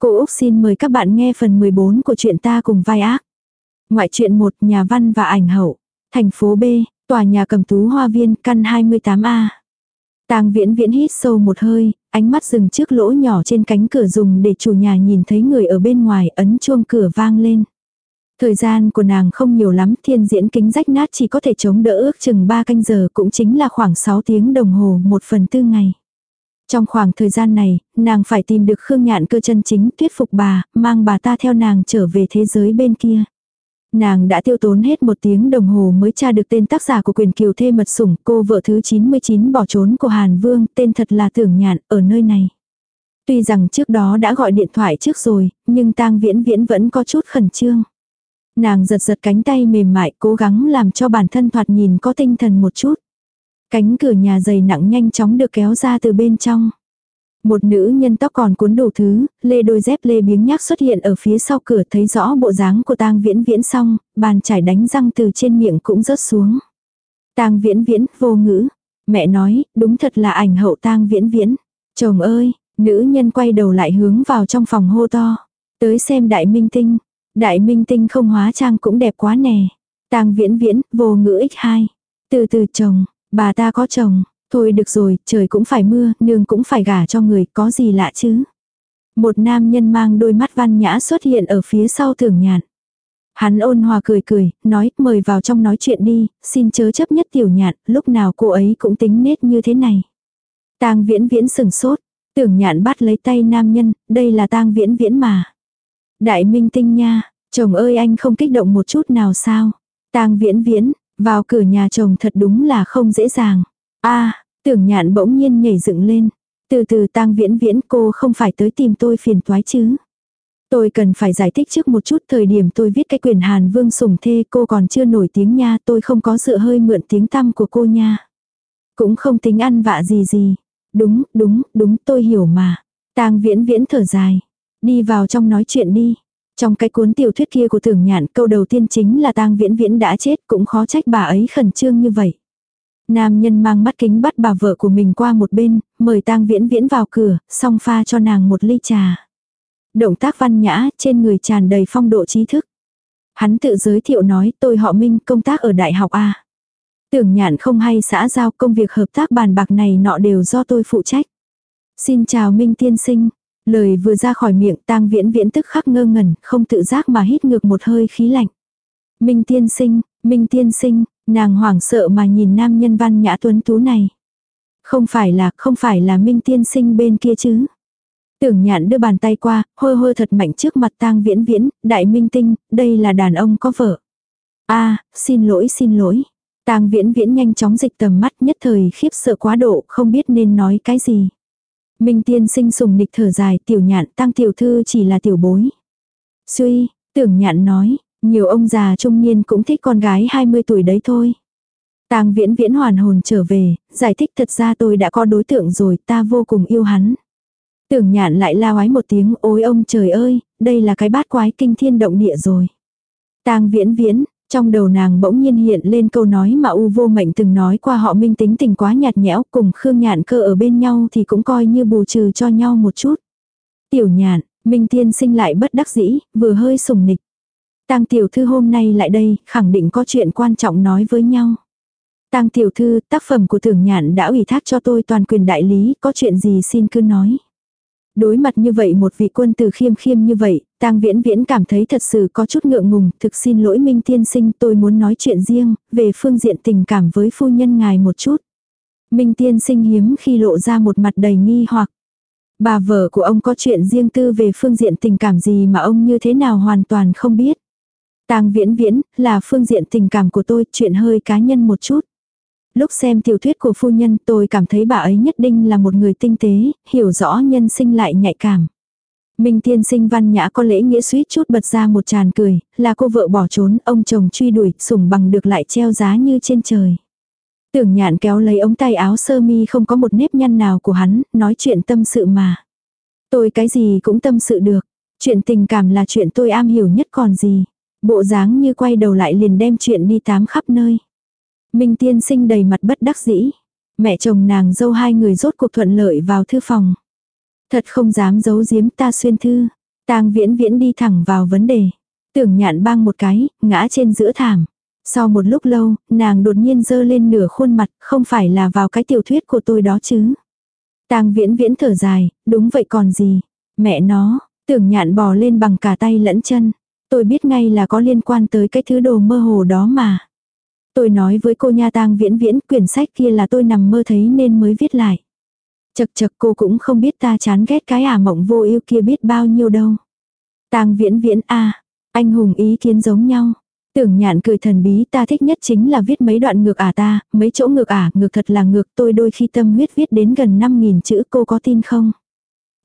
Cô Úc xin mời các bạn nghe phần 14 của chuyện ta cùng vai ác. Ngoại truyện 1 nhà văn và ảnh hậu. Thành phố B, tòa nhà cầm tú hoa viên căn 28A. Tang viễn viễn hít sâu một hơi, ánh mắt dừng trước lỗ nhỏ trên cánh cửa dùng để chủ nhà nhìn thấy người ở bên ngoài ấn chuông cửa vang lên. Thời gian của nàng không nhiều lắm, thiên diễn kính rách nát chỉ có thể chống đỡ ước chừng 3 canh giờ cũng chính là khoảng 6 tiếng đồng hồ một phần tư ngày. Trong khoảng thời gian này, nàng phải tìm được Khương Nhạn cơ chân chính thuyết phục bà, mang bà ta theo nàng trở về thế giới bên kia. Nàng đã tiêu tốn hết một tiếng đồng hồ mới tra được tên tác giả của quyền kiều thê mật sủng, cô vợ thứ 99 bỏ trốn của Hàn Vương, tên thật là Tưởng Nhạn, ở nơi này. Tuy rằng trước đó đã gọi điện thoại trước rồi, nhưng tang viễn viễn vẫn có chút khẩn trương. Nàng giật giật cánh tay mềm mại cố gắng làm cho bản thân thoạt nhìn có tinh thần một chút. Cánh cửa nhà dày nặng nhanh chóng được kéo ra từ bên trong. Một nữ nhân tóc còn cuốn đủ thứ, lê đôi dép lê biếng nhác xuất hiện ở phía sau cửa thấy rõ bộ dáng của tang viễn viễn xong, bàn chải đánh răng từ trên miệng cũng rớt xuống. tang viễn viễn, vô ngữ. Mẹ nói, đúng thật là ảnh hậu tang viễn viễn. Chồng ơi, nữ nhân quay đầu lại hướng vào trong phòng hô to. Tới xem đại minh tinh. Đại minh tinh không hóa trang cũng đẹp quá nè. tang viễn viễn, vô ngữ x2. Từ từ chồng, bà ta có chồng, Thôi được rồi, trời cũng phải mưa, nương cũng phải gả cho người, có gì lạ chứ. Một nam nhân mang đôi mắt văn nhã xuất hiện ở phía sau thưởng nhạn. Hắn ôn hòa cười cười, nói, mời vào trong nói chuyện đi, xin chớ chấp nhất tiểu nhạn, lúc nào cô ấy cũng tính nết như thế này. tang viễn viễn sừng sốt, tưởng nhạn bắt lấy tay nam nhân, đây là tang viễn viễn mà. Đại minh tinh nha, chồng ơi anh không kích động một chút nào sao. tang viễn viễn, vào cửa nhà chồng thật đúng là không dễ dàng a tưởng nhạn bỗng nhiên nhảy dựng lên. Từ từ tang viễn viễn cô không phải tới tìm tôi phiền toái chứ. Tôi cần phải giải thích trước một chút thời điểm tôi viết cái quyền Hàn Vương sủng thê cô còn chưa nổi tiếng nha tôi không có dựa hơi mượn tiếng tăm của cô nha. Cũng không tính ăn vạ gì gì. Đúng, đúng, đúng tôi hiểu mà. tang viễn viễn thở dài. Đi vào trong nói chuyện đi. Trong cái cuốn tiểu thuyết kia của tưởng nhạn câu đầu tiên chính là tang viễn viễn đã chết cũng khó trách bà ấy khẩn trương như vậy. Nam nhân mang mắt kính bắt bà vợ của mình qua một bên, mời tang viễn viễn vào cửa, xong pha cho nàng một ly trà. Động tác văn nhã, trên người tràn đầy phong độ trí thức. Hắn tự giới thiệu nói tôi họ Minh công tác ở đại học A. Tưởng nhạn không hay xã giao công việc hợp tác bàn bạc này nọ đều do tôi phụ trách. Xin chào Minh tiên sinh. Lời vừa ra khỏi miệng tang viễn viễn tức khắc ngơ ngẩn, không tự giác mà hít ngược một hơi khí lạnh. Minh tiên sinh, Minh tiên sinh, Nàng hoảng sợ mà nhìn nam nhân văn nhã tuấn tú này. Không phải là, không phải là minh tiên sinh bên kia chứ. Tưởng nhạn đưa bàn tay qua, hôi hôi thật mạnh trước mặt tang viễn viễn, đại minh tinh, đây là đàn ông có vợ. a xin lỗi xin lỗi. tang viễn viễn nhanh chóng dịch tầm mắt nhất thời khiếp sợ quá độ, không biết nên nói cái gì. Minh tiên sinh sùng nịch thở dài, tiểu nhạn tăng tiểu thư chỉ là tiểu bối. Suy, tưởng nhạn nói, nhiều ông già trung niên cũng thích con gái 20 tuổi đấy thôi. Tang viễn viễn hoàn hồn trở về, giải thích thật ra tôi đã có đối tượng rồi, ta vô cùng yêu hắn. Tưởng nhạn lại lao ái một tiếng, ôi ông trời ơi, đây là cái bát quái kinh thiên động địa rồi. Tang viễn viễn, trong đầu nàng bỗng nhiên hiện lên câu nói mà U vô mệnh từng nói qua họ minh tính tình quá nhạt nhẽo cùng Khương Nhạn cơ ở bên nhau thì cũng coi như bù trừ cho nhau một chút. Tiểu nhạn, Minh Tiên sinh lại bất đắc dĩ, vừa hơi sùng nịch. Tang tiểu thư hôm nay lại đây, khẳng định có chuyện quan trọng nói với nhau. Tang tiểu thư, tác phẩm của tưởng nhạn đã ủy thác cho tôi toàn quyền đại lý, có chuyện gì xin cứ nói. Đối mặt như vậy một vị quân tử khiêm khiêm như vậy, Tang Viễn Viễn cảm thấy thật sự có chút ngượng ngùng, thực xin lỗi Minh tiên sinh, tôi muốn nói chuyện riêng, về phương diện tình cảm với phu nhân ngài một chút. Minh tiên sinh hiếm khi lộ ra một mặt đầy nghi hoặc. Bà vợ của ông có chuyện riêng tư về phương diện tình cảm gì mà ông như thế nào hoàn toàn không biết. Tang viễn viễn, là phương diện tình cảm của tôi, chuyện hơi cá nhân một chút. Lúc xem tiểu thuyết của phu nhân tôi cảm thấy bà ấy nhất định là một người tinh tế, hiểu rõ nhân sinh lại nhạy cảm. Minh tiên sinh văn nhã có lễ nghĩa suýt chút bật ra một tràn cười, là cô vợ bỏ trốn, ông chồng truy đuổi, sủng bằng được lại treo giá như trên trời. Tưởng nhạn kéo lấy ống tay áo sơ mi không có một nếp nhăn nào của hắn, nói chuyện tâm sự mà. Tôi cái gì cũng tâm sự được, chuyện tình cảm là chuyện tôi am hiểu nhất còn gì. Bộ dáng như quay đầu lại liền đem chuyện đi tám khắp nơi. Minh tiên sinh đầy mặt bất đắc dĩ. Mẹ chồng nàng dâu hai người rốt cuộc thuận lợi vào thư phòng. Thật không dám giấu giếm ta xuyên thư. Tang viễn viễn đi thẳng vào vấn đề. Tưởng nhạn bang một cái, ngã trên giữa thảm. Sau một lúc lâu, nàng đột nhiên dơ lên nửa khuôn mặt, không phải là vào cái tiểu thuyết của tôi đó chứ. Tang viễn viễn thở dài, đúng vậy còn gì. Mẹ nó, tưởng nhạn bò lên bằng cả tay lẫn chân. Tôi biết ngay là có liên quan tới cái thứ đồ mơ hồ đó mà. Tôi nói với cô nha tang viễn viễn quyển sách kia là tôi nằm mơ thấy nên mới viết lại. Chật chật cô cũng không biết ta chán ghét cái ả mộng vô yêu kia biết bao nhiêu đâu. tang viễn viễn a anh hùng ý kiến giống nhau. Tưởng nhạn cười thần bí ta thích nhất chính là viết mấy đoạn ngược ả ta, mấy chỗ ngược ả, ngược thật là ngược tôi đôi khi tâm huyết viết đến gần 5.000 chữ cô có tin không?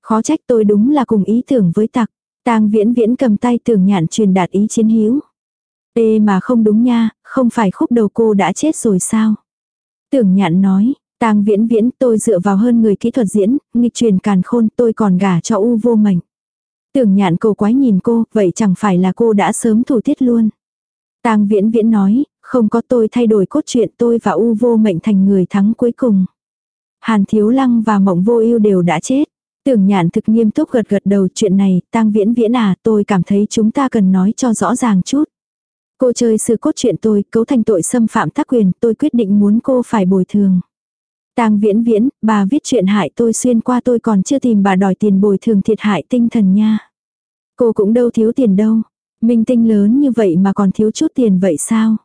Khó trách tôi đúng là cùng ý tưởng với tặc. tang viễn viễn cầm tay tưởng nhạn truyền đạt ý chiến hữu Ê mà không đúng nha, không phải khúc đầu cô đã chết rồi sao? Tưởng nhạn nói, tang viễn viễn tôi dựa vào hơn người kỹ thuật diễn, nghịch truyền càn khôn tôi còn gả cho u vô mệnh. Tưởng nhạn cầu quái nhìn cô, vậy chẳng phải là cô đã sớm thủ tiết luôn. Tang viễn viễn nói, không có tôi thay đổi cốt truyện tôi và u vô mệnh thành người thắng cuối cùng. Hàn thiếu lăng và mộng vô ưu đều đã chết. Tưởng nhạn thực nghiêm túc gật gật đầu chuyện này, tang viễn viễn à, tôi cảm thấy chúng ta cần nói cho rõ ràng chút. Cô chơi sự cốt chuyện tôi, cấu thành tội xâm phạm tác quyền, tôi quyết định muốn cô phải bồi thường. Tang viễn viễn, bà viết chuyện hại tôi xuyên qua tôi còn chưa tìm bà đòi tiền bồi thường thiệt hại tinh thần nha. Cô cũng đâu thiếu tiền đâu. Minh tinh lớn như vậy mà còn thiếu chút tiền vậy sao?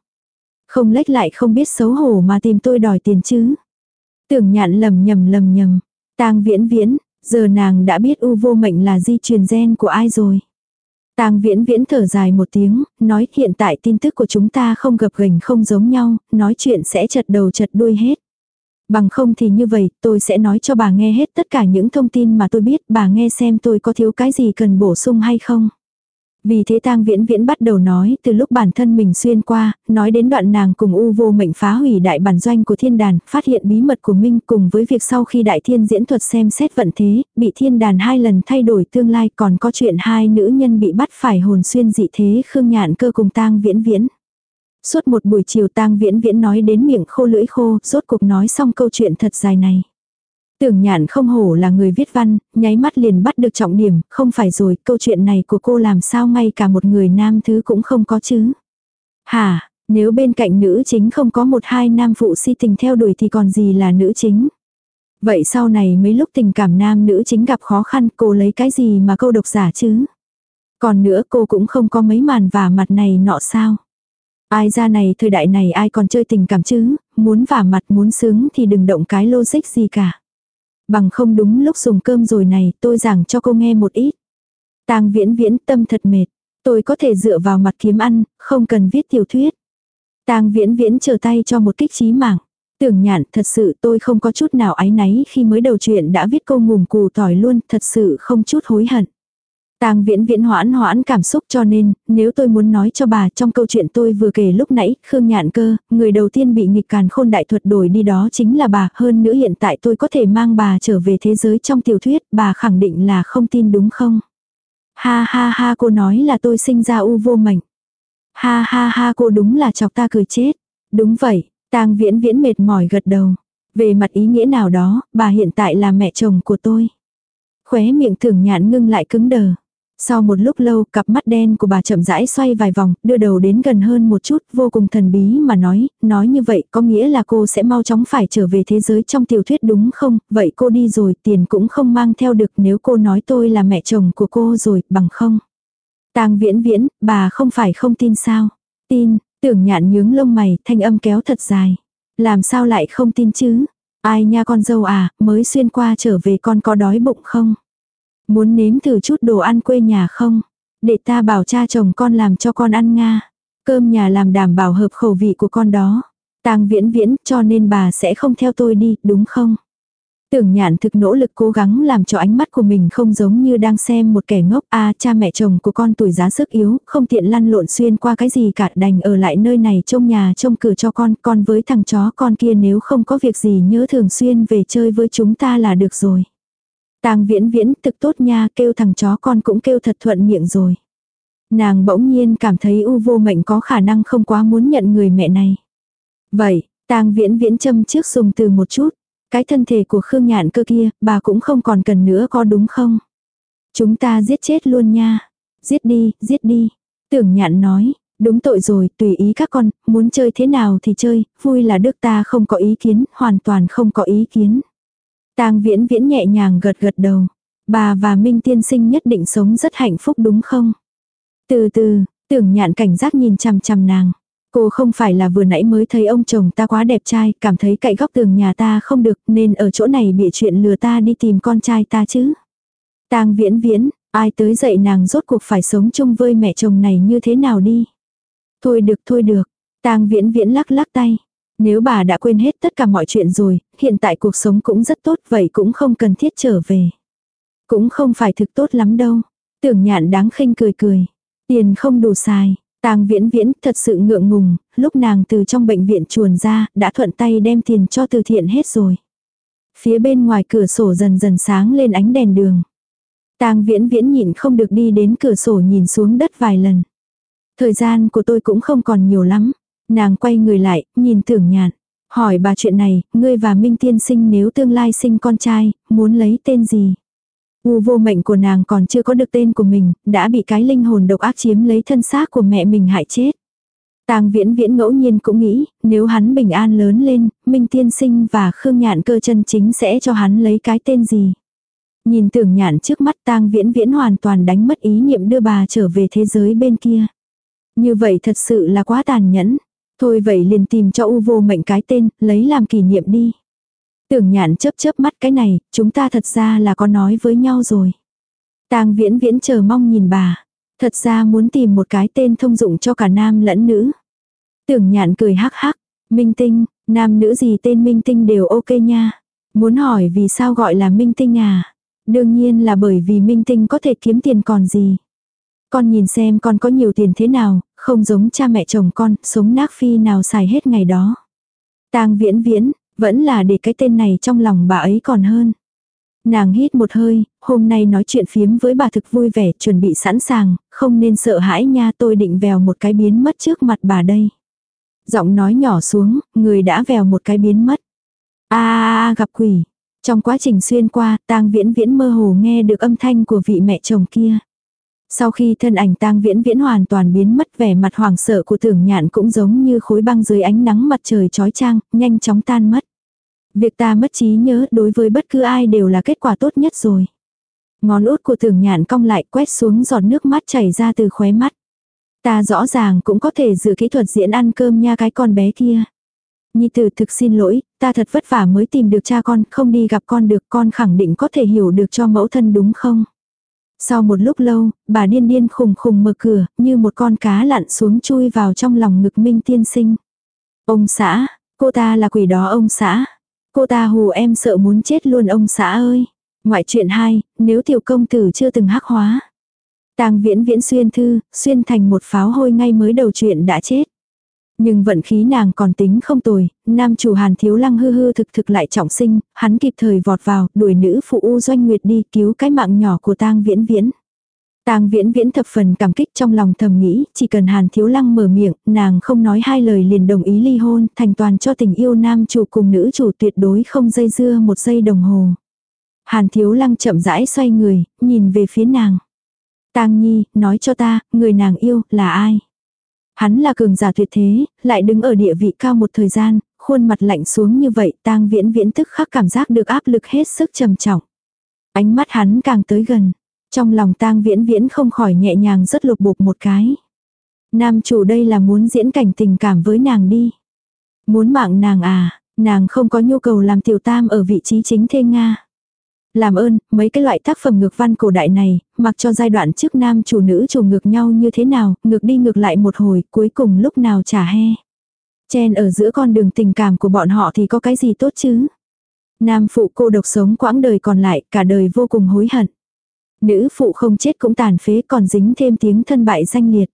Không lách lại không biết xấu hổ mà tìm tôi đòi tiền chứ. Tưởng nhạn lầm nhầm lầm nhầm. Tang viễn viễn, giờ nàng đã biết u vô mệnh là di truyền gen của ai rồi. Tang viễn viễn thở dài một tiếng, nói hiện tại tin tức của chúng ta không gập gành không giống nhau, nói chuyện sẽ chật đầu chật đuôi hết. Bằng không thì như vậy, tôi sẽ nói cho bà nghe hết tất cả những thông tin mà tôi biết, bà nghe xem tôi có thiếu cái gì cần bổ sung hay không. Vì thế tang viễn viễn bắt đầu nói từ lúc bản thân mình xuyên qua, nói đến đoạn nàng cùng u vô mệnh phá hủy đại bản doanh của thiên đàn, phát hiện bí mật của Minh cùng với việc sau khi đại thiên diễn thuật xem xét vận thế, bị thiên đàn hai lần thay đổi tương lai còn có chuyện hai nữ nhân bị bắt phải hồn xuyên dị thế khương nhạn cơ cùng tang viễn viễn. Suốt một buổi chiều tang viễn viễn nói đến miệng khô lưỡi khô, rốt cuộc nói xong câu chuyện thật dài này. Tưởng nhạn không hổ là người viết văn, nháy mắt liền bắt được trọng điểm, không phải rồi, câu chuyện này của cô làm sao ngay cả một người nam thứ cũng không có chứ. Hả, nếu bên cạnh nữ chính không có một hai nam phụ si tình theo đuổi thì còn gì là nữ chính. Vậy sau này mấy lúc tình cảm nam nữ chính gặp khó khăn cô lấy cái gì mà câu độc giả chứ. Còn nữa cô cũng không có mấy màn vả mặt này nọ sao. Ai ra này thời đại này ai còn chơi tình cảm chứ, muốn vả mặt muốn sướng thì đừng động cái logic gì cả. Bằng không đúng lúc dùng cơm rồi này, tôi giảng cho cô nghe một ít. Tang viễn viễn tâm thật mệt. Tôi có thể dựa vào mặt kiếm ăn, không cần viết tiểu thuyết. Tang viễn viễn chờ tay cho một kích trí mạng. Tưởng nhạn, thật sự tôi không có chút nào áy náy khi mới đầu chuyện đã viết câu ngùm cù tỏi luôn, thật sự không chút hối hận. Tang viễn viễn hoãn hoãn cảm xúc cho nên, nếu tôi muốn nói cho bà trong câu chuyện tôi vừa kể lúc nãy, Khương Nhạn Cơ, người đầu tiên bị nghịch càn khôn đại thuật đổi đi đó chính là bà, hơn nữa hiện tại tôi có thể mang bà trở về thế giới trong tiểu thuyết, bà khẳng định là không tin đúng không? Ha ha ha cô nói là tôi sinh ra u vô mệnh. Ha ha ha cô đúng là chọc ta cười chết. Đúng vậy, Tang viễn viễn mệt mỏi gật đầu. Về mặt ý nghĩa nào đó, bà hiện tại là mẹ chồng của tôi. Khóe miệng tưởng nhạn ngưng lại cứng đờ. Sau một lúc lâu, cặp mắt đen của bà chậm rãi xoay vài vòng, đưa đầu đến gần hơn một chút, vô cùng thần bí mà nói, nói như vậy có nghĩa là cô sẽ mau chóng phải trở về thế giới trong tiểu thuyết đúng không? Vậy cô đi rồi, tiền cũng không mang theo được nếu cô nói tôi là mẹ chồng của cô rồi, bằng không? tang viễn viễn, bà không phải không tin sao? Tin, tưởng nhạn nhướng lông mày, thanh âm kéo thật dài. Làm sao lại không tin chứ? Ai nha con dâu à, mới xuyên qua trở về con có đói bụng không? Muốn nếm thử chút đồ ăn quê nhà không? Để ta bảo cha chồng con làm cho con ăn nga. Cơm nhà làm đảm bảo hợp khẩu vị của con đó. Tang viễn viễn cho nên bà sẽ không theo tôi đi, đúng không? Tưởng nhạn thực nỗ lực cố gắng làm cho ánh mắt của mình không giống như đang xem một kẻ ngốc. a cha mẹ chồng của con tuổi giá sức yếu, không tiện lăn lộn xuyên qua cái gì cả đành ở lại nơi này trông nhà trông cửa cho con. Con với thằng chó con kia nếu không có việc gì nhớ thường xuyên về chơi với chúng ta là được rồi. Tang viễn viễn thực tốt nha kêu thằng chó con cũng kêu thật thuận miệng rồi. Nàng bỗng nhiên cảm thấy u vô mệnh có khả năng không quá muốn nhận người mẹ này. Vậy, tang viễn viễn châm trước dùng từ một chút. Cái thân thể của Khương Nhạn cơ kia, bà cũng không còn cần nữa có đúng không? Chúng ta giết chết luôn nha. Giết đi, giết đi. Tưởng nhạn nói, đúng tội rồi, tùy ý các con, muốn chơi thế nào thì chơi, vui là đức ta không có ý kiến, hoàn toàn không có ý kiến. Tang viễn viễn nhẹ nhàng gật gật đầu. Bà và Minh tiên sinh nhất định sống rất hạnh phúc đúng không? Từ từ, tưởng nhạn cảnh giác nhìn chằm chằm nàng. Cô không phải là vừa nãy mới thấy ông chồng ta quá đẹp trai, cảm thấy cậy góc tường nhà ta không được nên ở chỗ này bị chuyện lừa ta đi tìm con trai ta chứ. Tang viễn viễn, ai tới dậy nàng rốt cuộc phải sống chung với mẹ chồng này như thế nào đi. Thôi được thôi được, Tang viễn viễn lắc lắc tay. Nếu bà đã quên hết tất cả mọi chuyện rồi, hiện tại cuộc sống cũng rất tốt vậy cũng không cần thiết trở về. Cũng không phải thực tốt lắm đâu. Tưởng nhạn đáng khinh cười cười. Tiền không đủ xài. Tang viễn viễn thật sự ngượng ngùng, lúc nàng từ trong bệnh viện chuồn ra, đã thuận tay đem tiền cho từ thiện hết rồi. Phía bên ngoài cửa sổ dần dần sáng lên ánh đèn đường. Tang viễn viễn nhịn không được đi đến cửa sổ nhìn xuống đất vài lần. Thời gian của tôi cũng không còn nhiều lắm. Nàng quay người lại, nhìn tưởng nhạn. Hỏi bà chuyện này, ngươi và Minh Tiên sinh nếu tương lai sinh con trai, muốn lấy tên gì? U vô mệnh của nàng còn chưa có được tên của mình, đã bị cái linh hồn độc ác chiếm lấy thân xác của mẹ mình hại chết. Tang viễn viễn ngẫu nhiên cũng nghĩ, nếu hắn bình an lớn lên, Minh Tiên Sinh và Khương Nhạn cơ chân chính sẽ cho hắn lấy cái tên gì. Nhìn tưởng nhạn trước mắt tang viễn viễn hoàn toàn đánh mất ý niệm đưa bà trở về thế giới bên kia. Như vậy thật sự là quá tàn nhẫn. Thôi vậy liền tìm cho u vô mệnh cái tên, lấy làm kỷ niệm đi. Tưởng nhạn chớp chớp mắt cái này, chúng ta thật ra là có nói với nhau rồi. tang viễn viễn chờ mong nhìn bà. Thật ra muốn tìm một cái tên thông dụng cho cả nam lẫn nữ. Tưởng nhạn cười hắc hắc. Minh tinh, nam nữ gì tên minh tinh đều ok nha. Muốn hỏi vì sao gọi là minh tinh à? Đương nhiên là bởi vì minh tinh có thể kiếm tiền còn gì. Con nhìn xem con có nhiều tiền thế nào, không giống cha mẹ chồng con, sống nác phi nào xài hết ngày đó. tang viễn viễn, vẫn là để cái tên này trong lòng bà ấy còn hơn. Nàng hít một hơi, hôm nay nói chuyện phiếm với bà thực vui vẻ, chuẩn bị sẵn sàng, không nên sợ hãi nha tôi định vèo một cái biến mất trước mặt bà đây. Giọng nói nhỏ xuống, người đã vèo một cái biến mất. a gặp quỷ. Trong quá trình xuyên qua, tang viễn viễn mơ hồ nghe được âm thanh của vị mẹ chồng kia. Sau khi thân ảnh tang viễn viễn hoàn toàn biến mất vẻ mặt hoảng sợ của tưởng nhạn cũng giống như khối băng dưới ánh nắng mặt trời trói trang, nhanh chóng tan mất. Việc ta mất trí nhớ đối với bất cứ ai đều là kết quả tốt nhất rồi. Ngón út của tưởng nhạn cong lại quét xuống giọt nước mắt chảy ra từ khóe mắt. Ta rõ ràng cũng có thể dự kỹ thuật diễn ăn cơm nha cái con bé kia. Nhi tử thực xin lỗi, ta thật vất vả mới tìm được cha con, không đi gặp con được con khẳng định có thể hiểu được cho mẫu thân đúng không? Sau một lúc lâu, bà điên điên khùng khùng mở cửa, như một con cá lặn xuống chui vào trong lòng ngực Minh tiên sinh. Ông xã, cô ta là quỷ đó ông xã. Cô ta hù em sợ muốn chết luôn ông xã ơi. Ngoại chuyện hai, nếu tiểu công tử chưa từng hắc hóa. Tang viễn viễn xuyên thư, xuyên thành một pháo hôi ngay mới đầu chuyện đã chết. Nhưng vận khí nàng còn tính không tồi, nam chủ hàn thiếu lăng hư hư thực thực lại trọng sinh, hắn kịp thời vọt vào, đuổi nữ phụ u doanh nguyệt đi cứu cái mạng nhỏ của tang viễn viễn. Tang viễn viễn thập phần cảm kích trong lòng thầm nghĩ, chỉ cần hàn thiếu lăng mở miệng, nàng không nói hai lời liền đồng ý ly hôn, thành toàn cho tình yêu nam chủ cùng nữ chủ tuyệt đối không dây dưa một giây đồng hồ. Hàn thiếu lăng chậm rãi xoay người, nhìn về phía nàng. Tang nhi, nói cho ta, người nàng yêu, là ai? Hắn là cường giả tuyệt thế, lại đứng ở địa vị cao một thời gian, khuôn mặt lạnh xuống như vậy, tang viễn viễn tức khắc cảm giác được áp lực hết sức trầm trọng. Ánh mắt hắn càng tới gần. Trong lòng tang viễn viễn không khỏi nhẹ nhàng rất lục bục một cái. Nam chủ đây là muốn diễn cảnh tình cảm với nàng đi. Muốn mạng nàng à, nàng không có nhu cầu làm tiểu tam ở vị trí chính thê Nga. Làm ơn, mấy cái loại tác phẩm ngược văn cổ đại này, mặc cho giai đoạn trước nam chủ nữ chủ ngược nhau như thế nào, ngược đi ngược lại một hồi, cuối cùng lúc nào trả he. Chen ở giữa con đường tình cảm của bọn họ thì có cái gì tốt chứ? Nam phụ cô độc sống quãng đời còn lại, cả đời vô cùng hối hận. Nữ phụ không chết cũng tàn phế còn dính thêm tiếng thân bại danh liệt.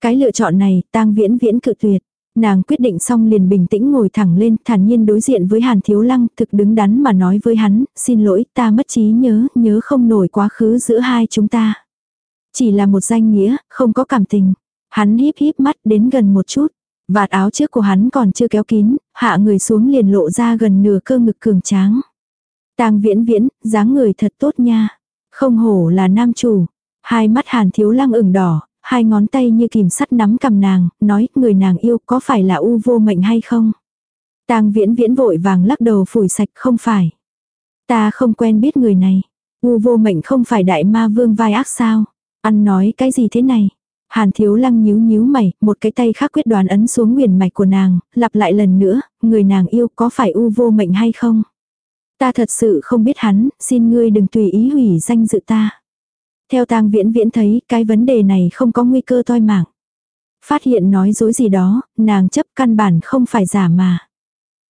Cái lựa chọn này, tang viễn viễn cự tuyệt. Nàng quyết định xong liền bình tĩnh ngồi thẳng lên, thản nhiên đối diện với Hàn Thiếu Lăng, thực đứng đắn mà nói với hắn, xin lỗi, ta mất trí nhớ, nhớ không nổi quá khứ giữa hai chúng ta. Chỉ là một danh nghĩa, không có cảm tình. Hắn híp híp mắt đến gần một chút. Vạt áo trước của hắn còn chưa kéo kín, hạ người xuống liền lộ ra gần nửa cơ ngực cường tráng. Tang viễn viễn, dáng người thật tốt nha. Không hổ là nam chủ. Hai mắt hàn thiếu lăng ửng đỏ, hai ngón tay như kìm sắt nắm cầm nàng, nói người nàng yêu có phải là u vô mệnh hay không? Tang viễn viễn vội vàng lắc đầu phủi sạch không phải. Ta không quen biết người này. U vô mệnh không phải đại ma vương vai ác sao? Ăn nói cái gì thế này? Hàn thiếu lăng nhíu nhíu mày, một cái tay khác quyết đoán ấn xuống nguyền mạch của nàng, lặp lại lần nữa, người nàng yêu có phải u vô mệnh hay không? Ta thật sự không biết hắn, xin ngươi đừng tùy ý hủy danh dự ta. Theo tang viễn viễn thấy cái vấn đề này không có nguy cơ toi mạng. Phát hiện nói dối gì đó, nàng chấp căn bản không phải giả mà.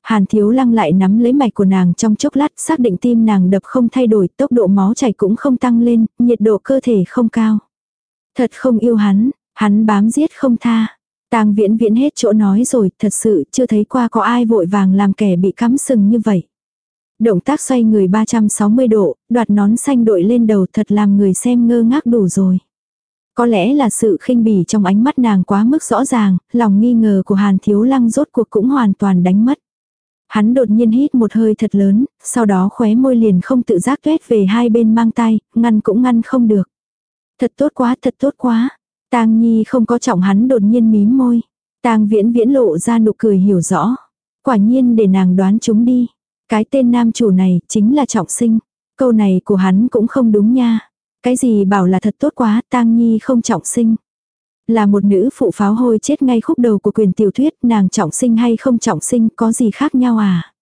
Hàn thiếu lăng lại nắm lấy mạch của nàng trong chốc lát xác định tim nàng đập không thay đổi, tốc độ máu chảy cũng không tăng lên, nhiệt độ cơ thể không cao. Thật không yêu hắn, hắn bám giết không tha. Tang viễn viễn hết chỗ nói rồi, thật sự chưa thấy qua có ai vội vàng làm kẻ bị cắm sừng như vậy. Động tác xoay người 360 độ, đoạt nón xanh đội lên đầu thật làm người xem ngơ ngác đủ rồi. Có lẽ là sự khinh bỉ trong ánh mắt nàng quá mức rõ ràng, lòng nghi ngờ của Hàn Thiếu Lăng rốt cuộc cũng hoàn toàn đánh mất. Hắn đột nhiên hít một hơi thật lớn, sau đó khóe môi liền không tự giác tuét về hai bên mang tay, ngăn cũng ngăn không được. Thật tốt quá, thật tốt quá. Tang Nhi không có trọng hắn đột nhiên mím môi. Tang Viễn Viễn lộ ra nụ cười hiểu rõ. Quả nhiên để nàng đoán chúng đi. Cái tên nam chủ này chính là trọng sinh. Câu này của hắn cũng không đúng nha. Cái gì bảo là thật tốt quá, tang nhi không trọng sinh. Là một nữ phụ pháo hôi chết ngay khúc đầu của quyền tiểu thuyết, nàng trọng sinh hay không trọng sinh có gì khác nhau à?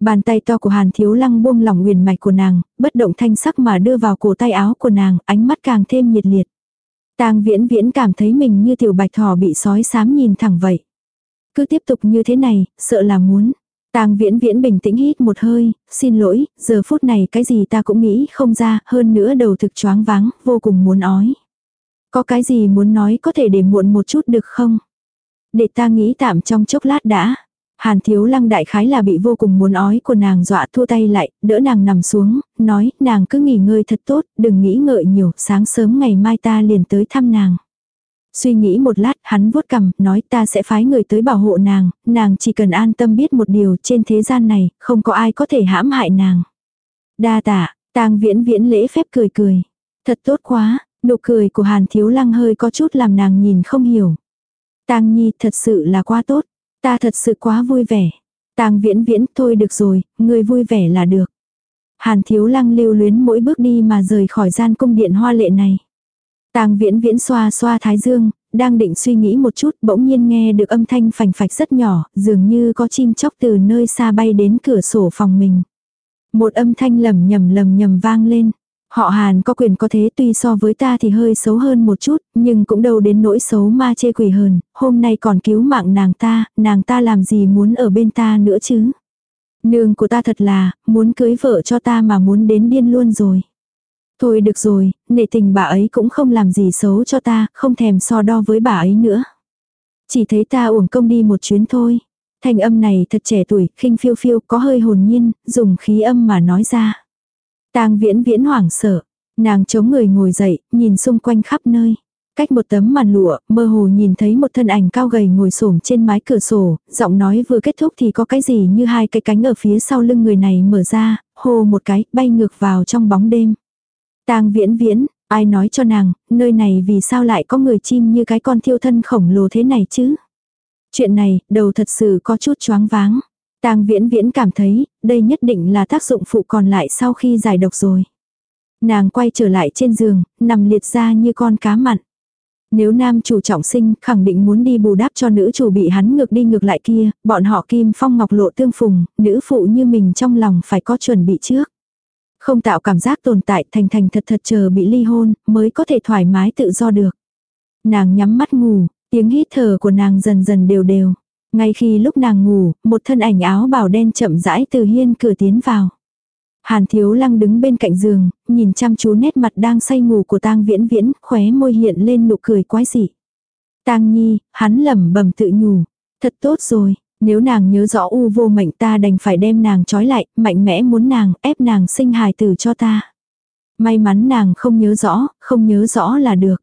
Bàn tay to của Hàn Thiếu Lăng buông lỏng huyền mạch của nàng, bất động thanh sắc mà đưa vào cổ tay áo của nàng, ánh mắt càng thêm nhiệt liệt. Tang Viễn Viễn cảm thấy mình như tiểu bạch thỏ bị sói xám nhìn thẳng vậy. Cứ tiếp tục như thế này, sợ là muốn. Tang viễn viễn bình tĩnh hít một hơi, xin lỗi, giờ phút này cái gì ta cũng nghĩ không ra, hơn nữa đầu thực choáng váng, vô cùng muốn ói. Có cái gì muốn nói có thể để muộn một chút được không? Để ta nghĩ tạm trong chốc lát đã. Hàn thiếu lăng đại khái là bị vô cùng muốn ói của nàng dọa thua tay lại, đỡ nàng nằm xuống, nói nàng cứ nghỉ ngơi thật tốt, đừng nghĩ ngợi nhiều, sáng sớm ngày mai ta liền tới thăm nàng. Suy nghĩ một lát, hắn vuốt cằm, nói ta sẽ phái người tới bảo hộ nàng, nàng chỉ cần an tâm biết một điều trên thế gian này, không có ai có thể hãm hại nàng. Đa tạ, tang viễn viễn lễ phép cười cười. Thật tốt quá, nụ cười của Hàn Thiếu Lăng hơi có chút làm nàng nhìn không hiểu. Tang Nhi thật sự là quá tốt, ta thật sự quá vui vẻ. Tang Viễn Viễn, thôi được rồi, người vui vẻ là được. Hàn Thiếu Lăng lưu luyến mỗi bước đi mà rời khỏi gian cung điện hoa lệ này. Tang viễn viễn xoa xoa thái dương, đang định suy nghĩ một chút bỗng nhiên nghe được âm thanh phành phạch rất nhỏ, dường như có chim chóc từ nơi xa bay đến cửa sổ phòng mình. Một âm thanh lầm nhầm lầm nhầm vang lên. Họ Hàn có quyền có thế tuy so với ta thì hơi xấu hơn một chút, nhưng cũng đâu đến nỗi xấu ma chê quỷ hơn, hôm nay còn cứu mạng nàng ta, nàng ta làm gì muốn ở bên ta nữa chứ. Nương của ta thật là, muốn cưới vợ cho ta mà muốn đến điên luôn rồi. Thôi được rồi, nể tình bà ấy cũng không làm gì xấu cho ta, không thèm so đo với bà ấy nữa. Chỉ thấy ta uổng công đi một chuyến thôi. Thanh âm này thật trẻ tuổi, khinh phiêu phiêu, có hơi hồn nhiên, dùng khí âm mà nói ra. Tang viễn viễn hoảng sợ. Nàng chống người ngồi dậy, nhìn xung quanh khắp nơi. Cách một tấm màn lụa, mơ hồ nhìn thấy một thân ảnh cao gầy ngồi xổm trên mái cửa sổ, giọng nói vừa kết thúc thì có cái gì như hai cái cánh ở phía sau lưng người này mở ra, hô một cái, bay ngược vào trong bóng đêm. Tang viễn viễn, ai nói cho nàng, nơi này vì sao lại có người chim như cái con thiêu thân khổng lồ thế này chứ? Chuyện này, đầu thật sự có chút choáng váng. Tang viễn viễn cảm thấy, đây nhất định là tác dụng phụ còn lại sau khi giải độc rồi. Nàng quay trở lại trên giường, nằm liệt ra như con cá mặn. Nếu nam chủ trọng sinh, khẳng định muốn đi bù đắp cho nữ chủ bị hắn ngược đi ngược lại kia, bọn họ kim phong ngọc lộ tương phùng, nữ phụ như mình trong lòng phải có chuẩn bị trước. Không tạo cảm giác tồn tại thành thành thật thật chờ bị ly hôn, mới có thể thoải mái tự do được. Nàng nhắm mắt ngủ, tiếng hít thở của nàng dần dần đều đều. Ngay khi lúc nàng ngủ, một thân ảnh áo bào đen chậm rãi từ hiên cửa tiến vào. Hàn thiếu lăng đứng bên cạnh giường, nhìn chăm chú nét mặt đang say ngủ của tang viễn viễn, khóe môi hiện lên nụ cười quái dị. tang nhi, hắn lẩm bẩm tự nhủ. Thật tốt rồi, nếu nàng nhớ rõ u vô mệnh ta đành phải đem nàng trói lại, mạnh mẽ muốn nàng, ép nàng sinh hài tử cho ta. May mắn nàng không nhớ rõ, không nhớ rõ là được.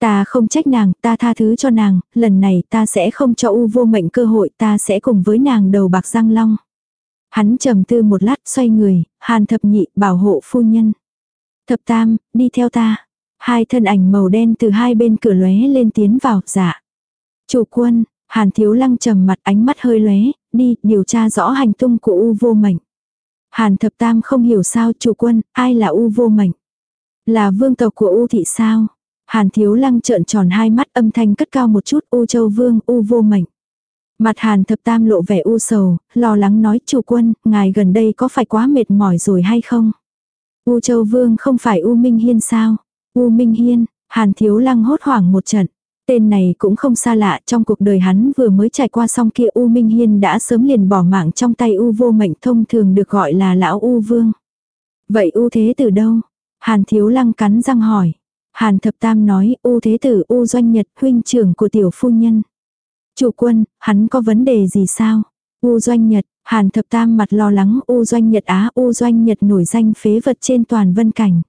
Ta không trách nàng, ta tha thứ cho nàng, lần này ta sẽ không cho u vô mệnh cơ hội, ta sẽ cùng với nàng đầu bạc răng long. Hắn trầm tư một lát xoay người, hàn thập nhị bảo hộ phu nhân. Thập tam, đi theo ta. Hai thân ảnh màu đen từ hai bên cửa lóe lên tiến vào, dạ. Chủ quân, Hàn Thiếu Lăng trầm mặt ánh mắt hơi lóe, đi, điều tra rõ hành tung của U vô mệnh. Hàn Thập Tam không hiểu sao chủ quân, ai là U vô mệnh. Là vương tộc của U thị sao? Hàn Thiếu Lăng trợn tròn hai mắt âm thanh cất cao một chút U châu vương, U vô mệnh. Mặt Hàn Thập Tam lộ vẻ u sầu, lo lắng nói chủ quân, ngài gần đây có phải quá mệt mỏi rồi hay không? U châu vương không phải U Minh Hiên sao? U Minh Hiên, Hàn Thiếu Lăng hốt hoảng một trận. Tên này cũng không xa lạ, trong cuộc đời hắn vừa mới trải qua xong kia U Minh Hiên đã sớm liền bỏ mạng trong tay U vô mệnh thông thường được gọi là lão U Vương. Vậy U thế từ đâu? Hàn Thiếu Lăng cắn răng hỏi. Hàn Thập Tam nói U thế tử U doanh nhật huynh trưởng của tiểu phu nhân. Chủ quân, hắn có vấn đề gì sao? U doanh nhật, Hàn Thập Tam mặt lo lắng U doanh nhật á U doanh nhật nổi danh phế vật trên toàn vân cảnh.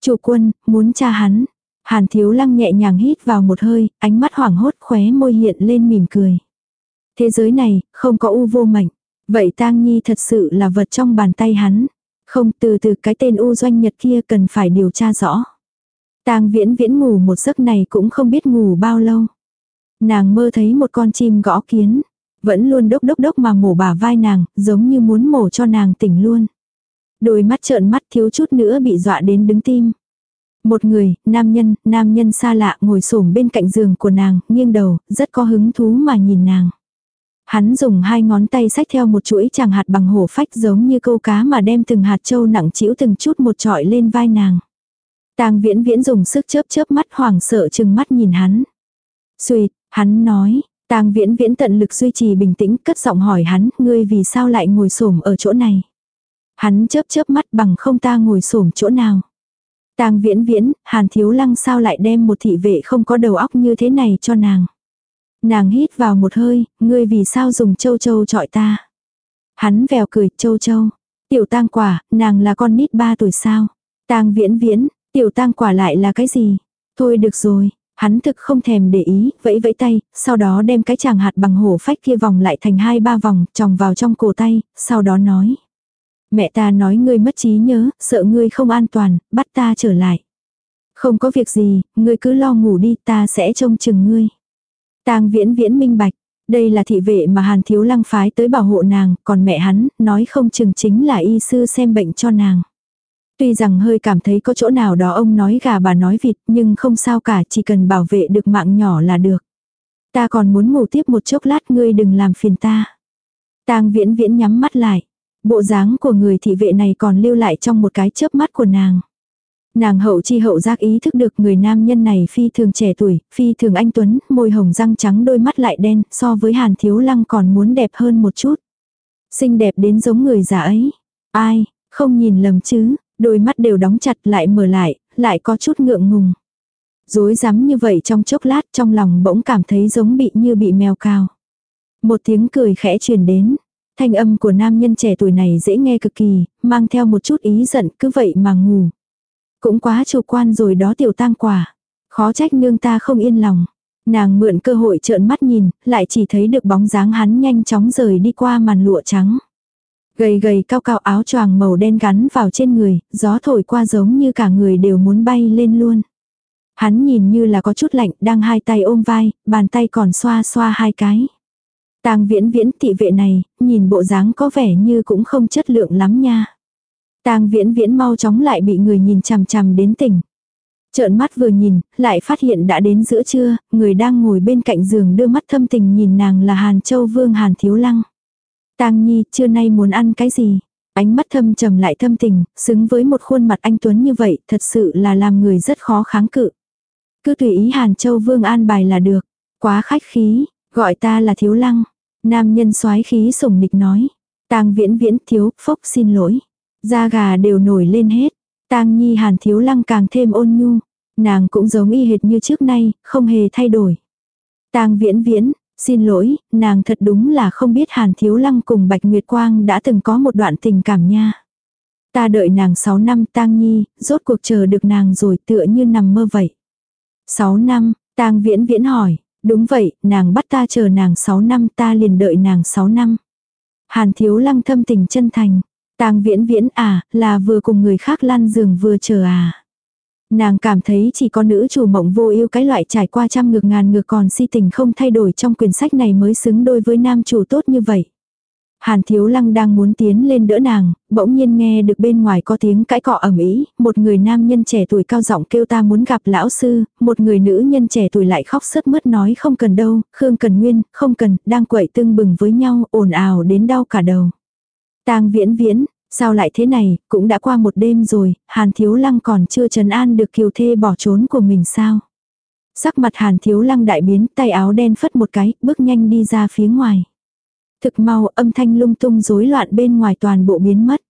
Chủ quân, muốn cha hắn. Hàn Thiếu Lăng nhẹ nhàng hít vào một hơi, ánh mắt hoảng hốt khóe môi hiện lên mỉm cười. Thế giới này, không có u vô mạnh. Vậy tang nhi thật sự là vật trong bàn tay hắn. Không từ từ cái tên u doanh nhật kia cần phải điều tra rõ. tang viễn viễn ngủ một giấc này cũng không biết ngủ bao lâu. Nàng mơ thấy một con chim gõ kiến. Vẫn luôn đốc đốc đốc mà mổ bả vai nàng, giống như muốn mổ cho nàng tỉnh luôn. Đôi mắt trợn mắt thiếu chút nữa bị dọa đến đứng tim. Một người, nam nhân, nam nhân xa lạ ngồi xổm bên cạnh giường của nàng, nghiêng đầu, rất có hứng thú mà nhìn nàng. Hắn dùng hai ngón tay xách theo một chuỗi chàng hạt bằng hổ phách giống như câu cá mà đem từng hạt châu nặng chĩu từng chút một trọi lên vai nàng. Tang viễn viễn dùng sức chớp chớp mắt hoảng sợ chừng mắt nhìn hắn. Xuyệt, hắn nói, tang viễn viễn tận lực duy trì bình tĩnh cất giọng hỏi hắn, ngươi vì sao lại ngồi xổm ở chỗ này. Hắn chớp chớp mắt bằng không ta ngồi xổm chỗ nào. Tang viễn viễn, hàn thiếu lăng sao lại đem một thị vệ không có đầu óc như thế này cho nàng. Nàng hít vào một hơi, ngươi vì sao dùng châu châu trọi ta. Hắn vèo cười, châu châu. Tiểu tang quả, nàng là con nít ba tuổi sao. Tang viễn viễn, tiểu tang quả lại là cái gì. Thôi được rồi, hắn thực không thèm để ý, vẫy vẫy tay, sau đó đem cái chàng hạt bằng hổ phách kia vòng lại thành hai ba vòng, tròng vào trong cổ tay, sau đó nói. Mẹ ta nói ngươi mất trí nhớ, sợ ngươi không an toàn, bắt ta trở lại. Không có việc gì, ngươi cứ lo ngủ đi, ta sẽ trông chừng ngươi. Tang viễn viễn minh bạch, đây là thị vệ mà Hàn Thiếu Lăng phái tới bảo hộ nàng, còn mẹ hắn, nói không chừng chính là y sư xem bệnh cho nàng. Tuy rằng hơi cảm thấy có chỗ nào đó ông nói gà bà nói vịt, nhưng không sao cả, chỉ cần bảo vệ được mạng nhỏ là được. Ta còn muốn ngủ tiếp một chốc lát ngươi đừng làm phiền ta. Tang viễn viễn nhắm mắt lại. Bộ dáng của người thị vệ này còn lưu lại trong một cái chớp mắt của nàng. Nàng hậu chi hậu giác ý thức được người nam nhân này phi thường trẻ tuổi, phi thường anh Tuấn, môi hồng răng trắng đôi mắt lại đen, so với hàn thiếu lăng còn muốn đẹp hơn một chút. Xinh đẹp đến giống người già ấy. Ai, không nhìn lầm chứ, đôi mắt đều đóng chặt lại mở lại, lại có chút ngượng ngùng. Dối rắm như vậy trong chốc lát trong lòng bỗng cảm thấy giống bị như bị mèo cao. Một tiếng cười khẽ truyền đến, Thanh âm của nam nhân trẻ tuổi này dễ nghe cực kỳ, mang theo một chút ý giận cứ vậy mà ngủ. Cũng quá chủ quan rồi đó tiểu tang quả. Khó trách nương ta không yên lòng. Nàng mượn cơ hội trợn mắt nhìn, lại chỉ thấy được bóng dáng hắn nhanh chóng rời đi qua màn lụa trắng. Gầy gầy cao cao áo choàng màu đen gắn vào trên người, gió thổi qua giống như cả người đều muốn bay lên luôn. Hắn nhìn như là có chút lạnh, đang hai tay ôm vai, bàn tay còn xoa xoa hai cái. Tang viễn viễn thị vệ này, nhìn bộ dáng có vẻ như cũng không chất lượng lắm nha. Tang viễn viễn mau chóng lại bị người nhìn chằm chằm đến tỉnh. Trợn mắt vừa nhìn, lại phát hiện đã đến giữa trưa, người đang ngồi bên cạnh giường đưa mắt thâm tình nhìn nàng là Hàn Châu Vương Hàn Thiếu Lăng. Tang Nhi, trưa nay muốn ăn cái gì? Ánh mắt thâm trầm lại thâm tình, xứng với một khuôn mặt anh Tuấn như vậy, thật sự là làm người rất khó kháng cự. Cứ tùy ý Hàn Châu Vương an bài là được. Quá khách khí, gọi ta là Thiếu Lăng. Nam nhân soái khí sủng nịch nói. Tang viễn viễn thiếu, phốc xin lỗi. Da gà đều nổi lên hết. Tang nhi hàn thiếu lăng càng thêm ôn nhu. Nàng cũng giống y hệt như trước nay, không hề thay đổi. Tang viễn viễn, xin lỗi, nàng thật đúng là không biết hàn thiếu lăng cùng Bạch Nguyệt Quang đã từng có một đoạn tình cảm nha. Ta đợi nàng 6 năm tang nhi, rốt cuộc chờ được nàng rồi tựa như nằm mơ vậy. 6 năm, tang viễn viễn hỏi, Đúng vậy, nàng bắt ta chờ nàng 6 năm ta liền đợi nàng 6 năm. Hàn thiếu lăng thâm tình chân thành. Tang viễn viễn à, là vừa cùng người khác lăn giường vừa chờ à. Nàng cảm thấy chỉ có nữ chủ mộng vô yêu cái loại trải qua trăm ngược ngàn ngược còn si tình không thay đổi trong quyển sách này mới xứng đôi với nam chủ tốt như vậy. Hàn Thiếu Lăng đang muốn tiến lên đỡ nàng, bỗng nhiên nghe được bên ngoài có tiếng cãi cọ ầm ĩ, một người nam nhân trẻ tuổi cao giọng kêu ta muốn gặp lão sư, một người nữ nhân trẻ tuổi lại khóc sướt mướt nói không cần đâu, Khương Cần Nguyên, không cần, đang quậy tương bừng với nhau, ồn ào đến đau cả đầu. Tang Viễn Viễn, sao lại thế này, cũng đã qua một đêm rồi, Hàn Thiếu Lăng còn chưa trấn an được kiều thê bỏ trốn của mình sao? Sắc mặt Hàn Thiếu Lăng đại biến, tay áo đen phất một cái, bước nhanh đi ra phía ngoài. Thực mau âm thanh lung tung rối loạn bên ngoài toàn bộ biến mất.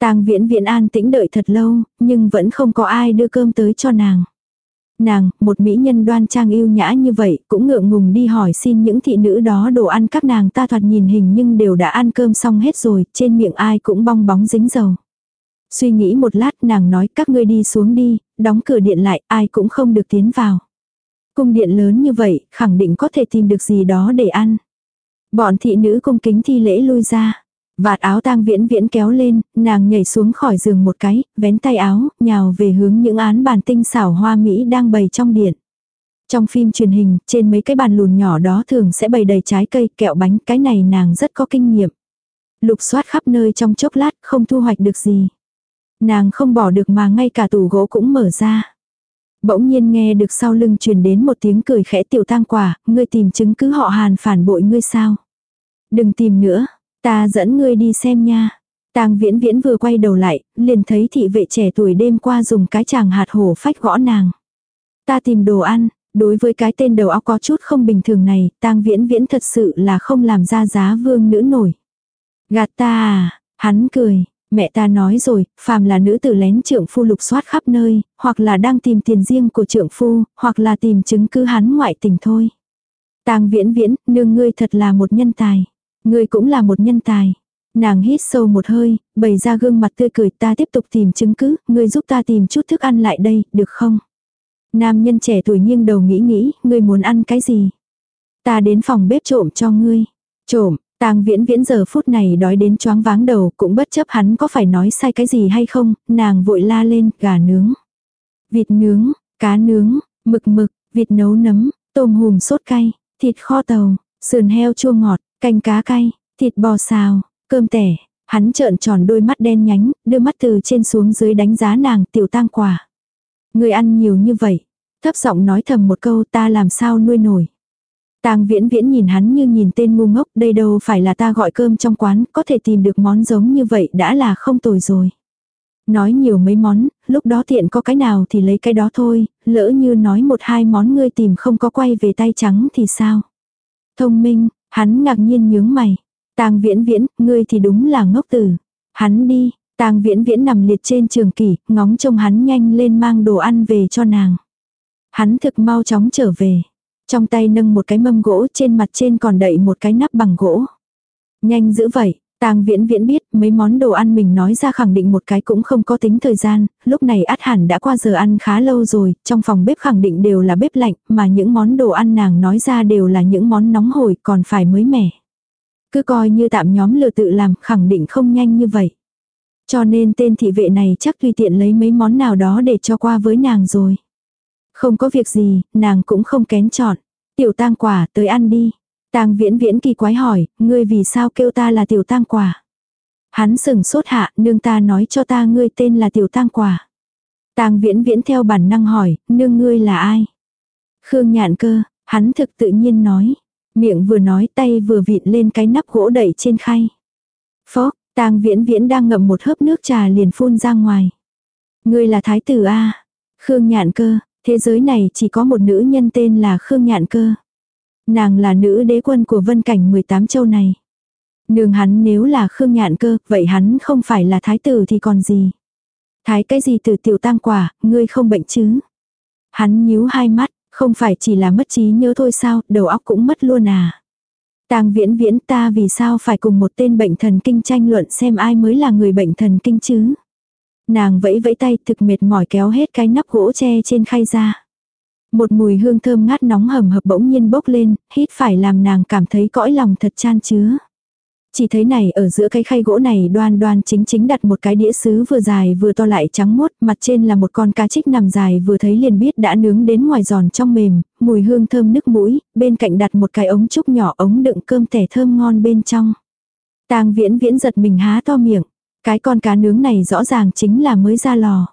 Tang viễn viễn an tĩnh đợi thật lâu, nhưng vẫn không có ai đưa cơm tới cho nàng. Nàng, một mỹ nhân đoan trang yêu nhã như vậy, cũng ngượng ngùng đi hỏi xin những thị nữ đó đồ ăn các nàng ta thoạt nhìn hình nhưng đều đã ăn cơm xong hết rồi, trên miệng ai cũng bong bóng dính dầu. Suy nghĩ một lát nàng nói các ngươi đi xuống đi, đóng cửa điện lại, ai cũng không được tiến vào. Cung điện lớn như vậy, khẳng định có thể tìm được gì đó để ăn. Bọn thị nữ cung kính thi lễ lui ra. Vạt áo tang viễn viễn kéo lên, nàng nhảy xuống khỏi giường một cái, vén tay áo, nhào về hướng những án bàn tinh xảo hoa Mỹ đang bày trong điện. Trong phim truyền hình, trên mấy cái bàn lùn nhỏ đó thường sẽ bày đầy trái cây, kẹo bánh, cái này nàng rất có kinh nghiệm. Lục soát khắp nơi trong chốc lát, không thu hoạch được gì. Nàng không bỏ được mà ngay cả tủ gỗ cũng mở ra. Bỗng nhiên nghe được sau lưng truyền đến một tiếng cười khẽ tiểu tang quả, ngươi tìm chứng cứ họ hàn phản bội ngươi sao. Đừng tìm nữa, ta dẫn ngươi đi xem nha. Tang viễn viễn vừa quay đầu lại, liền thấy thị vệ trẻ tuổi đêm qua dùng cái chàng hạt hổ phách gõ nàng. Ta tìm đồ ăn, đối với cái tên đầu óc có chút không bình thường này, tang viễn viễn thật sự là không làm ra giá vương nữ nổi. Gạt ta à, hắn cười, mẹ ta nói rồi, phàm là nữ tử lén trượng phu lục soát khắp nơi, hoặc là đang tìm tiền riêng của trượng phu, hoặc là tìm chứng cứ hắn ngoại tình thôi. Tang viễn viễn, nương ngươi thật là một nhân tài. Ngươi cũng là một nhân tài. Nàng hít sâu một hơi, bày ra gương mặt tươi cười ta tiếp tục tìm chứng cứ, ngươi giúp ta tìm chút thức ăn lại đây, được không? Nam nhân trẻ tuổi nghiêng đầu nghĩ nghĩ, ngươi muốn ăn cái gì? Ta đến phòng bếp trộm cho ngươi. Trộm, tang viễn viễn giờ phút này đói đến choáng váng đầu, cũng bất chấp hắn có phải nói sai cái gì hay không, nàng vội la lên, gà nướng. Vịt nướng, cá nướng, mực mực, vịt nấu nấm, tôm hùm sốt cay, thịt kho tàu, sườn heo chua ngọt, Canh cá cay, thịt bò xào, cơm tẻ. Hắn trợn tròn đôi mắt đen nhánh, đưa mắt từ trên xuống dưới đánh giá nàng tiểu tang quả. Người ăn nhiều như vậy. Thấp giọng nói thầm một câu ta làm sao nuôi nổi. Tang viễn viễn nhìn hắn như nhìn tên ngu ngốc, đây đâu phải là ta gọi cơm trong quán, có thể tìm được món giống như vậy đã là không tồi rồi. Nói nhiều mấy món, lúc đó tiện có cái nào thì lấy cái đó thôi, lỡ như nói một hai món ngươi tìm không có quay về tay trắng thì sao. Thông minh, Hắn ngạc nhiên nhướng mày. Tang viễn viễn, ngươi thì đúng là ngốc tử. Hắn đi, tang viễn viễn nằm liệt trên trường kỷ, ngóng trông hắn nhanh lên mang đồ ăn về cho nàng. Hắn thực mau chóng trở về. Trong tay nâng một cái mâm gỗ trên mặt trên còn đậy một cái nắp bằng gỗ. Nhanh giữ vậy, Tang Viễn Viễn biết mấy món đồ ăn mình nói ra khẳng định một cái cũng không có tính thời gian, lúc này át hẳn đã qua giờ ăn khá lâu rồi, trong phòng bếp khẳng định đều là bếp lạnh, mà những món đồ ăn nàng nói ra đều là những món nóng hổi còn phải mới mẻ. Cứ coi như tạm nhóm lừa tự làm khẳng định không nhanh như vậy. Cho nên tên thị vệ này chắc tùy tiện lấy mấy món nào đó để cho qua với nàng rồi. Không có việc gì, nàng cũng không kén chọn. Tiểu tang quả tới ăn đi. Tang viễn viễn kỳ quái hỏi, ngươi vì sao kêu ta là tiểu tang quả. Hắn sừng sốt hạ, nương ta nói cho ta ngươi tên là tiểu tang quả. Tang viễn viễn theo bản năng hỏi, nương ngươi là ai? Khương nhạn cơ, hắn thực tự nhiên nói. Miệng vừa nói tay vừa vịn lên cái nắp gỗ đẩy trên khay. Phó, tang viễn viễn đang ngậm một hớp nước trà liền phun ra ngoài. Ngươi là thái tử A. Khương nhạn cơ, thế giới này chỉ có một nữ nhân tên là Khương nhạn cơ. Nàng là nữ đế quân của vân cảnh 18 châu này. Nương hắn nếu là Khương Nhạn cơ, vậy hắn không phải là thái tử thì còn gì. Thái cái gì từ tiểu tang quả, ngươi không bệnh chứ. Hắn nhíu hai mắt, không phải chỉ là mất trí nhớ thôi sao, đầu óc cũng mất luôn à. Tang viễn viễn ta vì sao phải cùng một tên bệnh thần kinh tranh luận xem ai mới là người bệnh thần kinh chứ. Nàng vẫy vẫy tay thực mệt mỏi kéo hết cái nắp gỗ tre trên khay ra. Một mùi hương thơm ngát nóng hầm hập bỗng nhiên bốc lên, hít phải làm nàng cảm thấy cõi lòng thật chan chứa. Chỉ thấy này ở giữa cái khay gỗ này đoan đoan chính chính đặt một cái đĩa sứ vừa dài vừa to lại trắng mốt, mặt trên là một con cá trích nằm dài vừa thấy liền biết đã nướng đến ngoài giòn trong mềm, mùi hương thơm nức mũi, bên cạnh đặt một cái ống trúc nhỏ ống đựng cơm tẻ thơm ngon bên trong. Tang viễn viễn giật mình há to miệng, cái con cá nướng này rõ ràng chính là mới ra lò.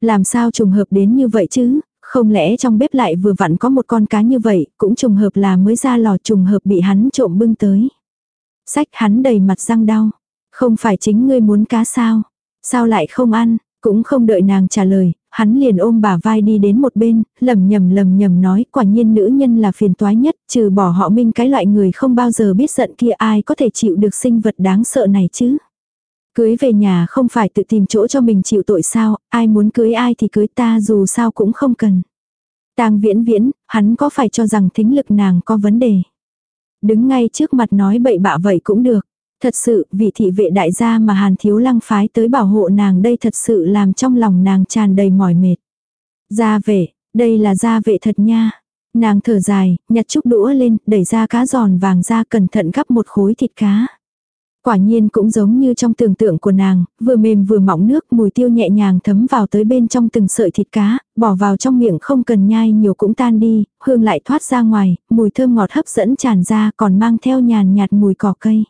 Làm sao trùng hợp đến như vậy chứ, không lẽ trong bếp lại vừa vặn có một con cá như vậy, cũng trùng hợp là mới ra lò trùng hợp bị hắn trộm bưng tới. Sách hắn đầy mặt răng đau. Không phải chính ngươi muốn cá sao? Sao lại không ăn? Cũng không đợi nàng trả lời, hắn liền ôm bà vai đi đến một bên, lầm nhầm lầm nhầm nói quả nhiên nữ nhân là phiền toái nhất, trừ bỏ họ minh cái loại người không bao giờ biết giận kia ai có thể chịu được sinh vật đáng sợ này chứ. Cưới về nhà không phải tự tìm chỗ cho mình chịu tội sao, ai muốn cưới ai thì cưới ta dù sao cũng không cần. Tang viễn viễn, hắn có phải cho rằng thính lực nàng có vấn đề. Đứng ngay trước mặt nói bậy bạ vậy cũng được. Thật sự, vị thị vệ đại gia mà Hàn Thiếu Lăng phái tới bảo hộ nàng đây thật sự làm trong lòng nàng tràn đầy mỏi mệt. Gia vệ, đây là gia vệ thật nha. Nàng thở dài, nhặt chút đũa lên, đẩy ra cá giòn vàng ra cẩn thận gắp một khối thịt cá. Quả nhiên cũng giống như trong tưởng tượng của nàng, vừa mềm vừa mỏng nước mùi tiêu nhẹ nhàng thấm vào tới bên trong từng sợi thịt cá, bỏ vào trong miệng không cần nhai nhiều cũng tan đi, hương lại thoát ra ngoài, mùi thơm ngọt hấp dẫn tràn ra còn mang theo nhàn nhạt mùi cỏ cây.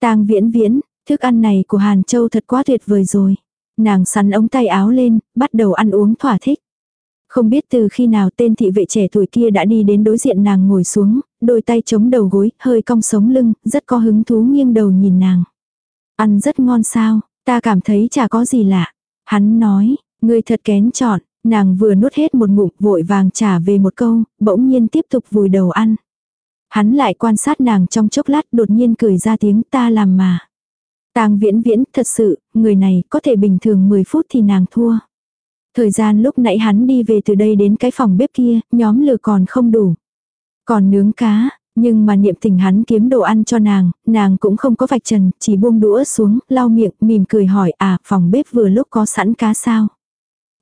tang viễn viễn, thức ăn này của Hàn Châu thật quá tuyệt vời rồi. Nàng sắn ống tay áo lên, bắt đầu ăn uống thỏa thích. Không biết từ khi nào tên thị vệ trẻ tuổi kia đã đi đến đối diện nàng ngồi xuống, đôi tay chống đầu gối, hơi cong sống lưng, rất có hứng thú nghiêng đầu nhìn nàng. Ăn rất ngon sao, ta cảm thấy chả có gì lạ. Hắn nói, ngươi thật kén chọn, nàng vừa nuốt hết một ngụm vội vàng trả về một câu, bỗng nhiên tiếp tục vùi đầu ăn. Hắn lại quan sát nàng trong chốc lát đột nhiên cười ra tiếng ta làm mà. Tang viễn viễn, thật sự, người này có thể bình thường 10 phút thì nàng thua. Thời gian lúc nãy hắn đi về từ đây đến cái phòng bếp kia, nhóm lửa còn không đủ. Còn nướng cá, nhưng mà niệm tình hắn kiếm đồ ăn cho nàng, nàng cũng không có vạch trần, chỉ buông đũa xuống, lau miệng, mỉm cười hỏi à, phòng bếp vừa lúc có sẵn cá sao.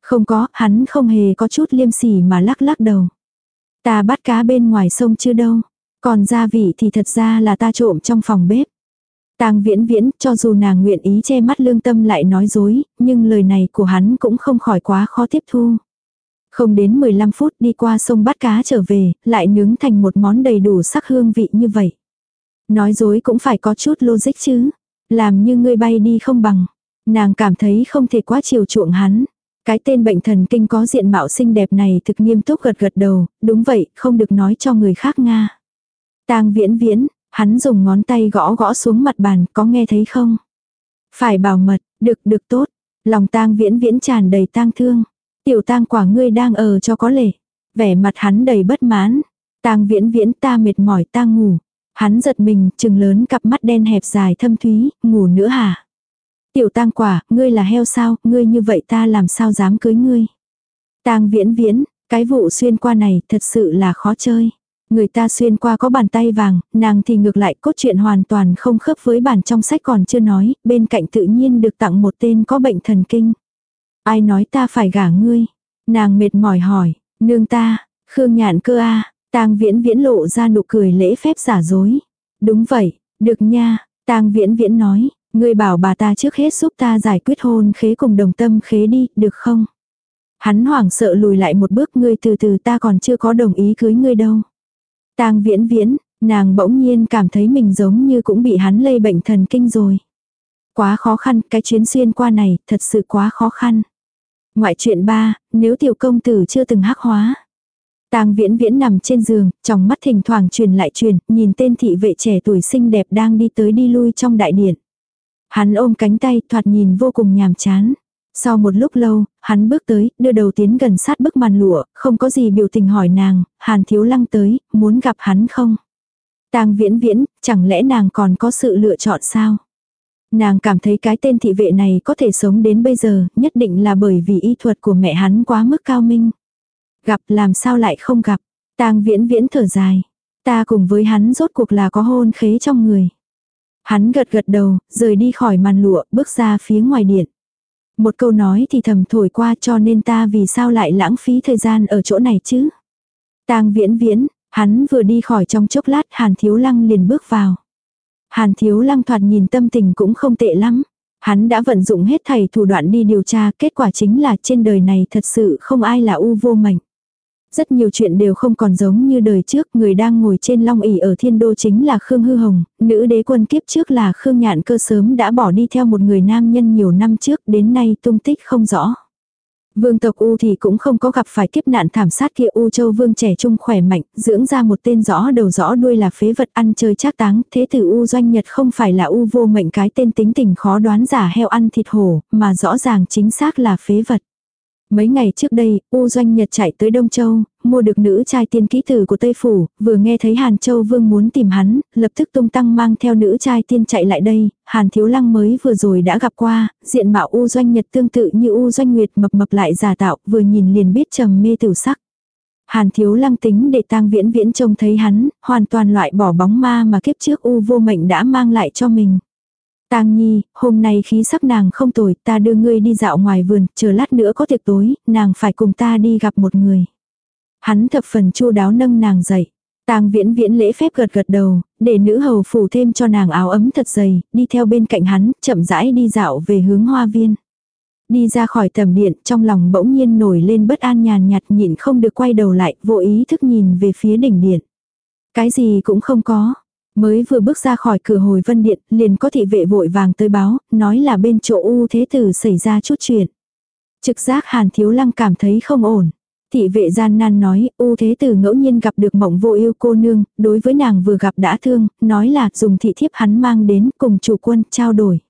Không có, hắn không hề có chút liêm sỉ mà lắc lắc đầu. Ta bắt cá bên ngoài sông chưa đâu, còn gia vị thì thật ra là ta trộm trong phòng bếp. Tang viễn viễn, cho dù nàng nguyện ý che mắt lương tâm lại nói dối, nhưng lời này của hắn cũng không khỏi quá khó tiếp thu. Không đến 15 phút đi qua sông bắt cá trở về, lại nướng thành một món đầy đủ sắc hương vị như vậy. Nói dối cũng phải có chút logic chứ. Làm như ngươi bay đi không bằng. Nàng cảm thấy không thể quá chiều chuộng hắn. Cái tên bệnh thần kinh có diện mạo xinh đẹp này thực nghiêm túc gật gật đầu, đúng vậy, không được nói cho người khác Nga. tang viễn viễn, Hắn dùng ngón tay gõ gõ xuống mặt bàn, có nghe thấy không? Phải bảo mật, được được tốt. Lòng tang viễn viễn tràn đầy tang thương. Tiểu tang quả ngươi đang ở cho có lệ. Vẻ mặt hắn đầy bất mãn. Tang viễn viễn ta mệt mỏi ta ngủ. Hắn giật mình, trừng lớn cặp mắt đen hẹp dài thâm thúy, ngủ nữa hả? Tiểu tang quả, ngươi là heo sao, ngươi như vậy ta làm sao dám cưới ngươi? Tang viễn viễn, cái vụ xuyên qua này thật sự là khó chơi. Người ta xuyên qua có bàn tay vàng, nàng thì ngược lại cốt truyện hoàn toàn không khớp với bản trong sách còn chưa nói, bên cạnh tự nhiên được tặng một tên có bệnh thần kinh. Ai nói ta phải gả ngươi? Nàng mệt mỏi hỏi, nương ta, Khương Nhạn cơ a, Tang Viễn Viễn lộ ra nụ cười lễ phép giả dối. Đúng vậy, được nha, Tang Viễn Viễn nói, ngươi bảo bà ta trước hết giúp ta giải quyết hôn khế cùng đồng tâm khế đi, được không? Hắn hoảng sợ lùi lại một bước ngươi từ từ ta còn chưa có đồng ý cưới ngươi đâu. Tang viễn viễn, nàng bỗng nhiên cảm thấy mình giống như cũng bị hắn lây bệnh thần kinh rồi. Quá khó khăn, cái chuyến xuyên qua này, thật sự quá khó khăn. Ngoại chuyện ba, nếu tiểu công tử chưa từng hắc hóa. Tang viễn viễn nằm trên giường, trong mắt thỉnh thoảng truyền lại truyền, nhìn tên thị vệ trẻ tuổi xinh đẹp đang đi tới đi lui trong đại điện. Hắn ôm cánh tay, thoạt nhìn vô cùng nhàm chán. Sau một lúc lâu, hắn bước tới, đưa đầu tiến gần sát bức màn lụa, không có gì biểu tình hỏi nàng, Hàn Thiếu Lăng tới, muốn gặp hắn không? Tang viễn viễn, chẳng lẽ nàng còn có sự lựa chọn sao? Nàng cảm thấy cái tên thị vệ này có thể sống đến bây giờ, nhất định là bởi vì y thuật của mẹ hắn quá mức cao minh. Gặp làm sao lại không gặp? Tang viễn viễn thở dài. Ta cùng với hắn rốt cuộc là có hôn khế trong người. Hắn gật gật đầu, rời đi khỏi màn lụa, bước ra phía ngoài điện. Một câu nói thì thầm thổi qua cho nên ta vì sao lại lãng phí thời gian ở chỗ này chứ. tang viễn viễn, hắn vừa đi khỏi trong chốc lát hàn thiếu lăng liền bước vào. Hàn thiếu lăng thoạt nhìn tâm tình cũng không tệ lắm. Hắn đã vận dụng hết thầy thủ đoạn đi điều tra, kết quả chính là trên đời này thật sự không ai là u vô mệnh. Rất nhiều chuyện đều không còn giống như đời trước, người đang ngồi trên long ỷ ở thiên đô chính là Khương Hư Hồng, nữ đế quân kiếp trước là Khương Nhạn cơ sớm đã bỏ đi theo một người nam nhân nhiều năm trước, đến nay tung tích không rõ. Vương tộc U thì cũng không có gặp phải kiếp nạn thảm sát kia U châu vương trẻ trung khỏe mạnh, dưỡng ra một tên rõ đầu rõ đuôi là phế vật ăn chơi trác táng, thế tử U doanh nhật không phải là U vô mệnh cái tên tính tình khó đoán giả heo ăn thịt hổ, mà rõ ràng chính xác là phế vật. Mấy ngày trước đây, U Doanh Nhật chạy tới Đông Châu, mua được nữ trai tiên kỹ tử của Tây Phủ, vừa nghe thấy Hàn Châu Vương muốn tìm hắn, lập tức tung tăng mang theo nữ trai tiên chạy lại đây, Hàn Thiếu Lăng mới vừa rồi đã gặp qua, diện mạo U Doanh Nhật tương tự như U Doanh Nguyệt mập mập lại giả tạo, vừa nhìn liền biết trầm mê tử sắc. Hàn Thiếu Lăng tính để tang viễn viễn trông thấy hắn, hoàn toàn loại bỏ bóng ma mà kiếp trước U vô mệnh đã mang lại cho mình. Tang Nhi, hôm nay khí sắc nàng không tồi, ta đưa ngươi đi dạo ngoài vườn, chờ lát nữa có tiệc tối, nàng phải cùng ta đi gặp một người. Hắn thập phần chu đáo nâng nàng dậy. Tang Viễn Viễn lễ phép gật gật đầu, để nữ hầu phủ thêm cho nàng áo ấm thật dày, đi theo bên cạnh hắn, chậm rãi đi dạo về hướng hoa viên. Đi ra khỏi tầm điện, trong lòng bỗng nhiên nổi lên bất an nhàn nhạt nhịn không được quay đầu lại, vô ý thức nhìn về phía đỉnh điện. Cái gì cũng không có, Mới vừa bước ra khỏi cửa hồi vân điện, liền có thị vệ vội vàng tới báo, nói là bên chỗ U Thế Tử xảy ra chút chuyện. Trực giác Hàn Thiếu Lăng cảm thấy không ổn. Thị vệ gian nan nói, U Thế Tử ngẫu nhiên gặp được mộng vô yêu cô nương, đối với nàng vừa gặp đã thương, nói là dùng thị thiếp hắn mang đến cùng chủ quân trao đổi.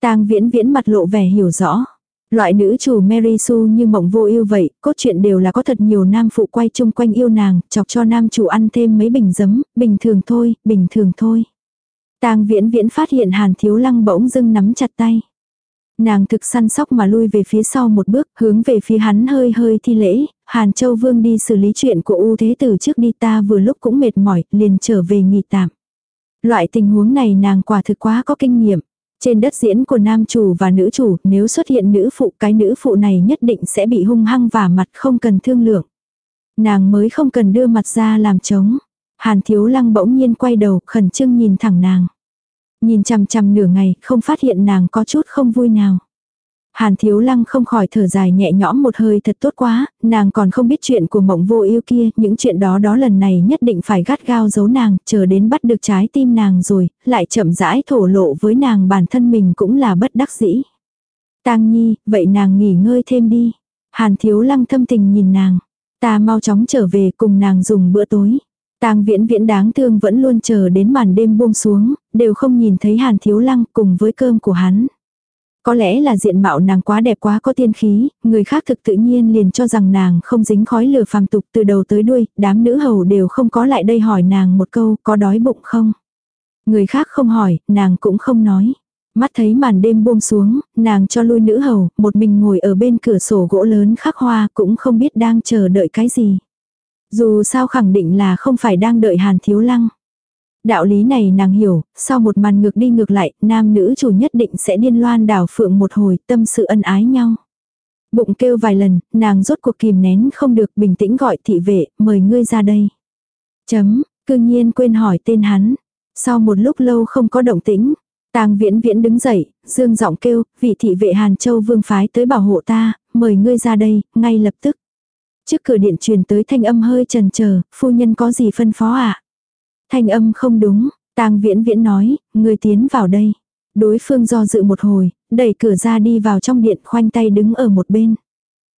tang viễn viễn mặt lộ vẻ hiểu rõ. Loại nữ chủ Mary Sue như mộng vô yêu vậy, cốt truyện đều là có thật nhiều nam phụ quay chung quanh yêu nàng, chọc cho nam chủ ăn thêm mấy bình giấm, bình thường thôi, bình thường thôi. Tang viễn viễn phát hiện hàn thiếu lăng bỗng dưng nắm chặt tay. Nàng thực săn sóc mà lui về phía sau một bước, hướng về phía hắn hơi hơi thi lễ, Hàn Châu Vương đi xử lý chuyện của U Thế Tử trước đi ta vừa lúc cũng mệt mỏi, liền trở về nghỉ tạm. Loại tình huống này nàng quả thực quá có kinh nghiệm. Trên đất diễn của nam chủ và nữ chủ, nếu xuất hiện nữ phụ, cái nữ phụ này nhất định sẽ bị hung hăng vả mặt không cần thương lượng. Nàng mới không cần đưa mặt ra làm trống. Hàn thiếu lăng bỗng nhiên quay đầu, khẩn trương nhìn thẳng nàng. Nhìn chằm chằm nửa ngày, không phát hiện nàng có chút không vui nào. Hàn thiếu lăng không khỏi thở dài nhẹ nhõm một hơi thật tốt quá, nàng còn không biết chuyện của mộng vô yêu kia, những chuyện đó đó lần này nhất định phải gắt gao giấu nàng, chờ đến bắt được trái tim nàng rồi, lại chậm rãi thổ lộ với nàng bản thân mình cũng là bất đắc dĩ. Tang nhi, vậy nàng nghỉ ngơi thêm đi. Hàn thiếu lăng thâm tình nhìn nàng, ta mau chóng trở về cùng nàng dùng bữa tối. Tang viễn viễn đáng thương vẫn luôn chờ đến màn đêm buông xuống, đều không nhìn thấy hàn thiếu lăng cùng với cơm của hắn. Có lẽ là diện mạo nàng quá đẹp quá có tiên khí, người khác thực tự nhiên liền cho rằng nàng không dính khói lửa phàm tục từ đầu tới đuôi, đám nữ hầu đều không có lại đây hỏi nàng một câu có đói bụng không. Người khác không hỏi, nàng cũng không nói. Mắt thấy màn đêm buông xuống, nàng cho lui nữ hầu, một mình ngồi ở bên cửa sổ gỗ lớn khắc hoa cũng không biết đang chờ đợi cái gì. Dù sao khẳng định là không phải đang đợi hàn thiếu lăng. Đạo lý này nàng hiểu, sau một màn ngược đi ngược lại, nam nữ chủ nhất định sẽ điên loan đảo phượng một hồi, tâm sự ân ái nhau. Bụng kêu vài lần, nàng rốt cuộc kìm nén không được bình tĩnh gọi thị vệ, mời ngươi ra đây. Chấm, cư nhiên quên hỏi tên hắn. Sau một lúc lâu không có động tĩnh, tang viễn viễn đứng dậy, dương giọng kêu, vị thị vệ Hàn Châu vương phái tới bảo hộ ta, mời ngươi ra đây, ngay lập tức. Trước cửa điện truyền tới thanh âm hơi trần chờ phu nhân có gì phân phó ạ? À? Thanh âm không đúng, tang viễn viễn nói, người tiến vào đây. Đối phương do dự một hồi, đẩy cửa ra đi vào trong điện khoanh tay đứng ở một bên.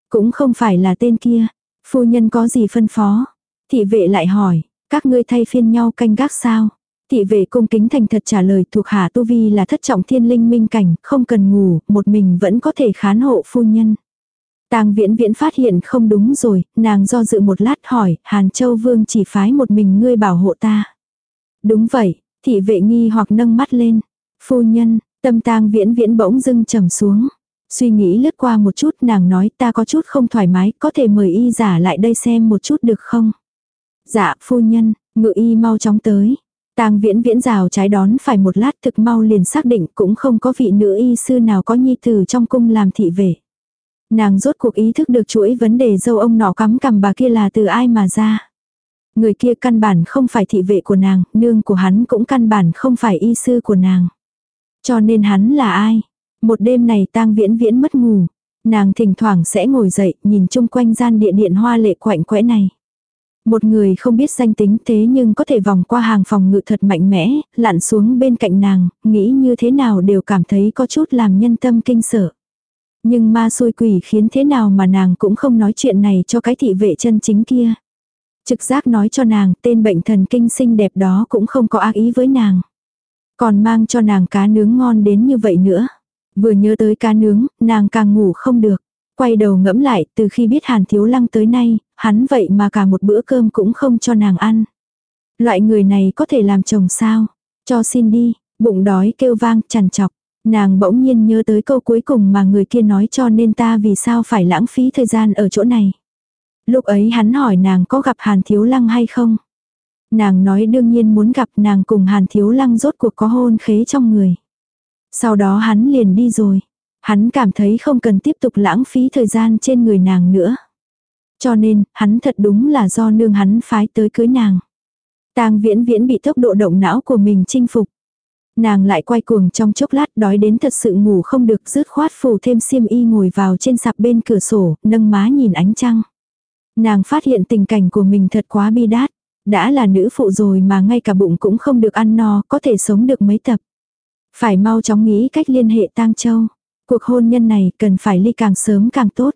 Cũng không phải là tên kia. Phu nhân có gì phân phó? Thị vệ lại hỏi, các ngươi thay phiên nhau canh gác sao? Thị vệ cung kính thành thật trả lời thuộc hạ tu vi là thất trọng thiên linh minh cảnh, không cần ngủ, một mình vẫn có thể khán hộ phu nhân. Tang viễn viễn phát hiện không đúng rồi, nàng do dự một lát hỏi, Hàn Châu Vương chỉ phái một mình ngươi bảo hộ ta. Đúng vậy, thị vệ nghi hoặc nâng mắt lên. Phu nhân, tâm tang viễn viễn bỗng dưng trầm xuống. Suy nghĩ lướt qua một chút nàng nói ta có chút không thoải mái, có thể mời y giả lại đây xem một chút được không? Dạ, phu nhân, ngự y mau chóng tới. Tang viễn viễn rào trái đón phải một lát thực mau liền xác định cũng không có vị nữ y sư nào có nhi tử trong cung làm thị vệ. Nàng rốt cuộc ý thức được chuỗi vấn đề dâu ông nọ cắm cầm bà kia là từ ai mà ra. Người kia căn bản không phải thị vệ của nàng, nương của hắn cũng căn bản không phải y sư của nàng. Cho nên hắn là ai? Một đêm này tang viễn viễn mất ngủ. Nàng thỉnh thoảng sẽ ngồi dậy, nhìn chung quanh gian địa điện hoa lệ quạnh quẽ này. Một người không biết danh tính thế nhưng có thể vòng qua hàng phòng ngự thật mạnh mẽ, lặn xuống bên cạnh nàng, nghĩ như thế nào đều cảm thấy có chút làm nhân tâm kinh sợ. Nhưng ma xôi quỷ khiến thế nào mà nàng cũng không nói chuyện này cho cái thị vệ chân chính kia. Trực giác nói cho nàng tên bệnh thần kinh xinh đẹp đó cũng không có ác ý với nàng. Còn mang cho nàng cá nướng ngon đến như vậy nữa. Vừa nhớ tới cá nướng, nàng càng ngủ không được. Quay đầu ngẫm lại, từ khi biết Hàn Thiếu Lăng tới nay, hắn vậy mà cả một bữa cơm cũng không cho nàng ăn. Loại người này có thể làm chồng sao? Cho xin đi, bụng đói kêu vang chằn chọc. Nàng bỗng nhiên nhớ tới câu cuối cùng mà người kia nói cho nên ta vì sao phải lãng phí thời gian ở chỗ này. Lúc ấy hắn hỏi nàng có gặp Hàn Thiếu Lăng hay không. Nàng nói đương nhiên muốn gặp nàng cùng Hàn Thiếu Lăng rốt cuộc có hôn khế trong người. Sau đó hắn liền đi rồi. Hắn cảm thấy không cần tiếp tục lãng phí thời gian trên người nàng nữa. Cho nên, hắn thật đúng là do nương hắn phái tới cưới nàng. Tang viễn viễn bị tốc độ động não của mình chinh phục. Nàng lại quay cuồng trong chốc lát đói đến thật sự ngủ không được rứt khoát phủ thêm xiêm y ngồi vào trên sạp bên cửa sổ, nâng má nhìn ánh trăng. Nàng phát hiện tình cảnh của mình thật quá bi đát. Đã là nữ phụ rồi mà ngay cả bụng cũng không được ăn no, có thể sống được mấy tập. Phải mau chóng nghĩ cách liên hệ tang châu. Cuộc hôn nhân này cần phải ly càng sớm càng tốt.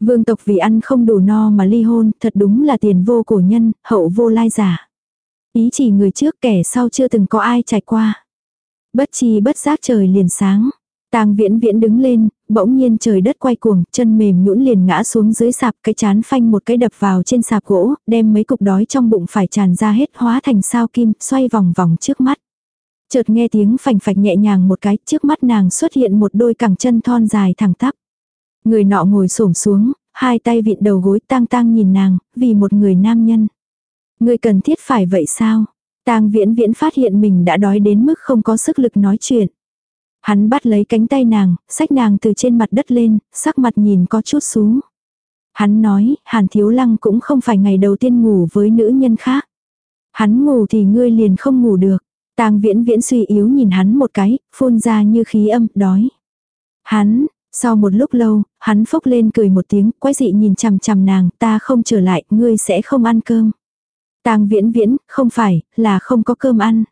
Vương tộc vì ăn không đủ no mà ly hôn, thật đúng là tiền vô cổ nhân, hậu vô lai giả. Ý chỉ người trước kẻ sau chưa từng có ai trải qua. Bất chi bất giác trời liền sáng. Tang viễn viễn đứng lên, bỗng nhiên trời đất quay cuồng, chân mềm nhũn liền ngã xuống dưới sạp, cái chán phanh một cái đập vào trên sạp gỗ, đem mấy cục đói trong bụng phải tràn ra hết hóa thành sao kim, xoay vòng vòng trước mắt. Chợt nghe tiếng phành phạch nhẹ nhàng một cái, trước mắt nàng xuất hiện một đôi cẳng chân thon dài thẳng tắp. Người nọ ngồi xổm xuống, hai tay vịn đầu gối tang tang nhìn nàng, vì một người nam nhân. Người cần thiết phải vậy sao? Tang viễn viễn phát hiện mình đã đói đến mức không có sức lực nói chuyện. Hắn bắt lấy cánh tay nàng, xách nàng từ trên mặt đất lên, sắc mặt nhìn có chút xuống. Hắn nói, Hàn Thiếu Lăng cũng không phải ngày đầu tiên ngủ với nữ nhân khác. Hắn ngủ thì ngươi liền không ngủ được. Tang viễn viễn suy yếu nhìn hắn một cái, phun ra như khí âm, đói. Hắn, sau một lúc lâu, hắn phốc lên cười một tiếng, quay dị nhìn chằm chằm nàng, ta không trở lại, ngươi sẽ không ăn cơm. Tang viễn viễn, không phải, là không có cơm ăn.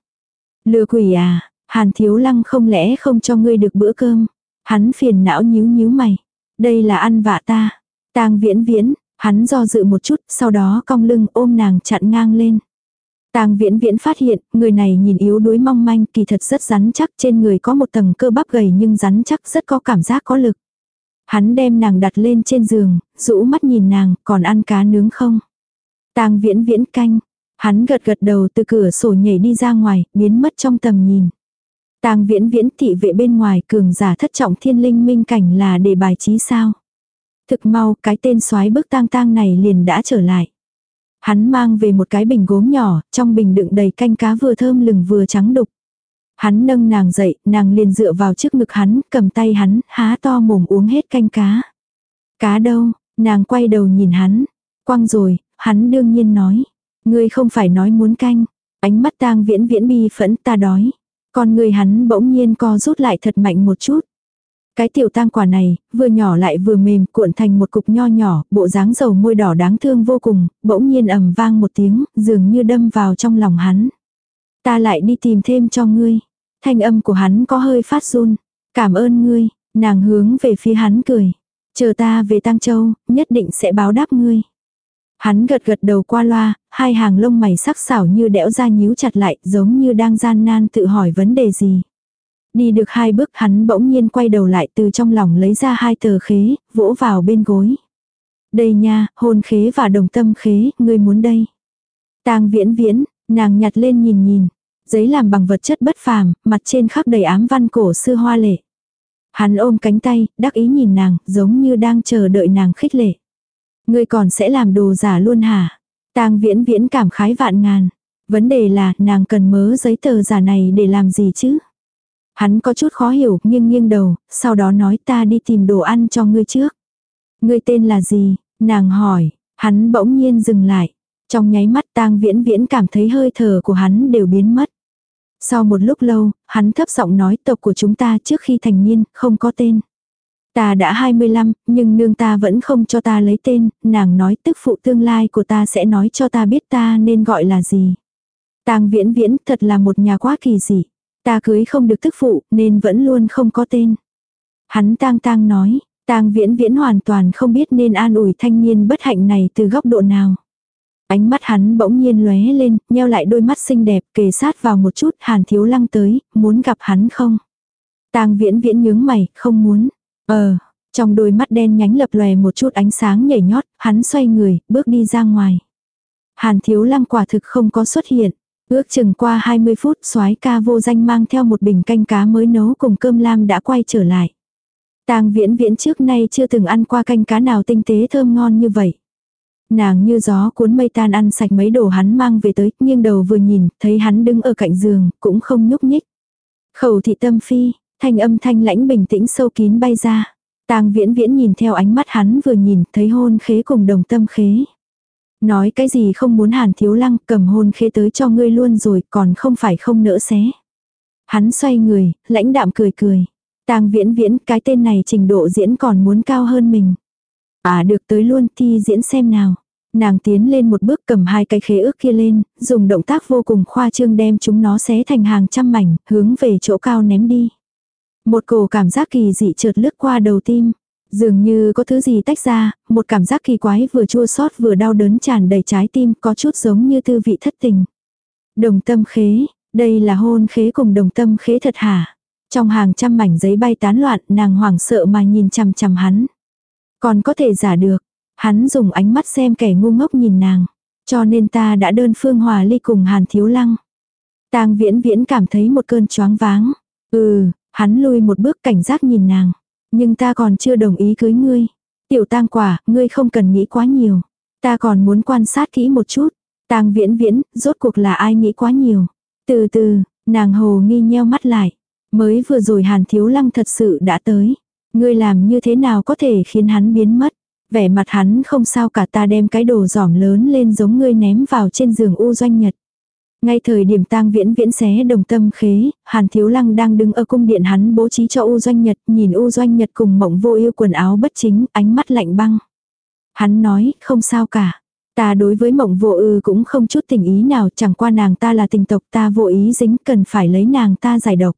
Lừa quỷ à, hàn thiếu lăng không lẽ không cho ngươi được bữa cơm. Hắn phiền não nhíu nhíu mày. Đây là ăn vạ ta. Tang viễn viễn, hắn do dự một chút, sau đó cong lưng ôm nàng chặn ngang lên. Tang viễn viễn phát hiện, người này nhìn yếu đuối mong manh kỳ thật rất rắn chắc trên người có một tầng cơ bắp gầy nhưng rắn chắc rất có cảm giác có lực. Hắn đem nàng đặt lên trên giường, rũ mắt nhìn nàng, còn ăn cá nướng không? Tang viễn viễn canh. Hắn gật gật đầu từ cửa sổ nhảy đi ra ngoài, biến mất trong tầm nhìn. Tang viễn viễn thị vệ bên ngoài cường giả thất trọng thiên linh minh cảnh là để bài trí sao. Thực mau cái tên soái bức tang tang này liền đã trở lại. Hắn mang về một cái bình gốm nhỏ, trong bình đựng đầy canh cá vừa thơm lừng vừa trắng đục. Hắn nâng nàng dậy, nàng liền dựa vào trước ngực hắn, cầm tay hắn, há to mồm uống hết canh cá. Cá đâu, nàng quay đầu nhìn hắn. Quăng rồi, hắn đương nhiên nói. Ngươi không phải nói muốn canh. Ánh mắt tang viễn viễn bi phẫn ta đói. Con người hắn bỗng nhiên co rút lại thật mạnh một chút. Cái tiểu tang quả này, vừa nhỏ lại vừa mềm, cuộn thành một cục nho nhỏ, bộ dáng dầu môi đỏ đáng thương vô cùng, bỗng nhiên ầm vang một tiếng, dường như đâm vào trong lòng hắn. Ta lại đi tìm thêm cho ngươi. Thanh âm của hắn có hơi phát run. Cảm ơn ngươi, nàng hướng về phía hắn cười. Chờ ta về Tăng Châu, nhất định sẽ báo đáp ngươi. Hắn gật gật đầu qua loa, hai hàng lông mày sắc sảo như đẽo ra nhíu chặt lại, giống như đang gian nan tự hỏi vấn đề gì. Đi được hai bước hắn bỗng nhiên quay đầu lại từ trong lòng lấy ra hai tờ khế, vỗ vào bên gối. Đây nha, hôn khế và đồng tâm khế, ngươi muốn đây. tang viễn viễn, nàng nhặt lên nhìn nhìn. Giấy làm bằng vật chất bất phàm, mặt trên khắc đầy ám văn cổ xưa hoa lệ. Hắn ôm cánh tay, đắc ý nhìn nàng, giống như đang chờ đợi nàng khích lệ. Ngươi còn sẽ làm đồ giả luôn hả? Tang viễn viễn cảm khái vạn ngàn. Vấn đề là nàng cần mớ giấy tờ giả này để làm gì chứ? Hắn có chút khó hiểu nhưng nghiêng đầu, sau đó nói ta đi tìm đồ ăn cho ngươi trước. Ngươi tên là gì? Nàng hỏi, hắn bỗng nhiên dừng lại. Trong nháy mắt tang viễn viễn cảm thấy hơi thở của hắn đều biến mất. Sau một lúc lâu, hắn thấp giọng nói tộc của chúng ta trước khi thành niên, không có tên. Ta đã 25, nhưng nương ta vẫn không cho ta lấy tên, nàng nói tức phụ tương lai của ta sẽ nói cho ta biết ta nên gọi là gì. Tang viễn viễn thật là một nhà quá kỳ dị. Ta cưới không được tức phụ nên vẫn luôn không có tên. Hắn tang tang nói, tang viễn viễn hoàn toàn không biết nên an ủi thanh niên bất hạnh này từ góc độ nào. Ánh mắt hắn bỗng nhiên lóe lên, nheo lại đôi mắt xinh đẹp kề sát vào một chút hàn thiếu lăng tới, muốn gặp hắn không? tang viễn viễn nhướng mày, không muốn. Ờ, trong đôi mắt đen nhánh lập lòe một chút ánh sáng nhảy nhót, hắn xoay người, bước đi ra ngoài. Hàn thiếu lăng quả thực không có xuất hiện. Ước chừng qua 20 phút soái ca vô danh mang theo một bình canh cá mới nấu cùng cơm lam đã quay trở lại. Tang viễn viễn trước nay chưa từng ăn qua canh cá nào tinh tế thơm ngon như vậy. Nàng như gió cuốn mây tan ăn sạch mấy đồ hắn mang về tới, nghiêng đầu vừa nhìn, thấy hắn đứng ở cạnh giường, cũng không nhúc nhích. Khẩu thị tâm phi, thanh âm thanh lãnh bình tĩnh sâu kín bay ra. Tang viễn viễn nhìn theo ánh mắt hắn vừa nhìn, thấy hôn khế cùng đồng tâm khế. Nói cái gì không muốn hàn thiếu lăng cầm hôn khế tới cho ngươi luôn rồi còn không phải không nỡ xé. Hắn xoay người, lãnh đạm cười cười. Tang viễn viễn cái tên này trình độ diễn còn muốn cao hơn mình. À được tới luôn thi diễn xem nào. Nàng tiến lên một bước cầm hai cái khế ước kia lên, dùng động tác vô cùng khoa trương đem chúng nó xé thành hàng trăm mảnh, hướng về chỗ cao ném đi. Một cổ cảm giác kỳ dị trượt lướt qua đầu tim. Dường như có thứ gì tách ra, một cảm giác kỳ quái vừa chua xót vừa đau đớn tràn đầy trái tim có chút giống như tư vị thất tình. Đồng tâm khế, đây là hôn khế cùng đồng tâm khế thật hả? Trong hàng trăm mảnh giấy bay tán loạn nàng hoảng sợ mà nhìn chằm chằm hắn. Còn có thể giả được, hắn dùng ánh mắt xem kẻ ngu ngốc nhìn nàng. Cho nên ta đã đơn phương hòa ly cùng hàn thiếu lăng. tang viễn viễn cảm thấy một cơn choáng váng. Ừ, hắn lui một bước cảnh giác nhìn nàng. Nhưng ta còn chưa đồng ý cưới ngươi. Tiểu tang quả, ngươi không cần nghĩ quá nhiều. Ta còn muốn quan sát kỹ một chút. Tang viễn viễn, rốt cuộc là ai nghĩ quá nhiều. Từ từ, nàng hồ nghi nheo mắt lại. Mới vừa rồi hàn thiếu lăng thật sự đã tới. Ngươi làm như thế nào có thể khiến hắn biến mất. Vẻ mặt hắn không sao cả ta đem cái đồ giỏm lớn lên giống ngươi ném vào trên giường u doanh nhật. Ngay thời điểm tang viễn viễn xé đồng tâm khế, Hàn Thiếu Lăng đang đứng ở cung điện hắn bố trí cho U Doanh Nhật, nhìn U Doanh Nhật cùng mộng vô yêu quần áo bất chính, ánh mắt lạnh băng. Hắn nói, không sao cả. Ta đối với mộng vô ư cũng không chút tình ý nào, chẳng qua nàng ta là tình tộc ta vô ý dính, cần phải lấy nàng ta giải độc.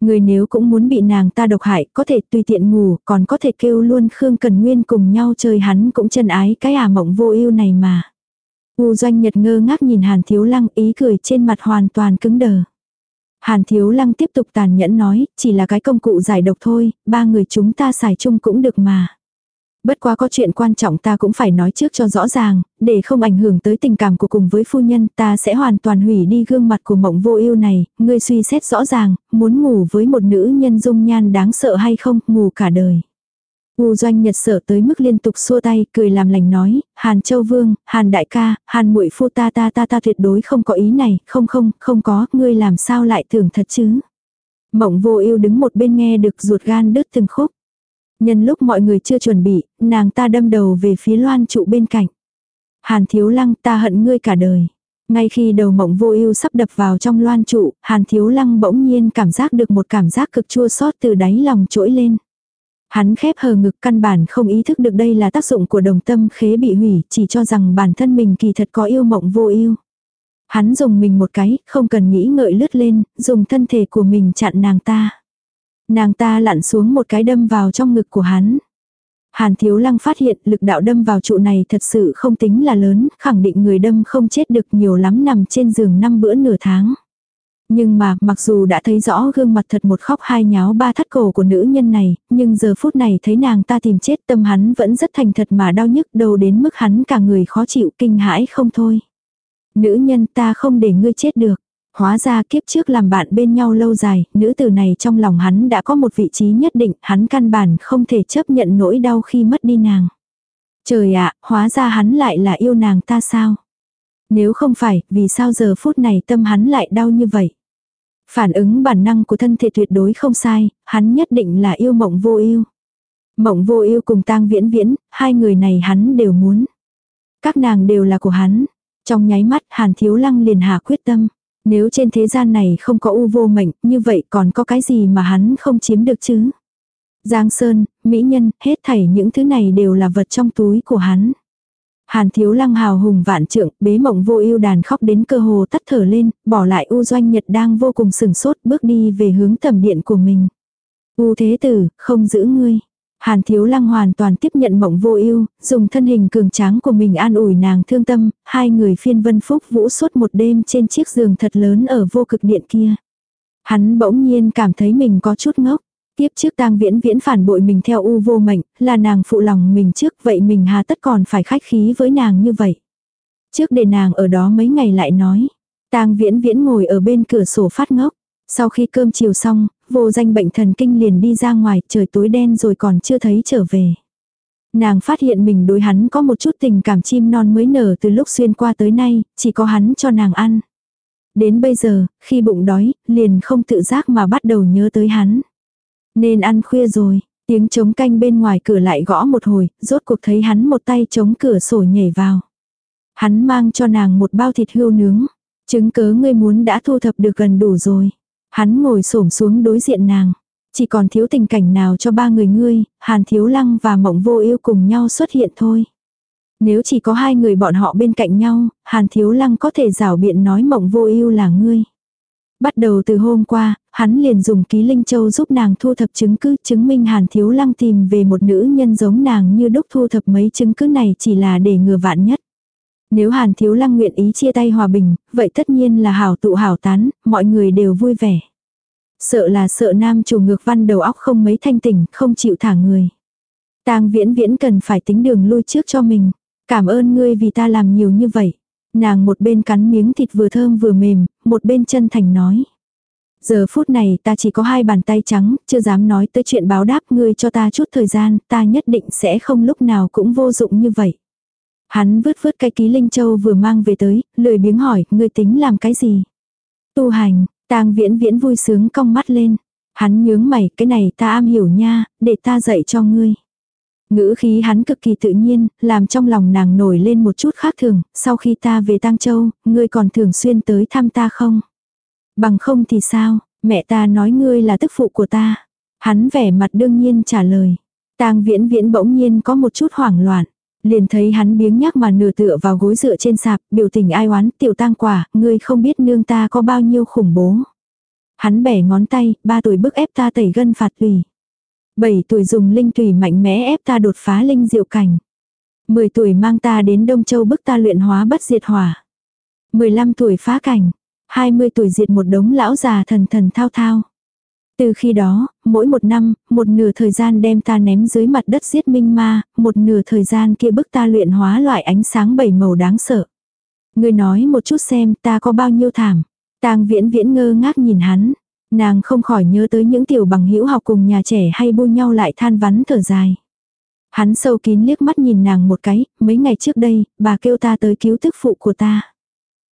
Người nếu cũng muốn bị nàng ta độc hại, có thể tùy tiện ngủ, còn có thể kêu luôn Khương Cần Nguyên cùng nhau chơi hắn cũng chân ái cái à mộng vô ưu này mà. U doanh nhật ngơ ngác nhìn Hàn Thiếu Lăng ý cười trên mặt hoàn toàn cứng đờ. Hàn Thiếu Lăng tiếp tục tàn nhẫn nói, chỉ là cái công cụ giải độc thôi, ba người chúng ta xài chung cũng được mà. Bất quá có chuyện quan trọng ta cũng phải nói trước cho rõ ràng, để không ảnh hưởng tới tình cảm của cùng với phu nhân ta sẽ hoàn toàn hủy đi gương mặt của mộng vô yêu này, ngươi suy xét rõ ràng, muốn ngủ với một nữ nhân dung nhan đáng sợ hay không, ngủ cả đời. U doanh nhật sợ tới mức liên tục xua tay, cười làm lành nói, Hàn Châu Vương, Hàn Đại ca, Hàn muội phu ta ta ta ta tuyệt đối không có ý này, không không, không có, ngươi làm sao lại tưởng thật chứ. Mộng vô ưu đứng một bên nghe được ruột gan đứt từng khúc. Nhân lúc mọi người chưa chuẩn bị, nàng ta đâm đầu về phía loan trụ bên cạnh. Hàn thiếu lăng ta hận ngươi cả đời. Ngay khi đầu mộng vô ưu sắp đập vào trong loan trụ, hàn thiếu lăng bỗng nhiên cảm giác được một cảm giác cực chua xót từ đáy lòng trỗi lên. Hắn khép hờ ngực căn bản không ý thức được đây là tác dụng của đồng tâm khế bị hủy, chỉ cho rằng bản thân mình kỳ thật có yêu mộng vô yêu. Hắn dùng mình một cái, không cần nghĩ ngợi lướt lên, dùng thân thể của mình chặn nàng ta. Nàng ta lặn xuống một cái đâm vào trong ngực của hắn. Hàn Thiếu Lăng phát hiện lực đạo đâm vào trụ này thật sự không tính là lớn, khẳng định người đâm không chết được nhiều lắm nằm trên giường năm bữa nửa tháng. Nhưng mà, mặc dù đã thấy rõ gương mặt thật một khóc hai nháo ba thắt cổ của nữ nhân này, nhưng giờ phút này thấy nàng ta tìm chết tâm hắn vẫn rất thành thật mà đau nhức đầu đến mức hắn cả người khó chịu kinh hãi không thôi. Nữ nhân ta không để ngươi chết được. Hóa ra kiếp trước làm bạn bên nhau lâu dài, nữ tử này trong lòng hắn đã có một vị trí nhất định, hắn căn bản không thể chấp nhận nỗi đau khi mất đi nàng. Trời ạ, hóa ra hắn lại là yêu nàng ta sao? Nếu không phải, vì sao giờ phút này tâm hắn lại đau như vậy? Phản ứng bản năng của thân thể tuyệt đối không sai, hắn nhất định là yêu mộng vô yêu. Mộng vô yêu cùng tang viễn viễn, hai người này hắn đều muốn. Các nàng đều là của hắn. Trong nháy mắt Hàn Thiếu Lăng liền hạ quyết tâm. Nếu trên thế gian này không có u vô mệnh, như vậy còn có cái gì mà hắn không chiếm được chứ? Giang Sơn, Mỹ Nhân, hết thảy những thứ này đều là vật trong túi của hắn. Hàn thiếu lăng hào hùng vạn trượng, bế mộng vô ưu đàn khóc đến cơ hồ tắt thở lên, bỏ lại u doanh nhật đang vô cùng sừng sốt bước đi về hướng tầm điện của mình. U thế tử, không giữ ngươi. Hàn thiếu lăng hoàn toàn tiếp nhận mộng vô ưu, dùng thân hình cường tráng của mình an ủi nàng thương tâm, hai người phiên vân phúc vũ suốt một đêm trên chiếc giường thật lớn ở vô cực điện kia. Hắn bỗng nhiên cảm thấy mình có chút ngốc. Tiếp trước tang viễn viễn phản bội mình theo u vô mệnh, là nàng phụ lòng mình trước vậy mình hà tất còn phải khách khí với nàng như vậy. Trước để nàng ở đó mấy ngày lại nói. tang viễn viễn ngồi ở bên cửa sổ phát ngốc. Sau khi cơm chiều xong, vô danh bệnh thần kinh liền đi ra ngoài, trời tối đen rồi còn chưa thấy trở về. Nàng phát hiện mình đối hắn có một chút tình cảm chim non mới nở từ lúc xuyên qua tới nay, chỉ có hắn cho nàng ăn. Đến bây giờ, khi bụng đói, liền không tự giác mà bắt đầu nhớ tới hắn. Nên ăn khuya rồi, tiếng chống canh bên ngoài cửa lại gõ một hồi, rốt cuộc thấy hắn một tay chống cửa sổ nhảy vào. Hắn mang cho nàng một bao thịt hươu nướng. Chứng cớ ngươi muốn đã thu thập được gần đủ rồi. Hắn ngồi xổm xuống đối diện nàng. Chỉ còn thiếu tình cảnh nào cho ba người ngươi, Hàn Thiếu Lăng và Mộng Vô Yêu cùng nhau xuất hiện thôi. Nếu chỉ có hai người bọn họ bên cạnh nhau, Hàn Thiếu Lăng có thể rảo biện nói Mộng Vô Yêu là ngươi. Bắt đầu từ hôm qua, hắn liền dùng ký linh châu giúp nàng thu thập chứng cứ chứng minh Hàn Thiếu Lăng tìm về một nữ nhân giống nàng như đúc thu thập mấy chứng cứ này chỉ là để ngừa vạn nhất. Nếu Hàn Thiếu Lăng nguyện ý chia tay hòa bình, vậy tất nhiên là hảo tụ hảo tán, mọi người đều vui vẻ. Sợ là sợ nam chủ ngược văn đầu óc không mấy thanh tỉnh, không chịu thả người. Tang viễn viễn cần phải tính đường lui trước cho mình. Cảm ơn ngươi vì ta làm nhiều như vậy. Nàng một bên cắn miếng thịt vừa thơm vừa mềm, một bên chân thành nói. Giờ phút này ta chỉ có hai bàn tay trắng, chưa dám nói tới chuyện báo đáp ngươi cho ta chút thời gian, ta nhất định sẽ không lúc nào cũng vô dụng như vậy. Hắn vứt vứt cái ký linh châu vừa mang về tới, lười biếng hỏi, ngươi tính làm cái gì? Tu hành, tang viễn viễn vui sướng cong mắt lên. Hắn nhướng mày, cái này ta am hiểu nha, để ta dạy cho ngươi. Ngữ khí hắn cực kỳ tự nhiên, làm trong lòng nàng nổi lên một chút khác thường, sau khi ta về tăng Châu, ngươi còn thường xuyên tới thăm ta không? Bằng không thì sao, mẹ ta nói ngươi là tức phụ của ta. Hắn vẻ mặt đương nhiên trả lời. Tang viễn viễn bỗng nhiên có một chút hoảng loạn. Liền thấy hắn biếng nhắc mà nửa tựa vào gối dựa trên sạp, biểu tình ai oán, tiểu tang quả, ngươi không biết nương ta có bao nhiêu khủng bố. Hắn bẻ ngón tay, ba tuổi bức ép ta tẩy gân phạt tùy. 7 tuổi dùng linh thủy mạnh mẽ ép ta đột phá linh diệu cảnh. 10 tuổi mang ta đến Đông Châu bức ta luyện hóa bất diệt hỏa. 15 tuổi phá cảnh. 20 tuổi diệt một đống lão già thần thần thao thao. Từ khi đó, mỗi một năm, một nửa thời gian đem ta ném dưới mặt đất giết minh ma, một nửa thời gian kia bức ta luyện hóa loại ánh sáng bảy màu đáng sợ. Người nói một chút xem ta có bao nhiêu thảm. tang viễn viễn ngơ ngác nhìn hắn. Nàng không khỏi nhớ tới những tiểu bằng hữu học cùng nhà trẻ hay bu nhau lại than vắn thở dài. Hắn sâu kín liếc mắt nhìn nàng một cái, mấy ngày trước đây, bà kêu ta tới cứu tức phụ của ta.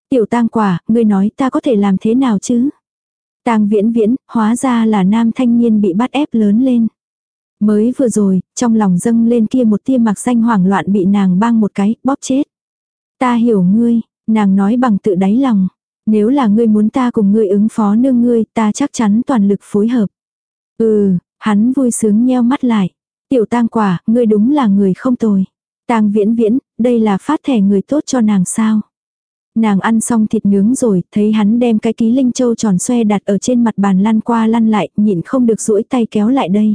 Tiểu tang quả, ngươi nói ta có thể làm thế nào chứ? Tang viễn viễn, hóa ra là nam thanh niên bị bắt ép lớn lên. Mới vừa rồi, trong lòng dâng lên kia một tia mặc xanh hoảng loạn bị nàng bang một cái, bóp chết. Ta hiểu ngươi, nàng nói bằng tự đáy lòng. Nếu là ngươi muốn ta cùng ngươi ứng phó nương ngươi, ta chắc chắn toàn lực phối hợp. Ừ, hắn vui sướng nheo mắt lại. Tiểu tang quả, ngươi đúng là người không tồi. Tang viễn viễn, đây là phát thẻ người tốt cho nàng sao. Nàng ăn xong thịt nướng rồi, thấy hắn đem cái ký linh châu tròn xoe đặt ở trên mặt bàn lăn qua lăn lại, nhịn không được duỗi tay kéo lại đây.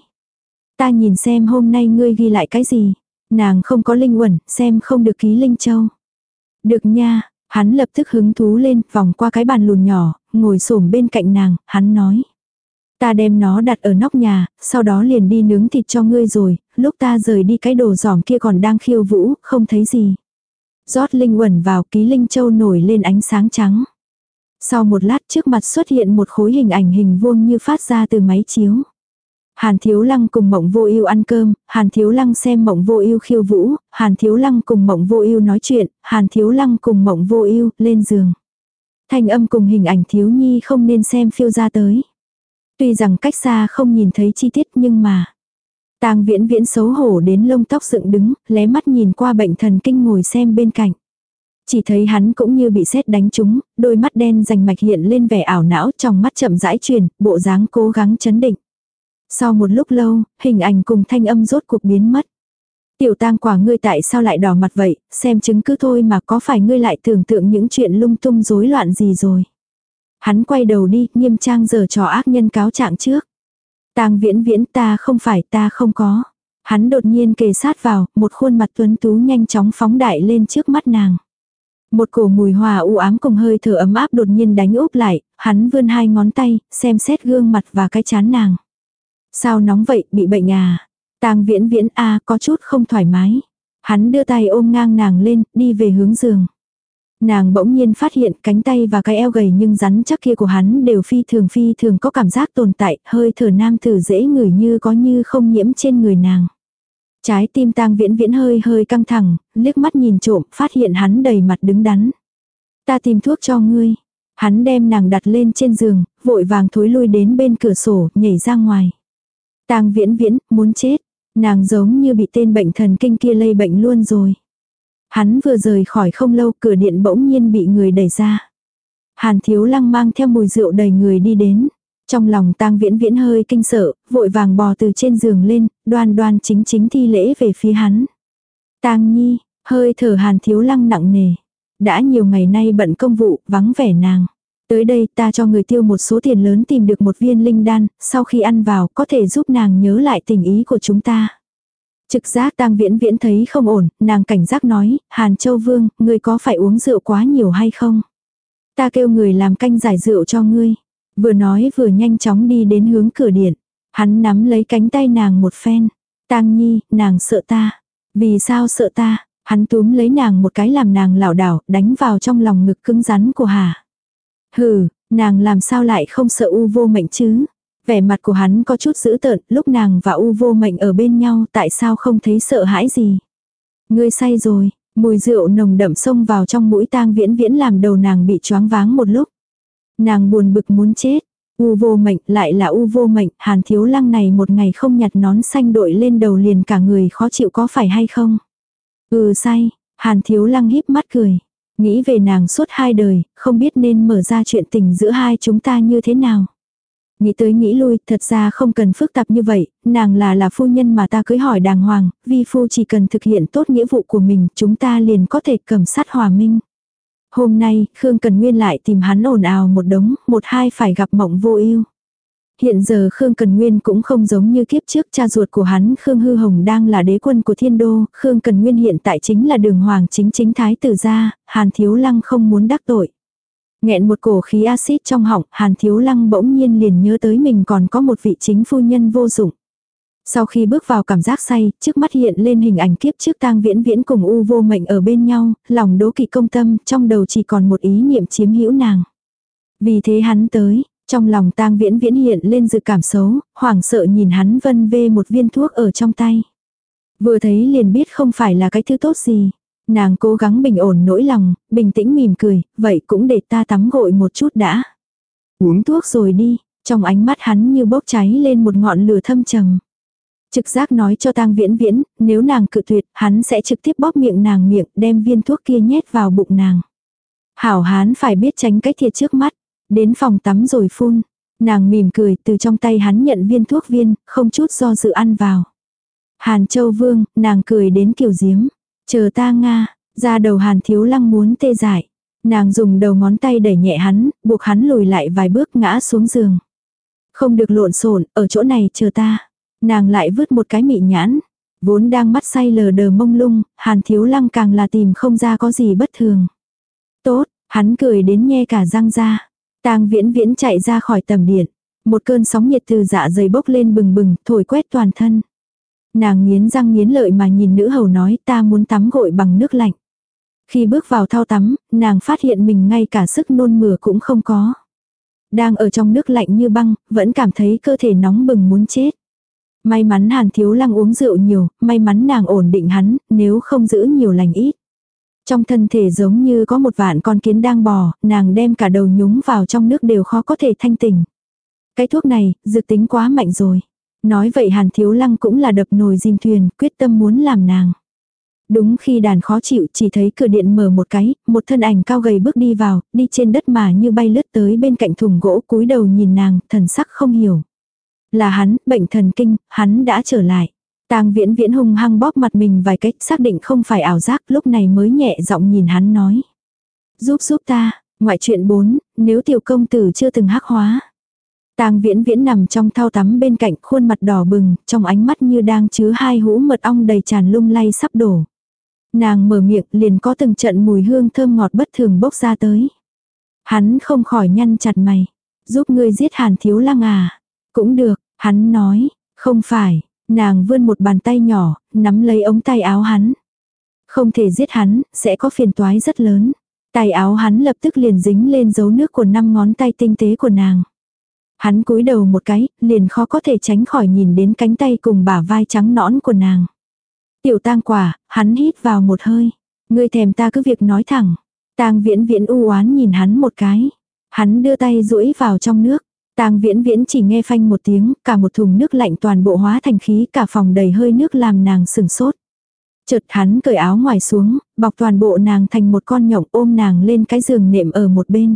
Ta nhìn xem hôm nay ngươi ghi lại cái gì. Nàng không có linh uẩn, xem không được ký linh châu. Được nha, hắn lập tức hứng thú lên, vòng qua cái bàn lùn nhỏ, ngồi xổm bên cạnh nàng, hắn nói. Ta đem nó đặt ở nóc nhà, sau đó liền đi nướng thịt cho ngươi rồi, lúc ta rời đi cái đồ giỏm kia còn đang khiêu vũ, không thấy gì rót linh quẩn vào ký linh châu nổi lên ánh sáng trắng. Sau một lát trước mặt xuất hiện một khối hình ảnh hình vuông như phát ra từ máy chiếu. Hàn Thiếu Lăng cùng Mộng Vô Ưu ăn cơm, Hàn Thiếu Lăng xem Mộng Vô Ưu khiêu vũ, Hàn Thiếu Lăng cùng Mộng Vô Ưu nói chuyện, Hàn Thiếu Lăng cùng Mộng Vô Ưu lên giường. Thanh âm cùng hình ảnh thiếu nhi không nên xem phiêu ra tới. Tuy rằng cách xa không nhìn thấy chi tiết nhưng mà Tang viễn viễn xấu hổ đến lông tóc dựng đứng, lé mắt nhìn qua bệnh thần kinh ngồi xem bên cạnh. Chỉ thấy hắn cũng như bị sét đánh trúng, đôi mắt đen rành mạch hiện lên vẻ ảo não trong mắt chậm rãi truyền, bộ dáng cố gắng chấn định. Sau một lúc lâu, hình ảnh cùng thanh âm rốt cuộc biến mất. Tiểu tang quả ngươi tại sao lại đỏ mặt vậy, xem chứng cứ thôi mà có phải ngươi lại tưởng tượng những chuyện lung tung rối loạn gì rồi. Hắn quay đầu đi, nghiêm trang giờ trò ác nhân cáo trạng trước. Tang viễn viễn ta không phải ta không có. Hắn đột nhiên kề sát vào, một khuôn mặt tuấn tú nhanh chóng phóng đại lên trước mắt nàng. Một cổ mùi hòa u ám cùng hơi thở ấm áp đột nhiên đánh úp lại, hắn vươn hai ngón tay, xem xét gương mặt và cái chán nàng. Sao nóng vậy, bị bệnh à? Tang viễn viễn a có chút không thoải mái. Hắn đưa tay ôm ngang nàng lên, đi về hướng giường. Nàng bỗng nhiên phát hiện cánh tay và cái eo gầy nhưng rắn chắc kia của hắn đều phi thường phi thường có cảm giác tồn tại, hơi thở nam thử dễ ngửi như có như không nhiễm trên người nàng. Trái tim tang viễn viễn hơi hơi căng thẳng, liếc mắt nhìn trộm, phát hiện hắn đầy mặt đứng đắn. Ta tìm thuốc cho ngươi. Hắn đem nàng đặt lên trên giường, vội vàng thối lui đến bên cửa sổ, nhảy ra ngoài tang viễn viễn, muốn chết. Nàng giống như bị tên bệnh thần kinh kia lây bệnh luôn rồi. Hắn vừa rời khỏi không lâu cửa điện bỗng nhiên bị người đẩy ra. Hàn thiếu lăng mang theo mùi rượu đầy người đi đến. Trong lòng tang viễn viễn hơi kinh sợ, vội vàng bò từ trên giường lên, đoan đoan chính chính thi lễ về phía hắn. tang nhi, hơi thở hàn thiếu lăng nặng nề. Đã nhiều ngày nay bận công vụ, vắng vẻ nàng. Tới đây ta cho người tiêu một số tiền lớn tìm được một viên linh đan, sau khi ăn vào có thể giúp nàng nhớ lại tình ý của chúng ta. Trực giác tang viễn viễn thấy không ổn, nàng cảnh giác nói, Hàn Châu Vương, ngươi có phải uống rượu quá nhiều hay không? Ta kêu người làm canh giải rượu cho ngươi. Vừa nói vừa nhanh chóng đi đến hướng cửa điện. Hắn nắm lấy cánh tay nàng một phen. Tang nhi, nàng sợ ta. Vì sao sợ ta? Hắn túm lấy nàng một cái làm nàng lảo đảo, đánh vào trong lòng ngực cứng rắn của Hà. Hừ, nàng làm sao lại không sợ u vô mệnh chứ? Vẻ mặt của hắn có chút dữ tợn, lúc nàng và u vô mệnh ở bên nhau tại sao không thấy sợ hãi gì? Ngươi say rồi, mùi rượu nồng đậm xông vào trong mũi tang viễn viễn làm đầu nàng bị choáng váng một lúc. Nàng buồn bực muốn chết. U vô mệnh lại là u vô mệnh, hàn thiếu lăng này một ngày không nhặt nón xanh đội lên đầu liền cả người khó chịu có phải hay không? Ừ say, hàn thiếu lăng híp mắt cười. Nghĩ về nàng suốt hai đời, không biết nên mở ra chuyện tình giữa hai chúng ta như thế nào. Nghĩ tới nghĩ lui, thật ra không cần phức tạp như vậy, nàng là là phu nhân mà ta cưới hỏi đàng hoàng, vi phu chỉ cần thực hiện tốt nghĩa vụ của mình, chúng ta liền có thể cầm sát hòa minh. Hôm nay, Khương Cần Nguyên lại tìm hắn ồn ào một đống, một hai phải gặp mộng vô ưu. Hiện giờ Khương Cần Nguyên cũng không giống như kiếp trước cha ruột của hắn Khương Hư Hồng đang là đế quân của thiên đô, Khương Cần Nguyên hiện tại chính là đường hoàng chính chính thái tử gia, Hàn Thiếu Lăng không muốn đắc tội. Nghẹn một cổ khí axit trong họng, Hàn Thiếu Lăng bỗng nhiên liền nhớ tới mình còn có một vị chính phu nhân vô dụng. Sau khi bước vào cảm giác say, trước mắt hiện lên hình ảnh kiếp trước tang viễn viễn cùng u vô mệnh ở bên nhau, lòng đố kỵ công tâm, trong đầu chỉ còn một ý niệm chiếm hữu nàng. Vì thế hắn tới, trong lòng tang viễn viễn hiện lên dự cảm xấu, hoảng sợ nhìn hắn vân vê một viên thuốc ở trong tay. Vừa thấy liền biết không phải là cái thứ tốt gì. Nàng cố gắng bình ổn nỗi lòng, bình tĩnh mỉm cười, vậy cũng để ta tắm gội một chút đã. Uống thuốc rồi đi, trong ánh mắt hắn như bốc cháy lên một ngọn lửa thâm trầm. Trực giác nói cho tang viễn viễn, nếu nàng cự tuyệt, hắn sẽ trực tiếp bóp miệng nàng miệng, đem viên thuốc kia nhét vào bụng nàng. Hảo hán phải biết tránh cái thiệt trước mắt. Đến phòng tắm rồi phun. Nàng mỉm cười từ trong tay hắn nhận viên thuốc viên, không chút do dự ăn vào. Hàn Châu Vương, nàng cười đến kiểu diếm. Chờ ta Nga, ra đầu Hàn Thiếu Lăng muốn tê dại. Nàng dùng đầu ngón tay đẩy nhẹ hắn, buộc hắn lùi lại vài bước ngã xuống giường. Không được lộn xộn ở chỗ này chờ ta. Nàng lại vứt một cái mị nhãn. Vốn đang mắt say lờ đờ mông lung, Hàn Thiếu Lăng càng là tìm không ra có gì bất thường. Tốt, hắn cười đến nhe cả răng ra. Tang viễn viễn chạy ra khỏi tầm điện. Một cơn sóng nhiệt từ dạ dày bốc lên bừng bừng, thổi quét toàn thân. Nàng nghiến răng nghiến lợi mà nhìn nữ hầu nói ta muốn tắm gội bằng nước lạnh. Khi bước vào thao tắm, nàng phát hiện mình ngay cả sức nôn mửa cũng không có. Đang ở trong nước lạnh như băng, vẫn cảm thấy cơ thể nóng bừng muốn chết. May mắn Hàn Thiếu Lăng uống rượu nhiều, may mắn nàng ổn định hắn, nếu không giữ nhiều lành ít. Trong thân thể giống như có một vạn con kiến đang bò, nàng đem cả đầu nhúng vào trong nước đều khó có thể thanh tỉnh. Cái thuốc này, dược tính quá mạnh rồi. Nói vậy Hàn Thiếu Lăng cũng là đập nồi dìm thuyền, quyết tâm muốn làm nàng. Đúng khi đàn khó chịu chỉ thấy cửa điện mở một cái, một thân ảnh cao gầy bước đi vào, đi trên đất mà như bay lướt tới bên cạnh thùng gỗ cúi đầu nhìn nàng, thần sắc không hiểu. Là hắn, bệnh thần kinh, hắn đã trở lại. Tang viễn viễn hung hăng bóp mặt mình vài cách xác định không phải ảo giác lúc này mới nhẹ giọng nhìn hắn nói. Giúp giúp ta, ngoại chuyện 4, nếu tiểu công tử chưa từng hắc hóa. Tang viễn viễn nằm trong thao tắm bên cạnh khuôn mặt đỏ bừng, trong ánh mắt như đang chứa hai hũ mật ong đầy tràn lung lay sắp đổ. Nàng mở miệng liền có từng trận mùi hương thơm ngọt bất thường bốc ra tới. Hắn không khỏi nhăn chặt mày. Giúp ngươi giết hàn thiếu lăng à. Cũng được, hắn nói, không phải, nàng vươn một bàn tay nhỏ, nắm lấy ống tay áo hắn. Không thể giết hắn, sẽ có phiền toái rất lớn. Tay áo hắn lập tức liền dính lên dấu nước của năm ngón tay tinh tế của nàng. Hắn cúi đầu một cái, liền khó có thể tránh khỏi nhìn đến cánh tay cùng bả vai trắng nõn của nàng. Tiểu tang quả, hắn hít vào một hơi. Ngươi thèm ta cứ việc nói thẳng. Tang viễn viễn u oán nhìn hắn một cái. Hắn đưa tay duỗi vào trong nước. Tang viễn viễn chỉ nghe phanh một tiếng, cả một thùng nước lạnh toàn bộ hóa thành khí, cả phòng đầy hơi nước làm nàng sừng sốt. Chợt hắn cởi áo ngoài xuống, bọc toàn bộ nàng thành một con nhộng ôm nàng lên cái giường nệm ở một bên.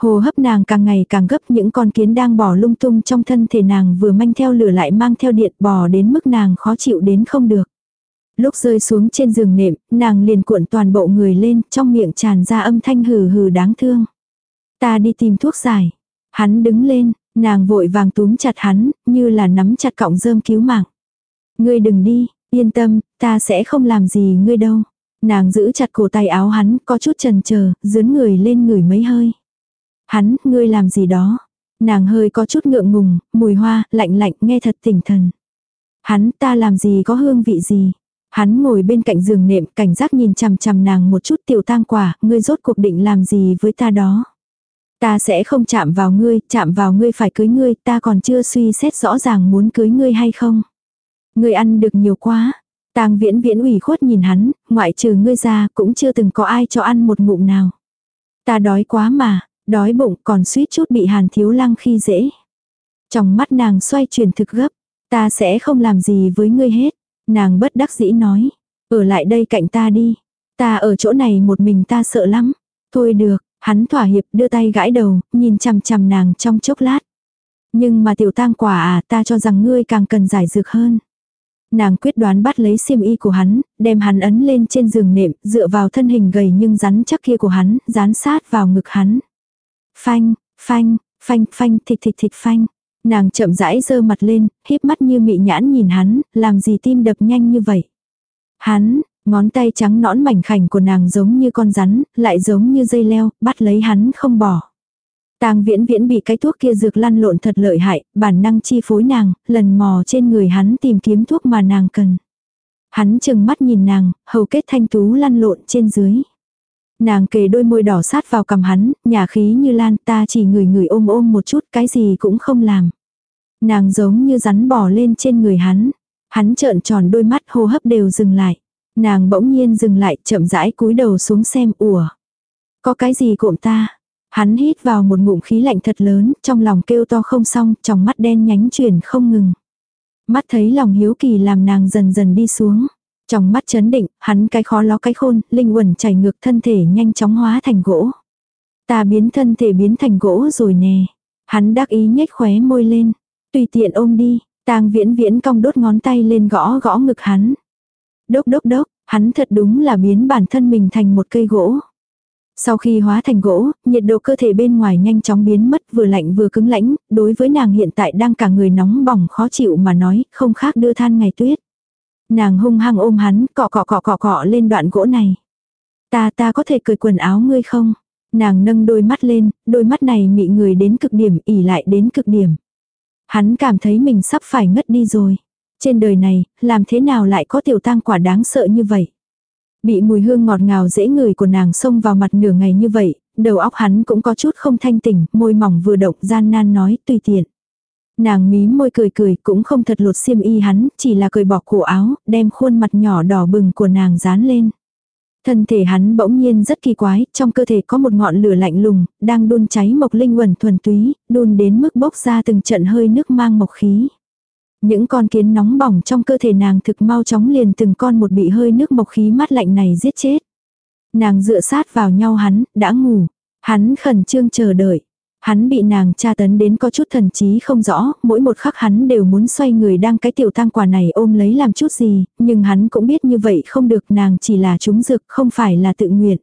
Hồ hấp nàng càng ngày càng gấp những con kiến đang bò lung tung trong thân thể nàng vừa manh theo lửa lại mang theo điện bò đến mức nàng khó chịu đến không được. Lúc rơi xuống trên giường nệm, nàng liền cuộn toàn bộ người lên, trong miệng tràn ra âm thanh hừ hừ đáng thương. Ta đi tìm thuốc giải. Hắn đứng lên, nàng vội vàng túm chặt hắn, như là nắm chặt cọng rơm cứu mạng. Ngươi đừng đi, yên tâm, ta sẽ không làm gì ngươi đâu. Nàng giữ chặt cổ tay áo hắn, có chút chần chờ, dướn người lên người mấy hơi. Hắn, ngươi làm gì đó? Nàng hơi có chút ngượng ngùng, mùi hoa, lạnh lạnh, nghe thật tỉnh thần. Hắn, ta làm gì có hương vị gì? Hắn ngồi bên cạnh giường nệm, cảnh giác nhìn chằm chằm nàng một chút tiểu tang quả, ngươi rốt cuộc định làm gì với ta đó? Ta sẽ không chạm vào ngươi, chạm vào ngươi phải cưới ngươi, ta còn chưa suy xét rõ ràng muốn cưới ngươi hay không. Ngươi ăn được nhiều quá. Tang viễn viễn ủy khuất nhìn hắn, ngoại trừ ngươi ra cũng chưa từng có ai cho ăn một ngụm nào. Ta đói quá mà, đói bụng còn suýt chút bị hàn thiếu lăng khi dễ. Trong mắt nàng xoay chuyển thực gấp, ta sẽ không làm gì với ngươi hết. Nàng bất đắc dĩ nói, ở lại đây cạnh ta đi. Ta ở chỗ này một mình ta sợ lắm. Thôi được, hắn thỏa hiệp đưa tay gãi đầu, nhìn chằm chằm nàng trong chốc lát. Nhưng mà tiểu tang quả à ta cho rằng ngươi càng cần giải dược hơn. Nàng quyết đoán bắt lấy xiêm y của hắn, đem hắn ấn lên trên giường nệm, dựa vào thân hình gầy nhưng rắn chắc kia của hắn, dán sát vào ngực hắn. Phanh, phanh, phanh, phanh, thịt thịt thịt phanh. Nàng chậm rãi giơ mặt lên, híp mắt như mị nhãn nhìn hắn, làm gì tim đập nhanh như vậy. Hắn, ngón tay trắng nõn mảnh khảnh của nàng giống như con rắn, lại giống như dây leo, bắt lấy hắn không bỏ. Tang viễn viễn bị cái thuốc kia dược lăn lộn thật lợi hại, bản năng chi phối nàng, lần mò trên người hắn tìm kiếm thuốc mà nàng cần. Hắn chừng mắt nhìn nàng, hầu kết thanh tú lăn lộn trên dưới. Nàng kề đôi môi đỏ sát vào cầm hắn, nhà khí như lan ta chỉ người người ôm ôm một chút cái gì cũng không làm. Nàng giống như rắn bò lên trên người hắn. Hắn trợn tròn đôi mắt hô hấp đều dừng lại. Nàng bỗng nhiên dừng lại chậm rãi cúi đầu xuống xem ủa. Có cái gì cộm ta? Hắn hít vào một ngụm khí lạnh thật lớn, trong lòng kêu to không xong, trong mắt đen nhánh chuyển không ngừng. Mắt thấy lòng hiếu kỳ làm nàng dần dần đi xuống. Trong mắt chấn định, hắn cái khó ló cái khôn, linh quẩn chảy ngược thân thể nhanh chóng hóa thành gỗ. Ta biến thân thể biến thành gỗ rồi nè. Hắn đắc ý nhếch khóe môi lên. Tùy tiện ôm đi, tang viễn viễn cong đốt ngón tay lên gõ gõ ngực hắn. Đốc đốc đốc, hắn thật đúng là biến bản thân mình thành một cây gỗ. Sau khi hóa thành gỗ, nhiệt độ cơ thể bên ngoài nhanh chóng biến mất vừa lạnh vừa cứng lãnh, đối với nàng hiện tại đang cả người nóng bỏng khó chịu mà nói, không khác đưa than ngày tuyết. Nàng hung hăng ôm hắn, cọ cọ cọ cọ cọ lên đoạn gỗ này. Ta ta có thể cởi quần áo ngươi không? Nàng nâng đôi mắt lên, đôi mắt này mị người đến cực điểm, ỉ lại đến cực điểm. Hắn cảm thấy mình sắp phải ngất đi rồi. Trên đời này, làm thế nào lại có tiểu tang quả đáng sợ như vậy? Bị mùi hương ngọt ngào dễ ngửi của nàng xông vào mặt nửa ngày như vậy, đầu óc hắn cũng có chút không thanh tỉnh, môi mỏng vừa động gian nan nói tùy tiện. Nàng mí môi cười cười cũng không thật lột xiêm y hắn, chỉ là cười bỏ cổ áo, đem khuôn mặt nhỏ đỏ bừng của nàng dán lên. Thân thể hắn bỗng nhiên rất kỳ quái, trong cơ thể có một ngọn lửa lạnh lùng, đang đun cháy mộc linh quẩn thuần túy, đun đến mức bốc ra từng trận hơi nước mang mộc khí. Những con kiến nóng bỏng trong cơ thể nàng thực mau chóng liền từng con một bị hơi nước mộc khí mát lạnh này giết chết. Nàng dựa sát vào nhau hắn, đã ngủ. Hắn khẩn trương chờ đợi. Hắn bị nàng tra tấn đến có chút thần trí không rõ, mỗi một khắc hắn đều muốn xoay người đang cái tiểu tang quả này ôm lấy làm chút gì, nhưng hắn cũng biết như vậy không được nàng chỉ là trúng dược không phải là tự nguyện.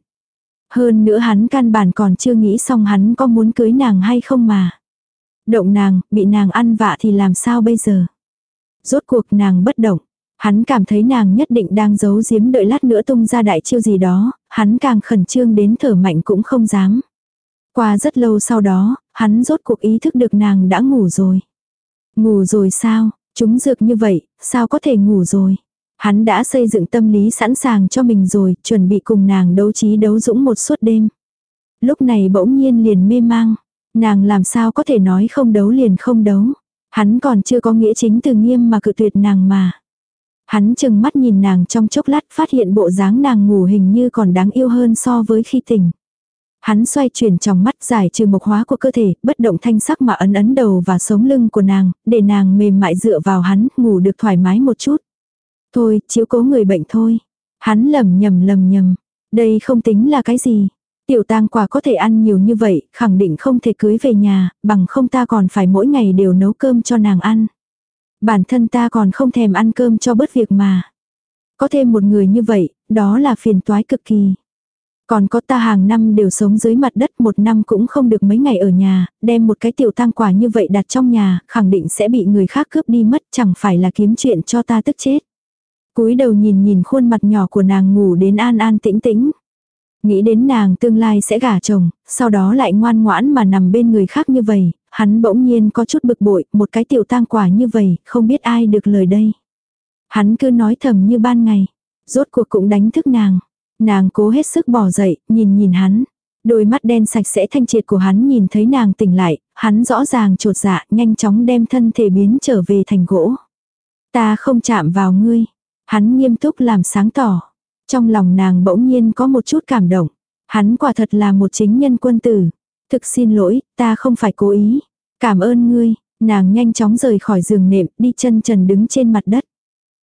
Hơn nữa hắn căn bản còn chưa nghĩ xong hắn có muốn cưới nàng hay không mà. Động nàng, bị nàng ăn vạ thì làm sao bây giờ? Rốt cuộc nàng bất động. Hắn cảm thấy nàng nhất định đang giấu giếm đợi lát nữa tung ra đại chiêu gì đó, hắn càng khẩn trương đến thở mạnh cũng không dám. Qua rất lâu sau đó, hắn rốt cuộc ý thức được nàng đã ngủ rồi. Ngủ rồi sao, chúng dược như vậy, sao có thể ngủ rồi. Hắn đã xây dựng tâm lý sẵn sàng cho mình rồi, chuẩn bị cùng nàng đấu trí đấu dũng một suốt đêm. Lúc này bỗng nhiên liền mê mang. Nàng làm sao có thể nói không đấu liền không đấu. Hắn còn chưa có nghĩa chính từ nghiêm mà cự tuyệt nàng mà. Hắn chừng mắt nhìn nàng trong chốc lát phát hiện bộ dáng nàng ngủ hình như còn đáng yêu hơn so với khi tỉnh. Hắn xoay chuyển trong mắt giải trừ mộc hóa của cơ thể, bất động thanh sắc mà ấn ấn đầu và sống lưng của nàng, để nàng mềm mại dựa vào hắn, ngủ được thoải mái một chút. Thôi, chiếu cố người bệnh thôi. Hắn lầm nhầm lầm nhầm. Đây không tính là cái gì. Tiểu tang quả có thể ăn nhiều như vậy, khẳng định không thể cưới về nhà, bằng không ta còn phải mỗi ngày đều nấu cơm cho nàng ăn. Bản thân ta còn không thèm ăn cơm cho bớt việc mà. Có thêm một người như vậy, đó là phiền toái cực kỳ. Còn có ta hàng năm đều sống dưới mặt đất một năm cũng không được mấy ngày ở nhà, đem một cái tiểu tang quả như vậy đặt trong nhà, khẳng định sẽ bị người khác cướp đi mất chẳng phải là kiếm chuyện cho ta tức chết. cúi đầu nhìn nhìn khuôn mặt nhỏ của nàng ngủ đến an an tĩnh tĩnh. Nghĩ đến nàng tương lai sẽ gả chồng, sau đó lại ngoan ngoãn mà nằm bên người khác như vậy, hắn bỗng nhiên có chút bực bội, một cái tiểu tang quả như vậy, không biết ai được lời đây. Hắn cứ nói thầm như ban ngày, rốt cuộc cũng đánh thức nàng. Nàng cố hết sức bỏ dậy, nhìn nhìn hắn. Đôi mắt đen sạch sẽ thanh triệt của hắn nhìn thấy nàng tỉnh lại, hắn rõ ràng trột dạ, nhanh chóng đem thân thể biến trở về thành gỗ. Ta không chạm vào ngươi. Hắn nghiêm túc làm sáng tỏ. Trong lòng nàng bỗng nhiên có một chút cảm động. Hắn quả thật là một chính nhân quân tử. Thực xin lỗi, ta không phải cố ý. Cảm ơn ngươi. Nàng nhanh chóng rời khỏi giường nệm, đi chân trần đứng trên mặt đất.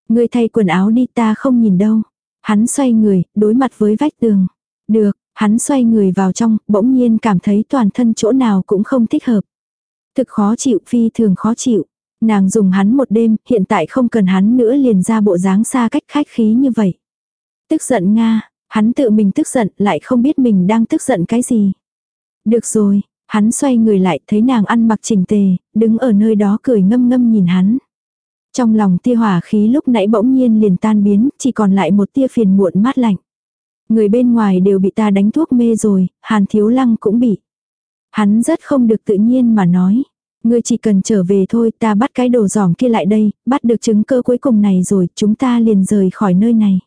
Ngươi thay quần áo đi ta không nhìn đâu. Hắn xoay người, đối mặt với vách tường. Được, hắn xoay người vào trong, bỗng nhiên cảm thấy toàn thân chỗ nào cũng không thích hợp. Thực khó chịu, phi thường khó chịu. Nàng dùng hắn một đêm, hiện tại không cần hắn nữa liền ra bộ dáng xa cách khách khí như vậy. Tức giận Nga, hắn tự mình tức giận, lại không biết mình đang tức giận cái gì. Được rồi, hắn xoay người lại thấy nàng ăn mặc chỉnh tề, đứng ở nơi đó cười ngâm ngâm nhìn hắn. Trong lòng tia hỏa khí lúc nãy bỗng nhiên liền tan biến, chỉ còn lại một tia phiền muộn mát lạnh. Người bên ngoài đều bị ta đánh thuốc mê rồi, hàn thiếu lăng cũng bị. Hắn rất không được tự nhiên mà nói. Ngươi chỉ cần trở về thôi, ta bắt cái đồ giỏng kia lại đây, bắt được chứng cơ cuối cùng này rồi, chúng ta liền rời khỏi nơi này.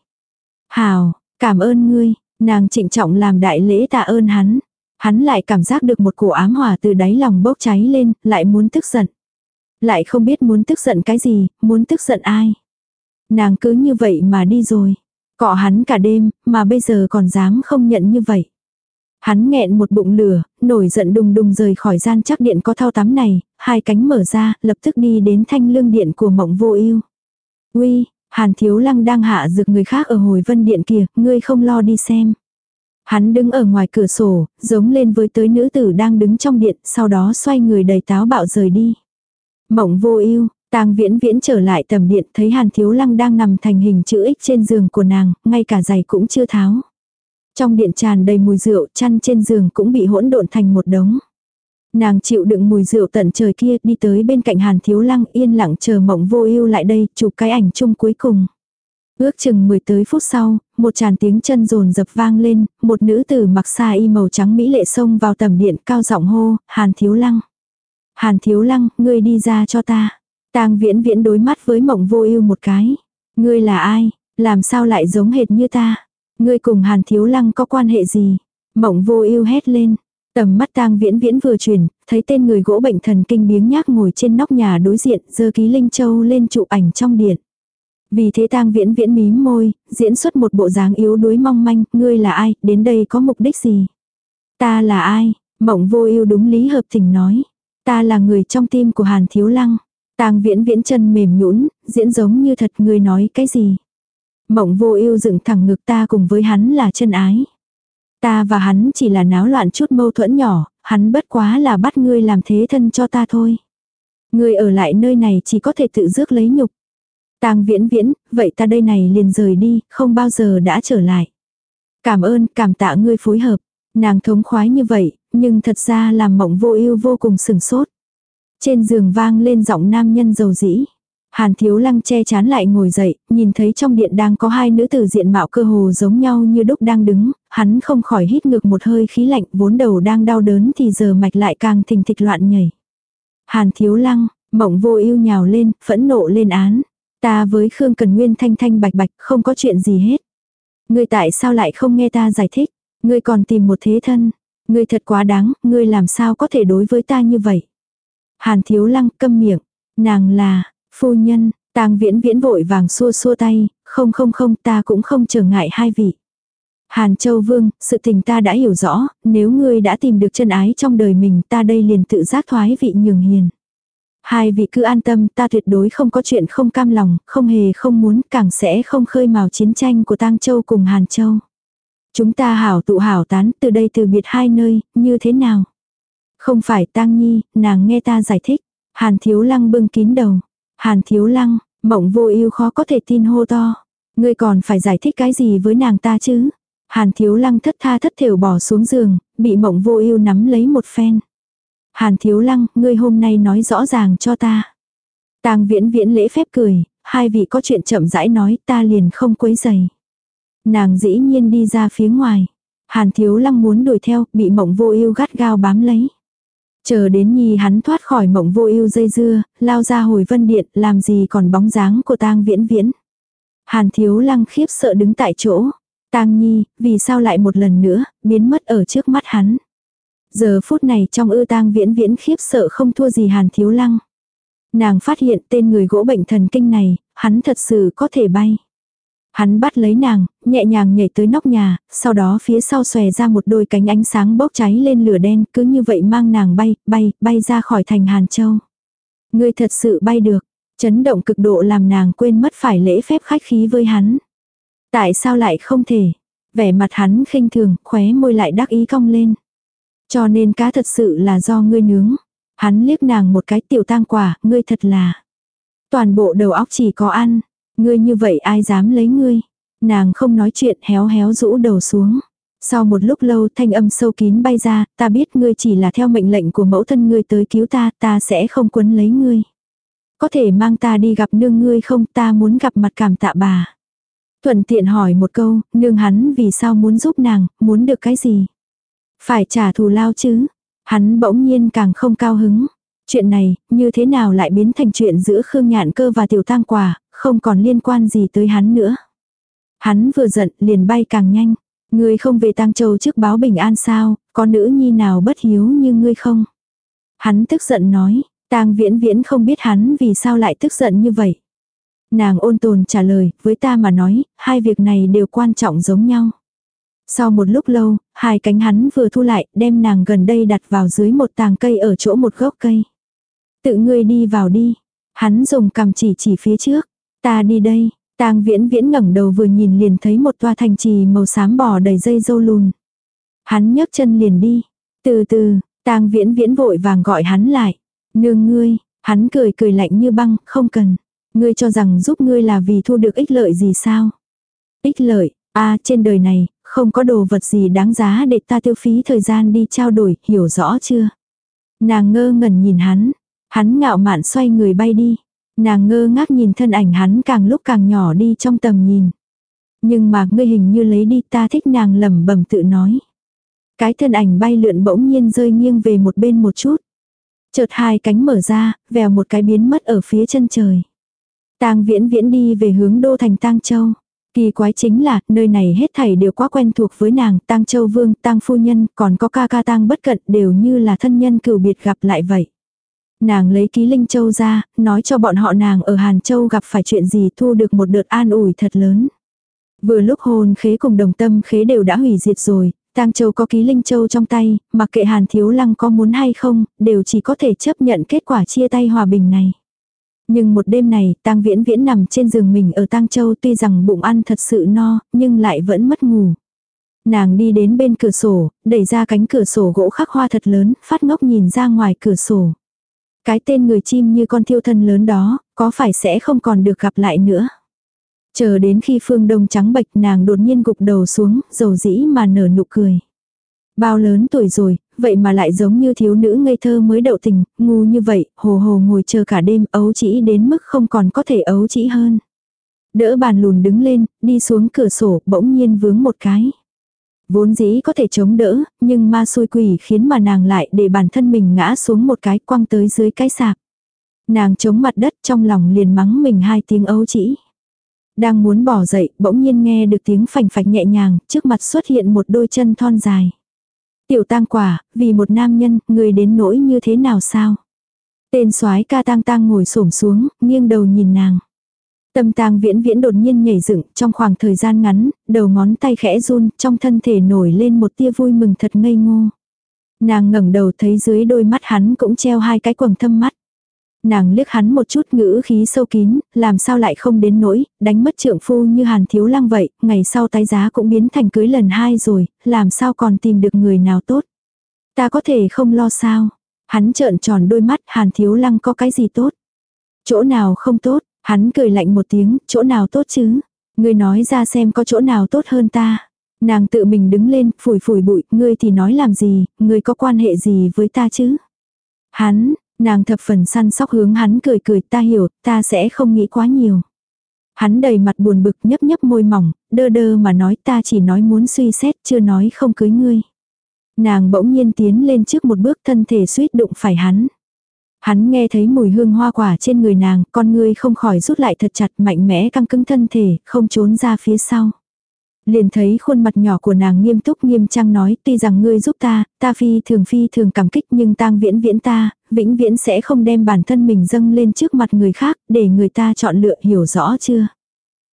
Hào, cảm ơn ngươi, nàng trịnh trọng làm đại lễ tạ ơn hắn. Hắn lại cảm giác được một cổ ám hỏa từ đáy lòng bốc cháy lên, lại muốn tức giận. Lại không biết muốn tức giận cái gì, muốn tức giận ai. Nàng cứ như vậy mà đi rồi. Cọ hắn cả đêm, mà bây giờ còn dám không nhận như vậy. Hắn nghẹn một bụng lửa, nổi giận đùng đùng rời khỏi gian chắc điện có thao tắm này, hai cánh mở ra, lập tức đi đến thanh lương điện của mộng vô ưu. Uy, Hàn Thiếu Lăng đang hạ dược người khác ở hồi vân điện kia, ngươi không lo đi xem. Hắn đứng ở ngoài cửa sổ, giống lên với tới nữ tử đang đứng trong điện, sau đó xoay người đầy táo bạo rời đi. Mộng vô ưu tang viễn viễn trở lại tầm điện thấy hàn thiếu lăng đang nằm thành hình chữ X trên giường của nàng, ngay cả giày cũng chưa tháo. Trong điện tràn đầy mùi rượu, chăn trên giường cũng bị hỗn độn thành một đống. Nàng chịu đựng mùi rượu tận trời kia đi tới bên cạnh hàn thiếu lăng yên lặng chờ mộng vô ưu lại đây chụp cái ảnh chung cuối cùng. Ước chừng 10 tới phút sau, một tràn tiếng chân rồn dập vang lên, một nữ tử mặc xa y màu trắng mỹ lệ xông vào tầm điện cao giọng hô, hàn thiếu lăng. Hàn thiếu lăng, ngươi đi ra cho ta. tang viễn viễn đối mắt với mộng vô ưu một cái. Ngươi là ai, làm sao lại giống hệt như ta. Ngươi cùng hàn thiếu lăng có quan hệ gì. Mộng vô ưu hét lên. Tầm mắt tang viễn viễn vừa chuyển, thấy tên người gỗ bệnh thần kinh biếng nhác ngồi trên nóc nhà đối diện, giơ ký linh châu lên chụp ảnh trong điện. Vì thế tang viễn viễn mím môi, diễn xuất một bộ dáng yếu đuối mong manh, ngươi là ai, đến đây có mục đích gì? Ta là ai? Mộng vô ưu đúng lý hợp tình nói. Ta là người trong tim của Hàn Thiếu Lăng. Tang viễn viễn chân mềm nhũn, diễn giống như thật người nói cái gì. Mộng vô ưu dựng thẳng ngực ta cùng với hắn là chân ái. Ta và hắn chỉ là náo loạn chút mâu thuẫn nhỏ, hắn bất quá là bắt ngươi làm thế thân cho ta thôi. Ngươi ở lại nơi này chỉ có thể tự rước lấy nhục. Tang viễn viễn, vậy ta đây này liền rời đi, không bao giờ đã trở lại. Cảm ơn, cảm tạ ngươi phối hợp. Nàng thống khoái như vậy, nhưng thật ra làm mộng vô ưu vô cùng sừng sốt. Trên giường vang lên giọng nam nhân dầu dĩ. Hàn thiếu lăng che chán lại ngồi dậy, nhìn thấy trong điện đang có hai nữ tử diện mạo cơ hồ giống nhau như đúc đang đứng, hắn không khỏi hít ngược một hơi khí lạnh vốn đầu đang đau đớn thì giờ mạch lại càng thình thịch loạn nhảy. Hàn thiếu lăng, mộng vô ưu nhào lên, phẫn nộ lên án. Ta với Khương Cần Nguyên thanh thanh bạch bạch không có chuyện gì hết. Ngươi tại sao lại không nghe ta giải thích? Ngươi còn tìm một thế thân. Ngươi thật quá đáng, ngươi làm sao có thể đối với ta như vậy? Hàn thiếu lăng câm miệng. Nàng là, phu nhân, tang viễn viễn vội vàng xua xua tay, không không không ta cũng không trở ngại hai vị. Hàn Châu Vương, sự tình ta đã hiểu rõ, nếu ngươi đã tìm được chân ái trong đời mình ta đây liền tự giác thoái vị nhường hiền. Hai vị cứ an tâm ta tuyệt đối không có chuyện không cam lòng, không hề không muốn, càng sẽ không khơi mào chiến tranh của Tang Châu cùng Hàn Châu. Chúng ta hảo tụ hảo tán từ đây từ biệt hai nơi, như thế nào? Không phải Tang Nhi, nàng nghe ta giải thích. Hàn Thiếu Lăng bưng kín đầu. Hàn Thiếu Lăng, mộng vô ưu khó có thể tin hô to. Ngươi còn phải giải thích cái gì với nàng ta chứ? Hàn Thiếu Lăng thất tha thất thểu bỏ xuống giường, bị mộng vô ưu nắm lấy một phen. Hàn Thiếu Lăng, ngươi hôm nay nói rõ ràng cho ta. Tang Viễn Viễn lễ phép cười, hai vị có chuyện chậm rãi nói, ta liền không quấy dày. Nàng dĩ nhiên đi ra phía ngoài. Hàn Thiếu Lăng muốn đuổi theo, bị Mộng Vô Ưu gắt gao bám lấy. Chờ đến nhi hắn thoát khỏi Mộng Vô Ưu dây dưa, lao ra hồi vân điện, làm gì còn bóng dáng của Tang Viễn Viễn. Hàn Thiếu Lăng khiếp sợ đứng tại chỗ. Tang Nhi, vì sao lại một lần nữa biến mất ở trước mắt hắn? Giờ phút này trong ư tang viễn viễn khiếp sợ không thua gì hàn thiếu lăng. Nàng phát hiện tên người gỗ bệnh thần kinh này, hắn thật sự có thể bay. Hắn bắt lấy nàng, nhẹ nhàng nhảy tới nóc nhà, sau đó phía sau xòe ra một đôi cánh ánh sáng bốc cháy lên lửa đen, cứ như vậy mang nàng bay, bay, bay ra khỏi thành Hàn Châu. Ngươi thật sự bay được, chấn động cực độ làm nàng quên mất phải lễ phép khách khí với hắn. Tại sao lại không thể? Vẻ mặt hắn khinh thường, khóe môi lại đắc ý cong lên. Cho nên cá thật sự là do ngươi nướng. Hắn liếc nàng một cái tiểu tang quả, ngươi thật là. Toàn bộ đầu óc chỉ có ăn. Ngươi như vậy ai dám lấy ngươi. Nàng không nói chuyện héo héo rũ đầu xuống. Sau một lúc lâu thanh âm sâu kín bay ra, ta biết ngươi chỉ là theo mệnh lệnh của mẫu thân ngươi tới cứu ta, ta sẽ không quấn lấy ngươi. Có thể mang ta đi gặp nương ngươi không, ta muốn gặp mặt cảm tạ bà. Thuận tiện hỏi một câu, nương hắn vì sao muốn giúp nàng, muốn được cái gì? Phải trả thù lao chứ. Hắn bỗng nhiên càng không cao hứng. Chuyện này, như thế nào lại biến thành chuyện giữa Khương Nhạn Cơ và Tiểu Tăng Quả, không còn liên quan gì tới hắn nữa. Hắn vừa giận, liền bay càng nhanh. Ngươi không về Tang Châu trước báo bình an sao, có nữ nhi nào bất hiếu như ngươi không? Hắn tức giận nói, Tang Viễn Viễn không biết hắn vì sao lại tức giận như vậy. Nàng ôn tồn trả lời, với ta mà nói, hai việc này đều quan trọng giống nhau. Sau một lúc lâu, hai cánh hắn vừa thu lại, đem nàng gần đây đặt vào dưới một tàng cây ở chỗ một gốc cây. Tự ngươi đi vào đi. Hắn dùng cầm chỉ chỉ phía trước. Ta đi đây. Tang viễn viễn ngẩng đầu vừa nhìn liền thấy một toa thành trì màu xám bò đầy dây dâu lùn. Hắn nhấc chân liền đi. Từ từ, tang viễn viễn vội vàng gọi hắn lại. Nương ngươi, hắn cười cười lạnh như băng, không cần. Ngươi cho rằng giúp ngươi là vì thu được ích lợi gì sao? Ích lợi, a trên đời này, không có đồ vật gì đáng giá để ta tiêu phí thời gian đi trao đổi, hiểu rõ chưa? Nàng ngơ ngẩn nhìn hắn, hắn ngạo mạn xoay người bay đi. Nàng ngơ ngác nhìn thân ảnh hắn càng lúc càng nhỏ đi trong tầm nhìn. Nhưng mà ngươi hình như lấy đi ta thích nàng lẩm bẩm tự nói. Cái thân ảnh bay lượn bỗng nhiên rơi nghiêng về một bên một chút. Chợt hai cánh mở ra, vèo một cái biến mất ở phía chân trời. Tang viễn viễn đi về hướng đô thành Tang Châu. Kỳ quái chính là, nơi này hết thảy đều quá quen thuộc với nàng, tang châu vương, tang phu nhân, còn có ca ca tang bất cận đều như là thân nhân cừu biệt gặp lại vậy. Nàng lấy ký linh châu ra, nói cho bọn họ nàng ở Hàn Châu gặp phải chuyện gì thu được một đợt an ủi thật lớn. Vừa lúc hồn khế cùng đồng tâm khế đều đã hủy diệt rồi, tang châu có ký linh châu trong tay, mặc kệ Hàn Thiếu Lăng có muốn hay không, đều chỉ có thể chấp nhận kết quả chia tay hòa bình này. Nhưng một đêm này, tang viễn viễn nằm trên giường mình ở tang châu tuy rằng bụng ăn thật sự no, nhưng lại vẫn mất ngủ. Nàng đi đến bên cửa sổ, đẩy ra cánh cửa sổ gỗ khắc hoa thật lớn, phát ngốc nhìn ra ngoài cửa sổ. Cái tên người chim như con thiêu thân lớn đó, có phải sẽ không còn được gặp lại nữa. Chờ đến khi phương đông trắng bệch nàng đột nhiên gục đầu xuống, dầu dĩ mà nở nụ cười. Bao lớn tuổi rồi, vậy mà lại giống như thiếu nữ ngây thơ mới đậu tình, ngu như vậy, hồ hồ ngồi chờ cả đêm ấu chỉ đến mức không còn có thể ấu chỉ hơn. Đỡ bàn lùn đứng lên, đi xuống cửa sổ, bỗng nhiên vướng một cái. Vốn dĩ có thể chống đỡ, nhưng ma xui quỷ khiến mà nàng lại để bản thân mình ngã xuống một cái quăng tới dưới cái sạp. Nàng chống mặt đất trong lòng liền mắng mình hai tiếng ấu chỉ. Đang muốn bỏ dậy, bỗng nhiên nghe được tiếng phành phạch nhẹ nhàng, trước mặt xuất hiện một đôi chân thon dài. Tiểu tang quả, vì một nam nhân, người đến nỗi như thế nào sao? Tên soái ca tang tang ngồi xổm xuống, nghiêng đầu nhìn nàng. Tâm tang viễn viễn đột nhiên nhảy dựng trong khoảng thời gian ngắn, đầu ngón tay khẽ run, trong thân thể nổi lên một tia vui mừng thật ngây ngô. Nàng ngẩng đầu thấy dưới đôi mắt hắn cũng treo hai cái quầng thâm mắt. Nàng liếc hắn một chút ngữ khí sâu kín, làm sao lại không đến nỗi, đánh mất trượng phu như hàn thiếu lăng vậy, ngày sau tái giá cũng biến thành cưới lần hai rồi, làm sao còn tìm được người nào tốt. Ta có thể không lo sao. Hắn trợn tròn đôi mắt hàn thiếu lăng có cái gì tốt. Chỗ nào không tốt, hắn cười lạnh một tiếng, chỗ nào tốt chứ. Ngươi nói ra xem có chỗ nào tốt hơn ta. Nàng tự mình đứng lên, phủi phủi bụi, ngươi thì nói làm gì, ngươi có quan hệ gì với ta chứ. Hắn, Nàng thập phần săn sóc hướng hắn cười cười ta hiểu, ta sẽ không nghĩ quá nhiều. Hắn đầy mặt buồn bực nhấp nhấp môi mỏng, đơ đơ mà nói ta chỉ nói muốn suy xét chưa nói không cưới ngươi. Nàng bỗng nhiên tiến lên trước một bước thân thể suýt đụng phải hắn. Hắn nghe thấy mùi hương hoa quả trên người nàng, con ngươi không khỏi rút lại thật chặt mạnh mẽ căng cứng thân thể, không trốn ra phía sau liền thấy khuôn mặt nhỏ của nàng nghiêm túc nghiêm trang nói tuy rằng ngươi giúp ta, ta phi thường phi thường cảm kích nhưng tang viễn viễn ta, vĩnh viễn sẽ không đem bản thân mình dâng lên trước mặt người khác để người ta chọn lựa hiểu rõ chưa.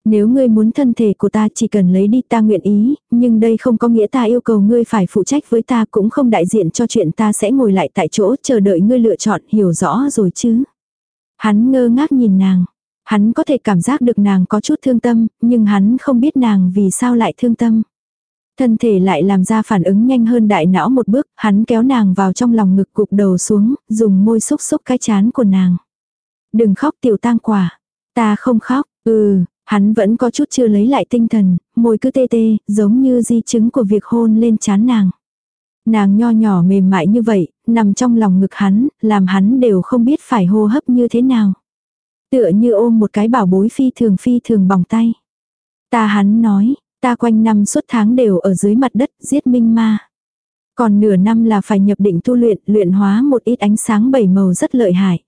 Nếu ngươi muốn thân thể của ta chỉ cần lấy đi ta nguyện ý, nhưng đây không có nghĩa ta yêu cầu ngươi phải phụ trách với ta cũng không đại diện cho chuyện ta sẽ ngồi lại tại chỗ chờ đợi ngươi lựa chọn hiểu rõ rồi chứ. Hắn ngơ ngác nhìn nàng, Hắn có thể cảm giác được nàng có chút thương tâm, nhưng hắn không biết nàng vì sao lại thương tâm. Thân thể lại làm ra phản ứng nhanh hơn đại não một bước, hắn kéo nàng vào trong lòng ngực cục đầu xuống, dùng môi xúc xúc cái chán của nàng. Đừng khóc tiểu tang quả. Ta không khóc, ừ, hắn vẫn có chút chưa lấy lại tinh thần, môi cứ tê tê, giống như di chứng của việc hôn lên chán nàng. Nàng nho nhỏ mềm mại như vậy, nằm trong lòng ngực hắn, làm hắn đều không biết phải hô hấp như thế nào. Tựa như ôm một cái bảo bối phi thường phi thường bỏng tay. Ta hắn nói, ta quanh năm suốt tháng đều ở dưới mặt đất giết minh ma. Còn nửa năm là phải nhập định tu luyện, luyện hóa một ít ánh sáng bảy màu rất lợi hại.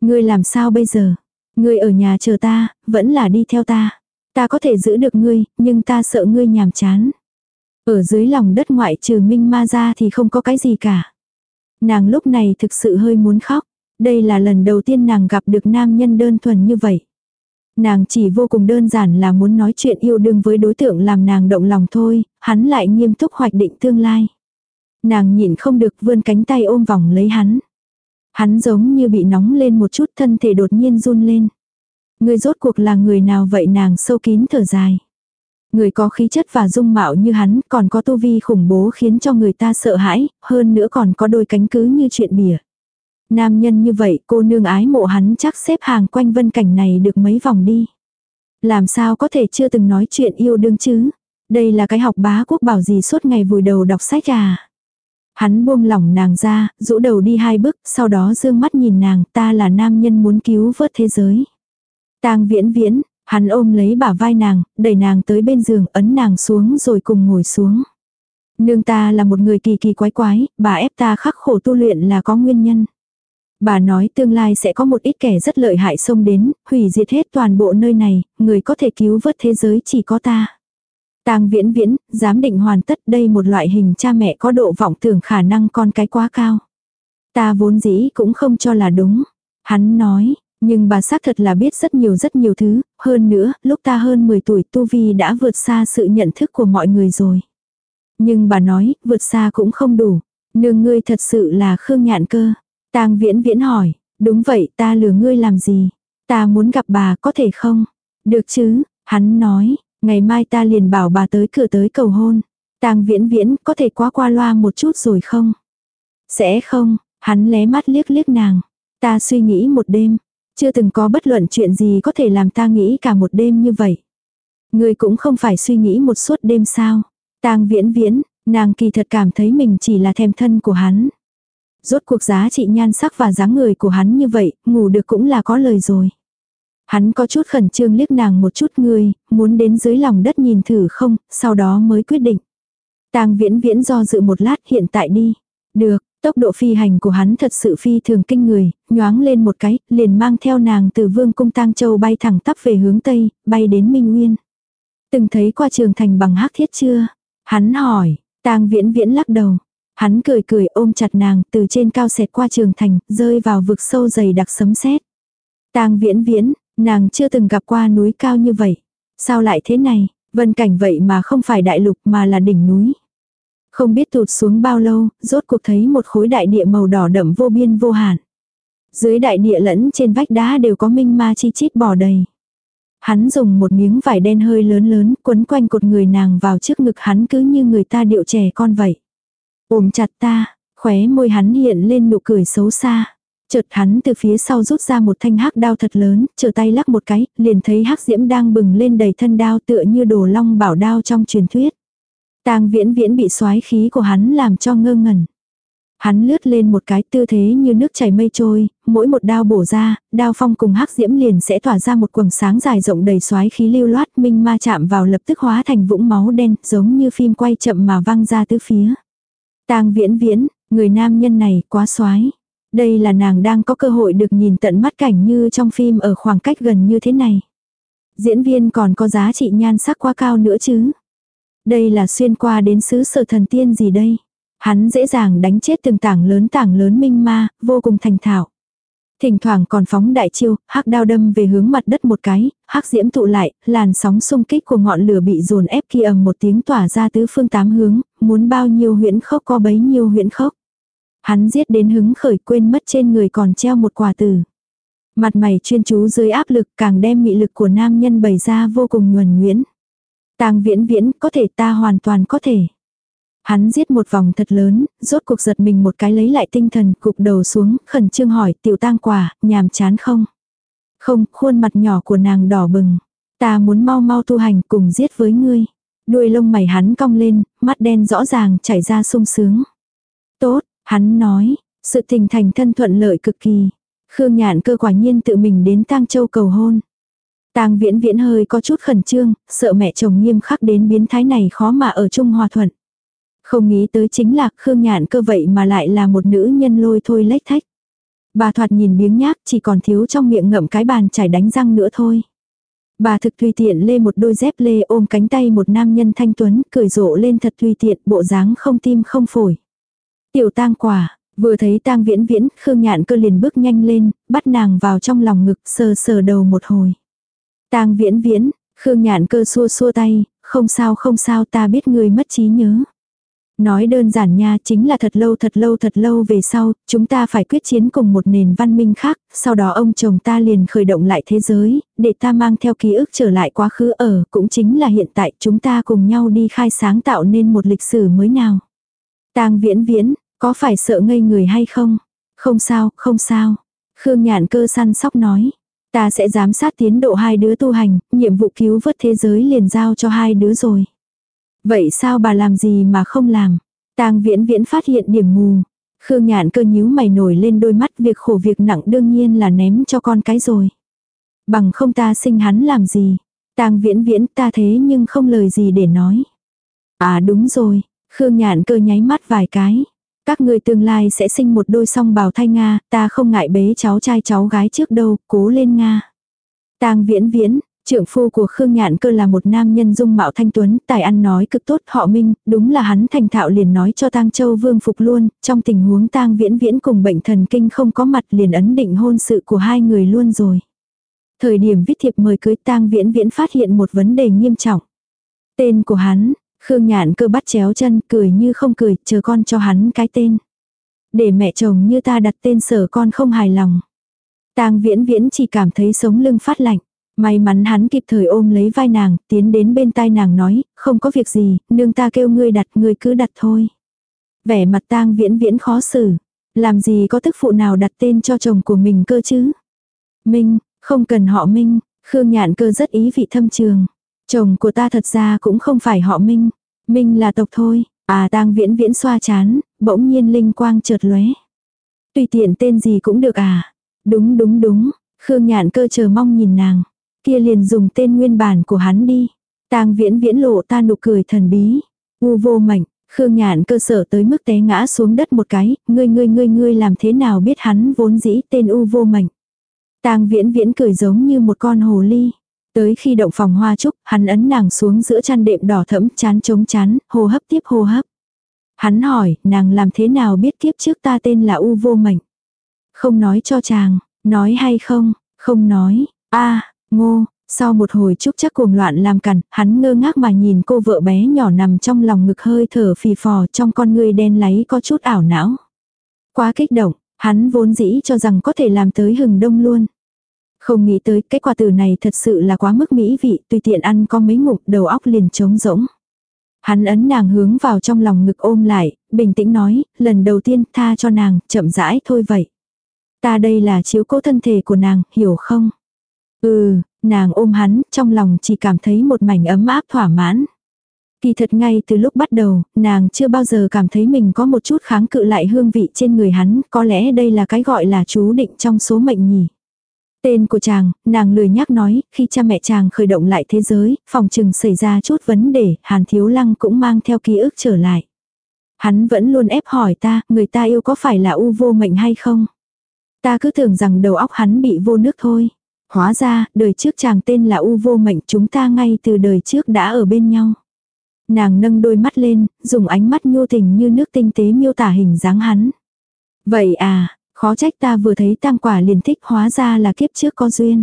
Ngươi làm sao bây giờ? Ngươi ở nhà chờ ta, vẫn là đi theo ta. Ta có thể giữ được ngươi, nhưng ta sợ ngươi nhàm chán. Ở dưới lòng đất ngoại trừ minh ma ra thì không có cái gì cả. Nàng lúc này thực sự hơi muốn khóc. Đây là lần đầu tiên nàng gặp được nam nhân đơn thuần như vậy. Nàng chỉ vô cùng đơn giản là muốn nói chuyện yêu đương với đối tượng làm nàng động lòng thôi, hắn lại nghiêm túc hoạch định tương lai. Nàng nhịn không được vươn cánh tay ôm vòng lấy hắn. Hắn giống như bị nóng lên một chút thân thể đột nhiên run lên. Người rốt cuộc là người nào vậy nàng sâu kín thở dài. Người có khí chất và dung mạo như hắn còn có tu vi khủng bố khiến cho người ta sợ hãi, hơn nữa còn có đôi cánh cứ như chuyện bìa. Nam nhân như vậy cô nương ái mộ hắn chắc xếp hàng quanh vân cảnh này được mấy vòng đi. Làm sao có thể chưa từng nói chuyện yêu đương chứ? Đây là cái học bá quốc bảo gì suốt ngày vùi đầu đọc sách à? Hắn buông lỏng nàng ra, rũ đầu đi hai bước, sau đó dương mắt nhìn nàng, ta là nam nhân muốn cứu vớt thế giới. tang viễn viễn, hắn ôm lấy bả vai nàng, đẩy nàng tới bên giường, ấn nàng xuống rồi cùng ngồi xuống. Nương ta là một người kỳ kỳ quái quái, bà ép ta khắc khổ tu luyện là có nguyên nhân. Bà nói tương lai sẽ có một ít kẻ rất lợi hại xông đến, hủy diệt hết toàn bộ nơi này, người có thể cứu vớt thế giới chỉ có ta. Tang viễn viễn, dám định hoàn tất đây một loại hình cha mẹ có độ vọng tưởng khả năng con cái quá cao. Ta vốn dĩ cũng không cho là đúng. Hắn nói, nhưng bà xác thật là biết rất nhiều rất nhiều thứ, hơn nữa, lúc ta hơn 10 tuổi Tu Vi đã vượt xa sự nhận thức của mọi người rồi. Nhưng bà nói, vượt xa cũng không đủ. Nương ngươi thật sự là Khương Nhạn Cơ. Tang viễn viễn hỏi, đúng vậy ta lừa ngươi làm gì? Ta muốn gặp bà có thể không? Được chứ, hắn nói, ngày mai ta liền bảo bà tới cửa tới cầu hôn. Tang viễn viễn có thể quá qua loa một chút rồi không? Sẽ không, hắn lé mắt liếc liếc nàng. Ta suy nghĩ một đêm, chưa từng có bất luận chuyện gì có thể làm ta nghĩ cả một đêm như vậy. Người cũng không phải suy nghĩ một suốt đêm sao. Tang viễn viễn, nàng kỳ thật cảm thấy mình chỉ là thèm thân của hắn. Rốt cuộc giá trị nhan sắc và dáng người của hắn như vậy, ngủ được cũng là có lời rồi. Hắn có chút khẩn trương liếc nàng một chút người, muốn đến dưới lòng đất nhìn thử không, sau đó mới quyết định. Tang viễn viễn do dự một lát hiện tại đi. Được, tốc độ phi hành của hắn thật sự phi thường kinh người, nhoáng lên một cái, liền mang theo nàng từ vương cung tang châu bay thẳng tắp về hướng tây, bay đến Minh Nguyên. Từng thấy qua trường thành bằng hắc thiết chưa? Hắn hỏi, tang viễn viễn lắc đầu. Hắn cười cười ôm chặt nàng từ trên cao xẹt qua trường thành, rơi vào vực sâu dày đặc sấm sét. Tang viễn viễn, nàng chưa từng gặp qua núi cao như vậy. Sao lại thế này? Vân cảnh vậy mà không phải đại lục mà là đỉnh núi. Không biết tụt xuống bao lâu, rốt cuộc thấy một khối đại địa màu đỏ đậm vô biên vô hạn. Dưới đại địa lẫn trên vách đá đều có minh ma chi chít bỏ đầy. Hắn dùng một miếng vải đen hơi lớn lớn quấn quanh cột người nàng vào trước ngực hắn cứ như người ta điệu trẻ con vậy. Ôm chặt ta, khóe môi hắn hiện lên nụ cười xấu xa. Chợt hắn từ phía sau rút ra một thanh hắc đao thật lớn, trở tay lắc một cái, liền thấy hắc diễm đang bừng lên đầy thân đao tựa như đồ long bảo đao trong truyền thuyết. Tang viễn viễn bị xoái khí của hắn làm cho ngơ ngẩn. Hắn lướt lên một cái tư thế như nước chảy mây trôi, mỗi một đao bổ ra, đao phong cùng hắc diễm liền sẽ tỏa ra một quầng sáng dài rộng đầy xoái khí lưu loát minh ma chạm vào lập tức hóa thành vũng máu đen giống như phim quay chậm mà văng ra tứ phía. Tang viễn viễn, người nam nhân này quá xoái. Đây là nàng đang có cơ hội được nhìn tận mắt cảnh như trong phim ở khoảng cách gần như thế này. Diễn viên còn có giá trị nhan sắc quá cao nữa chứ. Đây là xuyên qua đến xứ sở thần tiên gì đây? Hắn dễ dàng đánh chết từng tảng lớn tảng lớn minh ma, vô cùng thành thạo. Thỉnh thoảng còn phóng đại chiêu, hắc đao đâm về hướng mặt đất một cái, hắc diễm tụ lại, làn sóng xung kích của ngọn lửa bị dồn ép kia ầm một tiếng tỏa ra tứ phương tám hướng, muốn bao nhiêu huyễn khốc có bấy nhiêu huyễn khốc. Hắn giết đến hứng khởi quên mất trên người còn treo một quả tử. Mặt mày chuyên chú dưới áp lực càng đem mị lực của nam nhân bày ra vô cùng nhuần nhuyễn. Tang viễn viễn, có thể ta hoàn toàn có thể. Hắn giết một vòng thật lớn, rốt cuộc giật mình một cái lấy lại tinh thần, cục đầu xuống, khẩn trương hỏi tiểu tang quả, nhàm chán không? Không, khuôn mặt nhỏ của nàng đỏ bừng. Ta muốn mau mau tu hành cùng giết với ngươi. Đuôi lông mày hắn cong lên, mắt đen rõ ràng chảy ra sung sướng. Tốt, hắn nói, sự tình thành thân thuận lợi cực kỳ. Khương nhạn cơ quả nhiên tự mình đến tang châu cầu hôn. Tang viễn viễn hơi có chút khẩn trương, sợ mẹ chồng nghiêm khắc đến biến thái này khó mà ở chung hòa thuận. Không nghĩ tới chính là Khương Nhạn cơ vậy mà lại là một nữ nhân lôi thôi lách thách. Bà thoạt nhìn biếng nhác chỉ còn thiếu trong miệng ngậm cái bàn chải đánh răng nữa thôi. Bà thực tùy tiện lê một đôi dép lê ôm cánh tay một nam nhân thanh tuấn cười rộ lên thật tùy tiện bộ dáng không tim không phổi. Tiểu tang quả, vừa thấy tang viễn viễn Khương Nhạn cơ liền bước nhanh lên, bắt nàng vào trong lòng ngực sờ sờ đầu một hồi. Tang viễn viễn, Khương Nhạn cơ xua xua tay, không sao không sao ta biết người mất trí nhớ. Nói đơn giản nha chính là thật lâu thật lâu thật lâu về sau, chúng ta phải quyết chiến cùng một nền văn minh khác, sau đó ông chồng ta liền khởi động lại thế giới, để ta mang theo ký ức trở lại quá khứ ở, cũng chính là hiện tại chúng ta cùng nhau đi khai sáng tạo nên một lịch sử mới nào tang viễn viễn, có phải sợ ngây người hay không? Không sao, không sao. Khương nhạn cơ săn sóc nói. Ta sẽ giám sát tiến độ hai đứa tu hành, nhiệm vụ cứu vớt thế giới liền giao cho hai đứa rồi. Vậy sao bà làm gì mà không làm? Tang viễn viễn phát hiện điểm mù. Khương nhạn cơ nhíu mày nổi lên đôi mắt việc khổ việc nặng đương nhiên là ném cho con cái rồi. Bằng không ta sinh hắn làm gì. Tang viễn viễn ta thế nhưng không lời gì để nói. À đúng rồi, Khương nhạn cơ nháy mắt vài cái. Các người tương lai sẽ sinh một đôi song bào thai Nga, ta không ngại bế cháu trai cháu gái trước đâu, cố lên Nga. Tang viễn viễn, Trưởng phu của Khương Nhạn cơ là một nam nhân dung mạo thanh tuấn, tài ăn nói cực tốt, họ Minh, đúng là hắn thành thạo liền nói cho Tang Châu Vương phục luôn, trong tình huống Tang Viễn Viễn cùng bệnh thần kinh không có mặt liền ấn định hôn sự của hai người luôn rồi. Thời điểm viết thiệp mời cưới Tang Viễn Viễn phát hiện một vấn đề nghiêm trọng. Tên của hắn, Khương Nhạn cơ bắt chéo chân, cười như không cười, chờ con cho hắn cái tên. Để mẹ chồng như ta đặt tên sở con không hài lòng. Tang viễn viễn chỉ cảm thấy sống lưng phát lạnh. May mắn hắn kịp thời ôm lấy vai nàng, tiến đến bên tai nàng nói, không có việc gì, nương ta kêu ngươi đặt, ngươi cứ đặt thôi. Vẻ mặt tang viễn viễn khó xử. Làm gì có tức phụ nào đặt tên cho chồng của mình cơ chứ? Minh, không cần họ Minh, Khương Nhạn cơ rất ý vị thâm trường. Chồng của ta thật ra cũng không phải họ Minh. Minh là tộc thôi. À tang viễn viễn xoa chán, bỗng nhiên linh quang chợt lóe. Tùy tiện tên gì cũng được à. Đúng đúng đúng, Khương Nhạn cơ chờ mong nhìn nàng. Kia liền dùng tên nguyên bản của hắn đi. Tang viễn viễn lộ ta nụ cười thần bí. U vô mảnh Khương Nhạn cơ sở tới mức té ngã xuống đất một cái, ngươi ngươi ngươi ngươi làm thế nào biết hắn vốn dĩ tên U vô mảnh Tang viễn viễn cười giống như một con hồ ly. Tới khi động phòng hoa trúc, hắn ấn nàng xuống giữa chăn đệm đỏ thẫm chán chống chán, hô hấp tiếp hô hấp. Hắn hỏi, nàng làm thế nào biết kiếp trước ta tên là U vô mệnh. Không nói cho chàng, nói hay không, không nói, a ngô, sau một hồi trúc chắc cuồng loạn làm cằn, hắn ngơ ngác mà nhìn cô vợ bé nhỏ nằm trong lòng ngực hơi thở phì phò trong con người đen láy có chút ảo não. Quá kích động, hắn vốn dĩ cho rằng có thể làm tới hừng đông luôn. Không nghĩ tới cái quả tử này thật sự là quá mức mỹ vị, tùy tiện ăn có mấy ngụm đầu óc liền trống rỗng. Hắn ấn nàng hướng vào trong lòng ngực ôm lại, bình tĩnh nói, lần đầu tiên tha cho nàng, chậm rãi thôi vậy. Ta đây là chiếu cố thân thể của nàng, hiểu không? Ừ, nàng ôm hắn, trong lòng chỉ cảm thấy một mảnh ấm áp thỏa mãn. Kỳ thật ngay từ lúc bắt đầu, nàng chưa bao giờ cảm thấy mình có một chút kháng cự lại hương vị trên người hắn, có lẽ đây là cái gọi là chú định trong số mệnh nhỉ. Tên của chàng, nàng lười nhắc nói, khi cha mẹ chàng khởi động lại thế giới, phòng trừng xảy ra chút vấn đề, hàn thiếu lăng cũng mang theo ký ức trở lại. Hắn vẫn luôn ép hỏi ta, người ta yêu có phải là u vô mệnh hay không? Ta cứ tưởng rằng đầu óc hắn bị vô nước thôi. Hóa ra, đời trước chàng tên là U vô mệnh chúng ta ngay từ đời trước đã ở bên nhau. Nàng nâng đôi mắt lên, dùng ánh mắt nhô tình như nước tinh tế miêu tả hình dáng hắn. Vậy à, khó trách ta vừa thấy tang quả liền thích hóa ra là kiếp trước có duyên.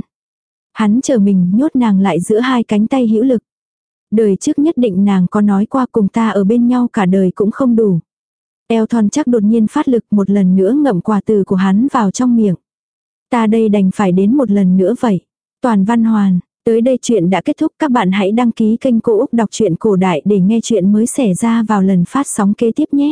Hắn chờ mình nhốt nàng lại giữa hai cánh tay hữu lực. Đời trước nhất định nàng có nói qua cùng ta ở bên nhau cả đời cũng không đủ. Eo thon chắc đột nhiên phát lực một lần nữa ngậm quả từ của hắn vào trong miệng. Ta đây đành phải đến một lần nữa vậy. Toàn văn hoàn, tới đây chuyện đã kết thúc các bạn hãy đăng ký kênh Cô Úc Đọc truyện Cổ Đại để nghe chuyện mới xảy ra vào lần phát sóng kế tiếp nhé.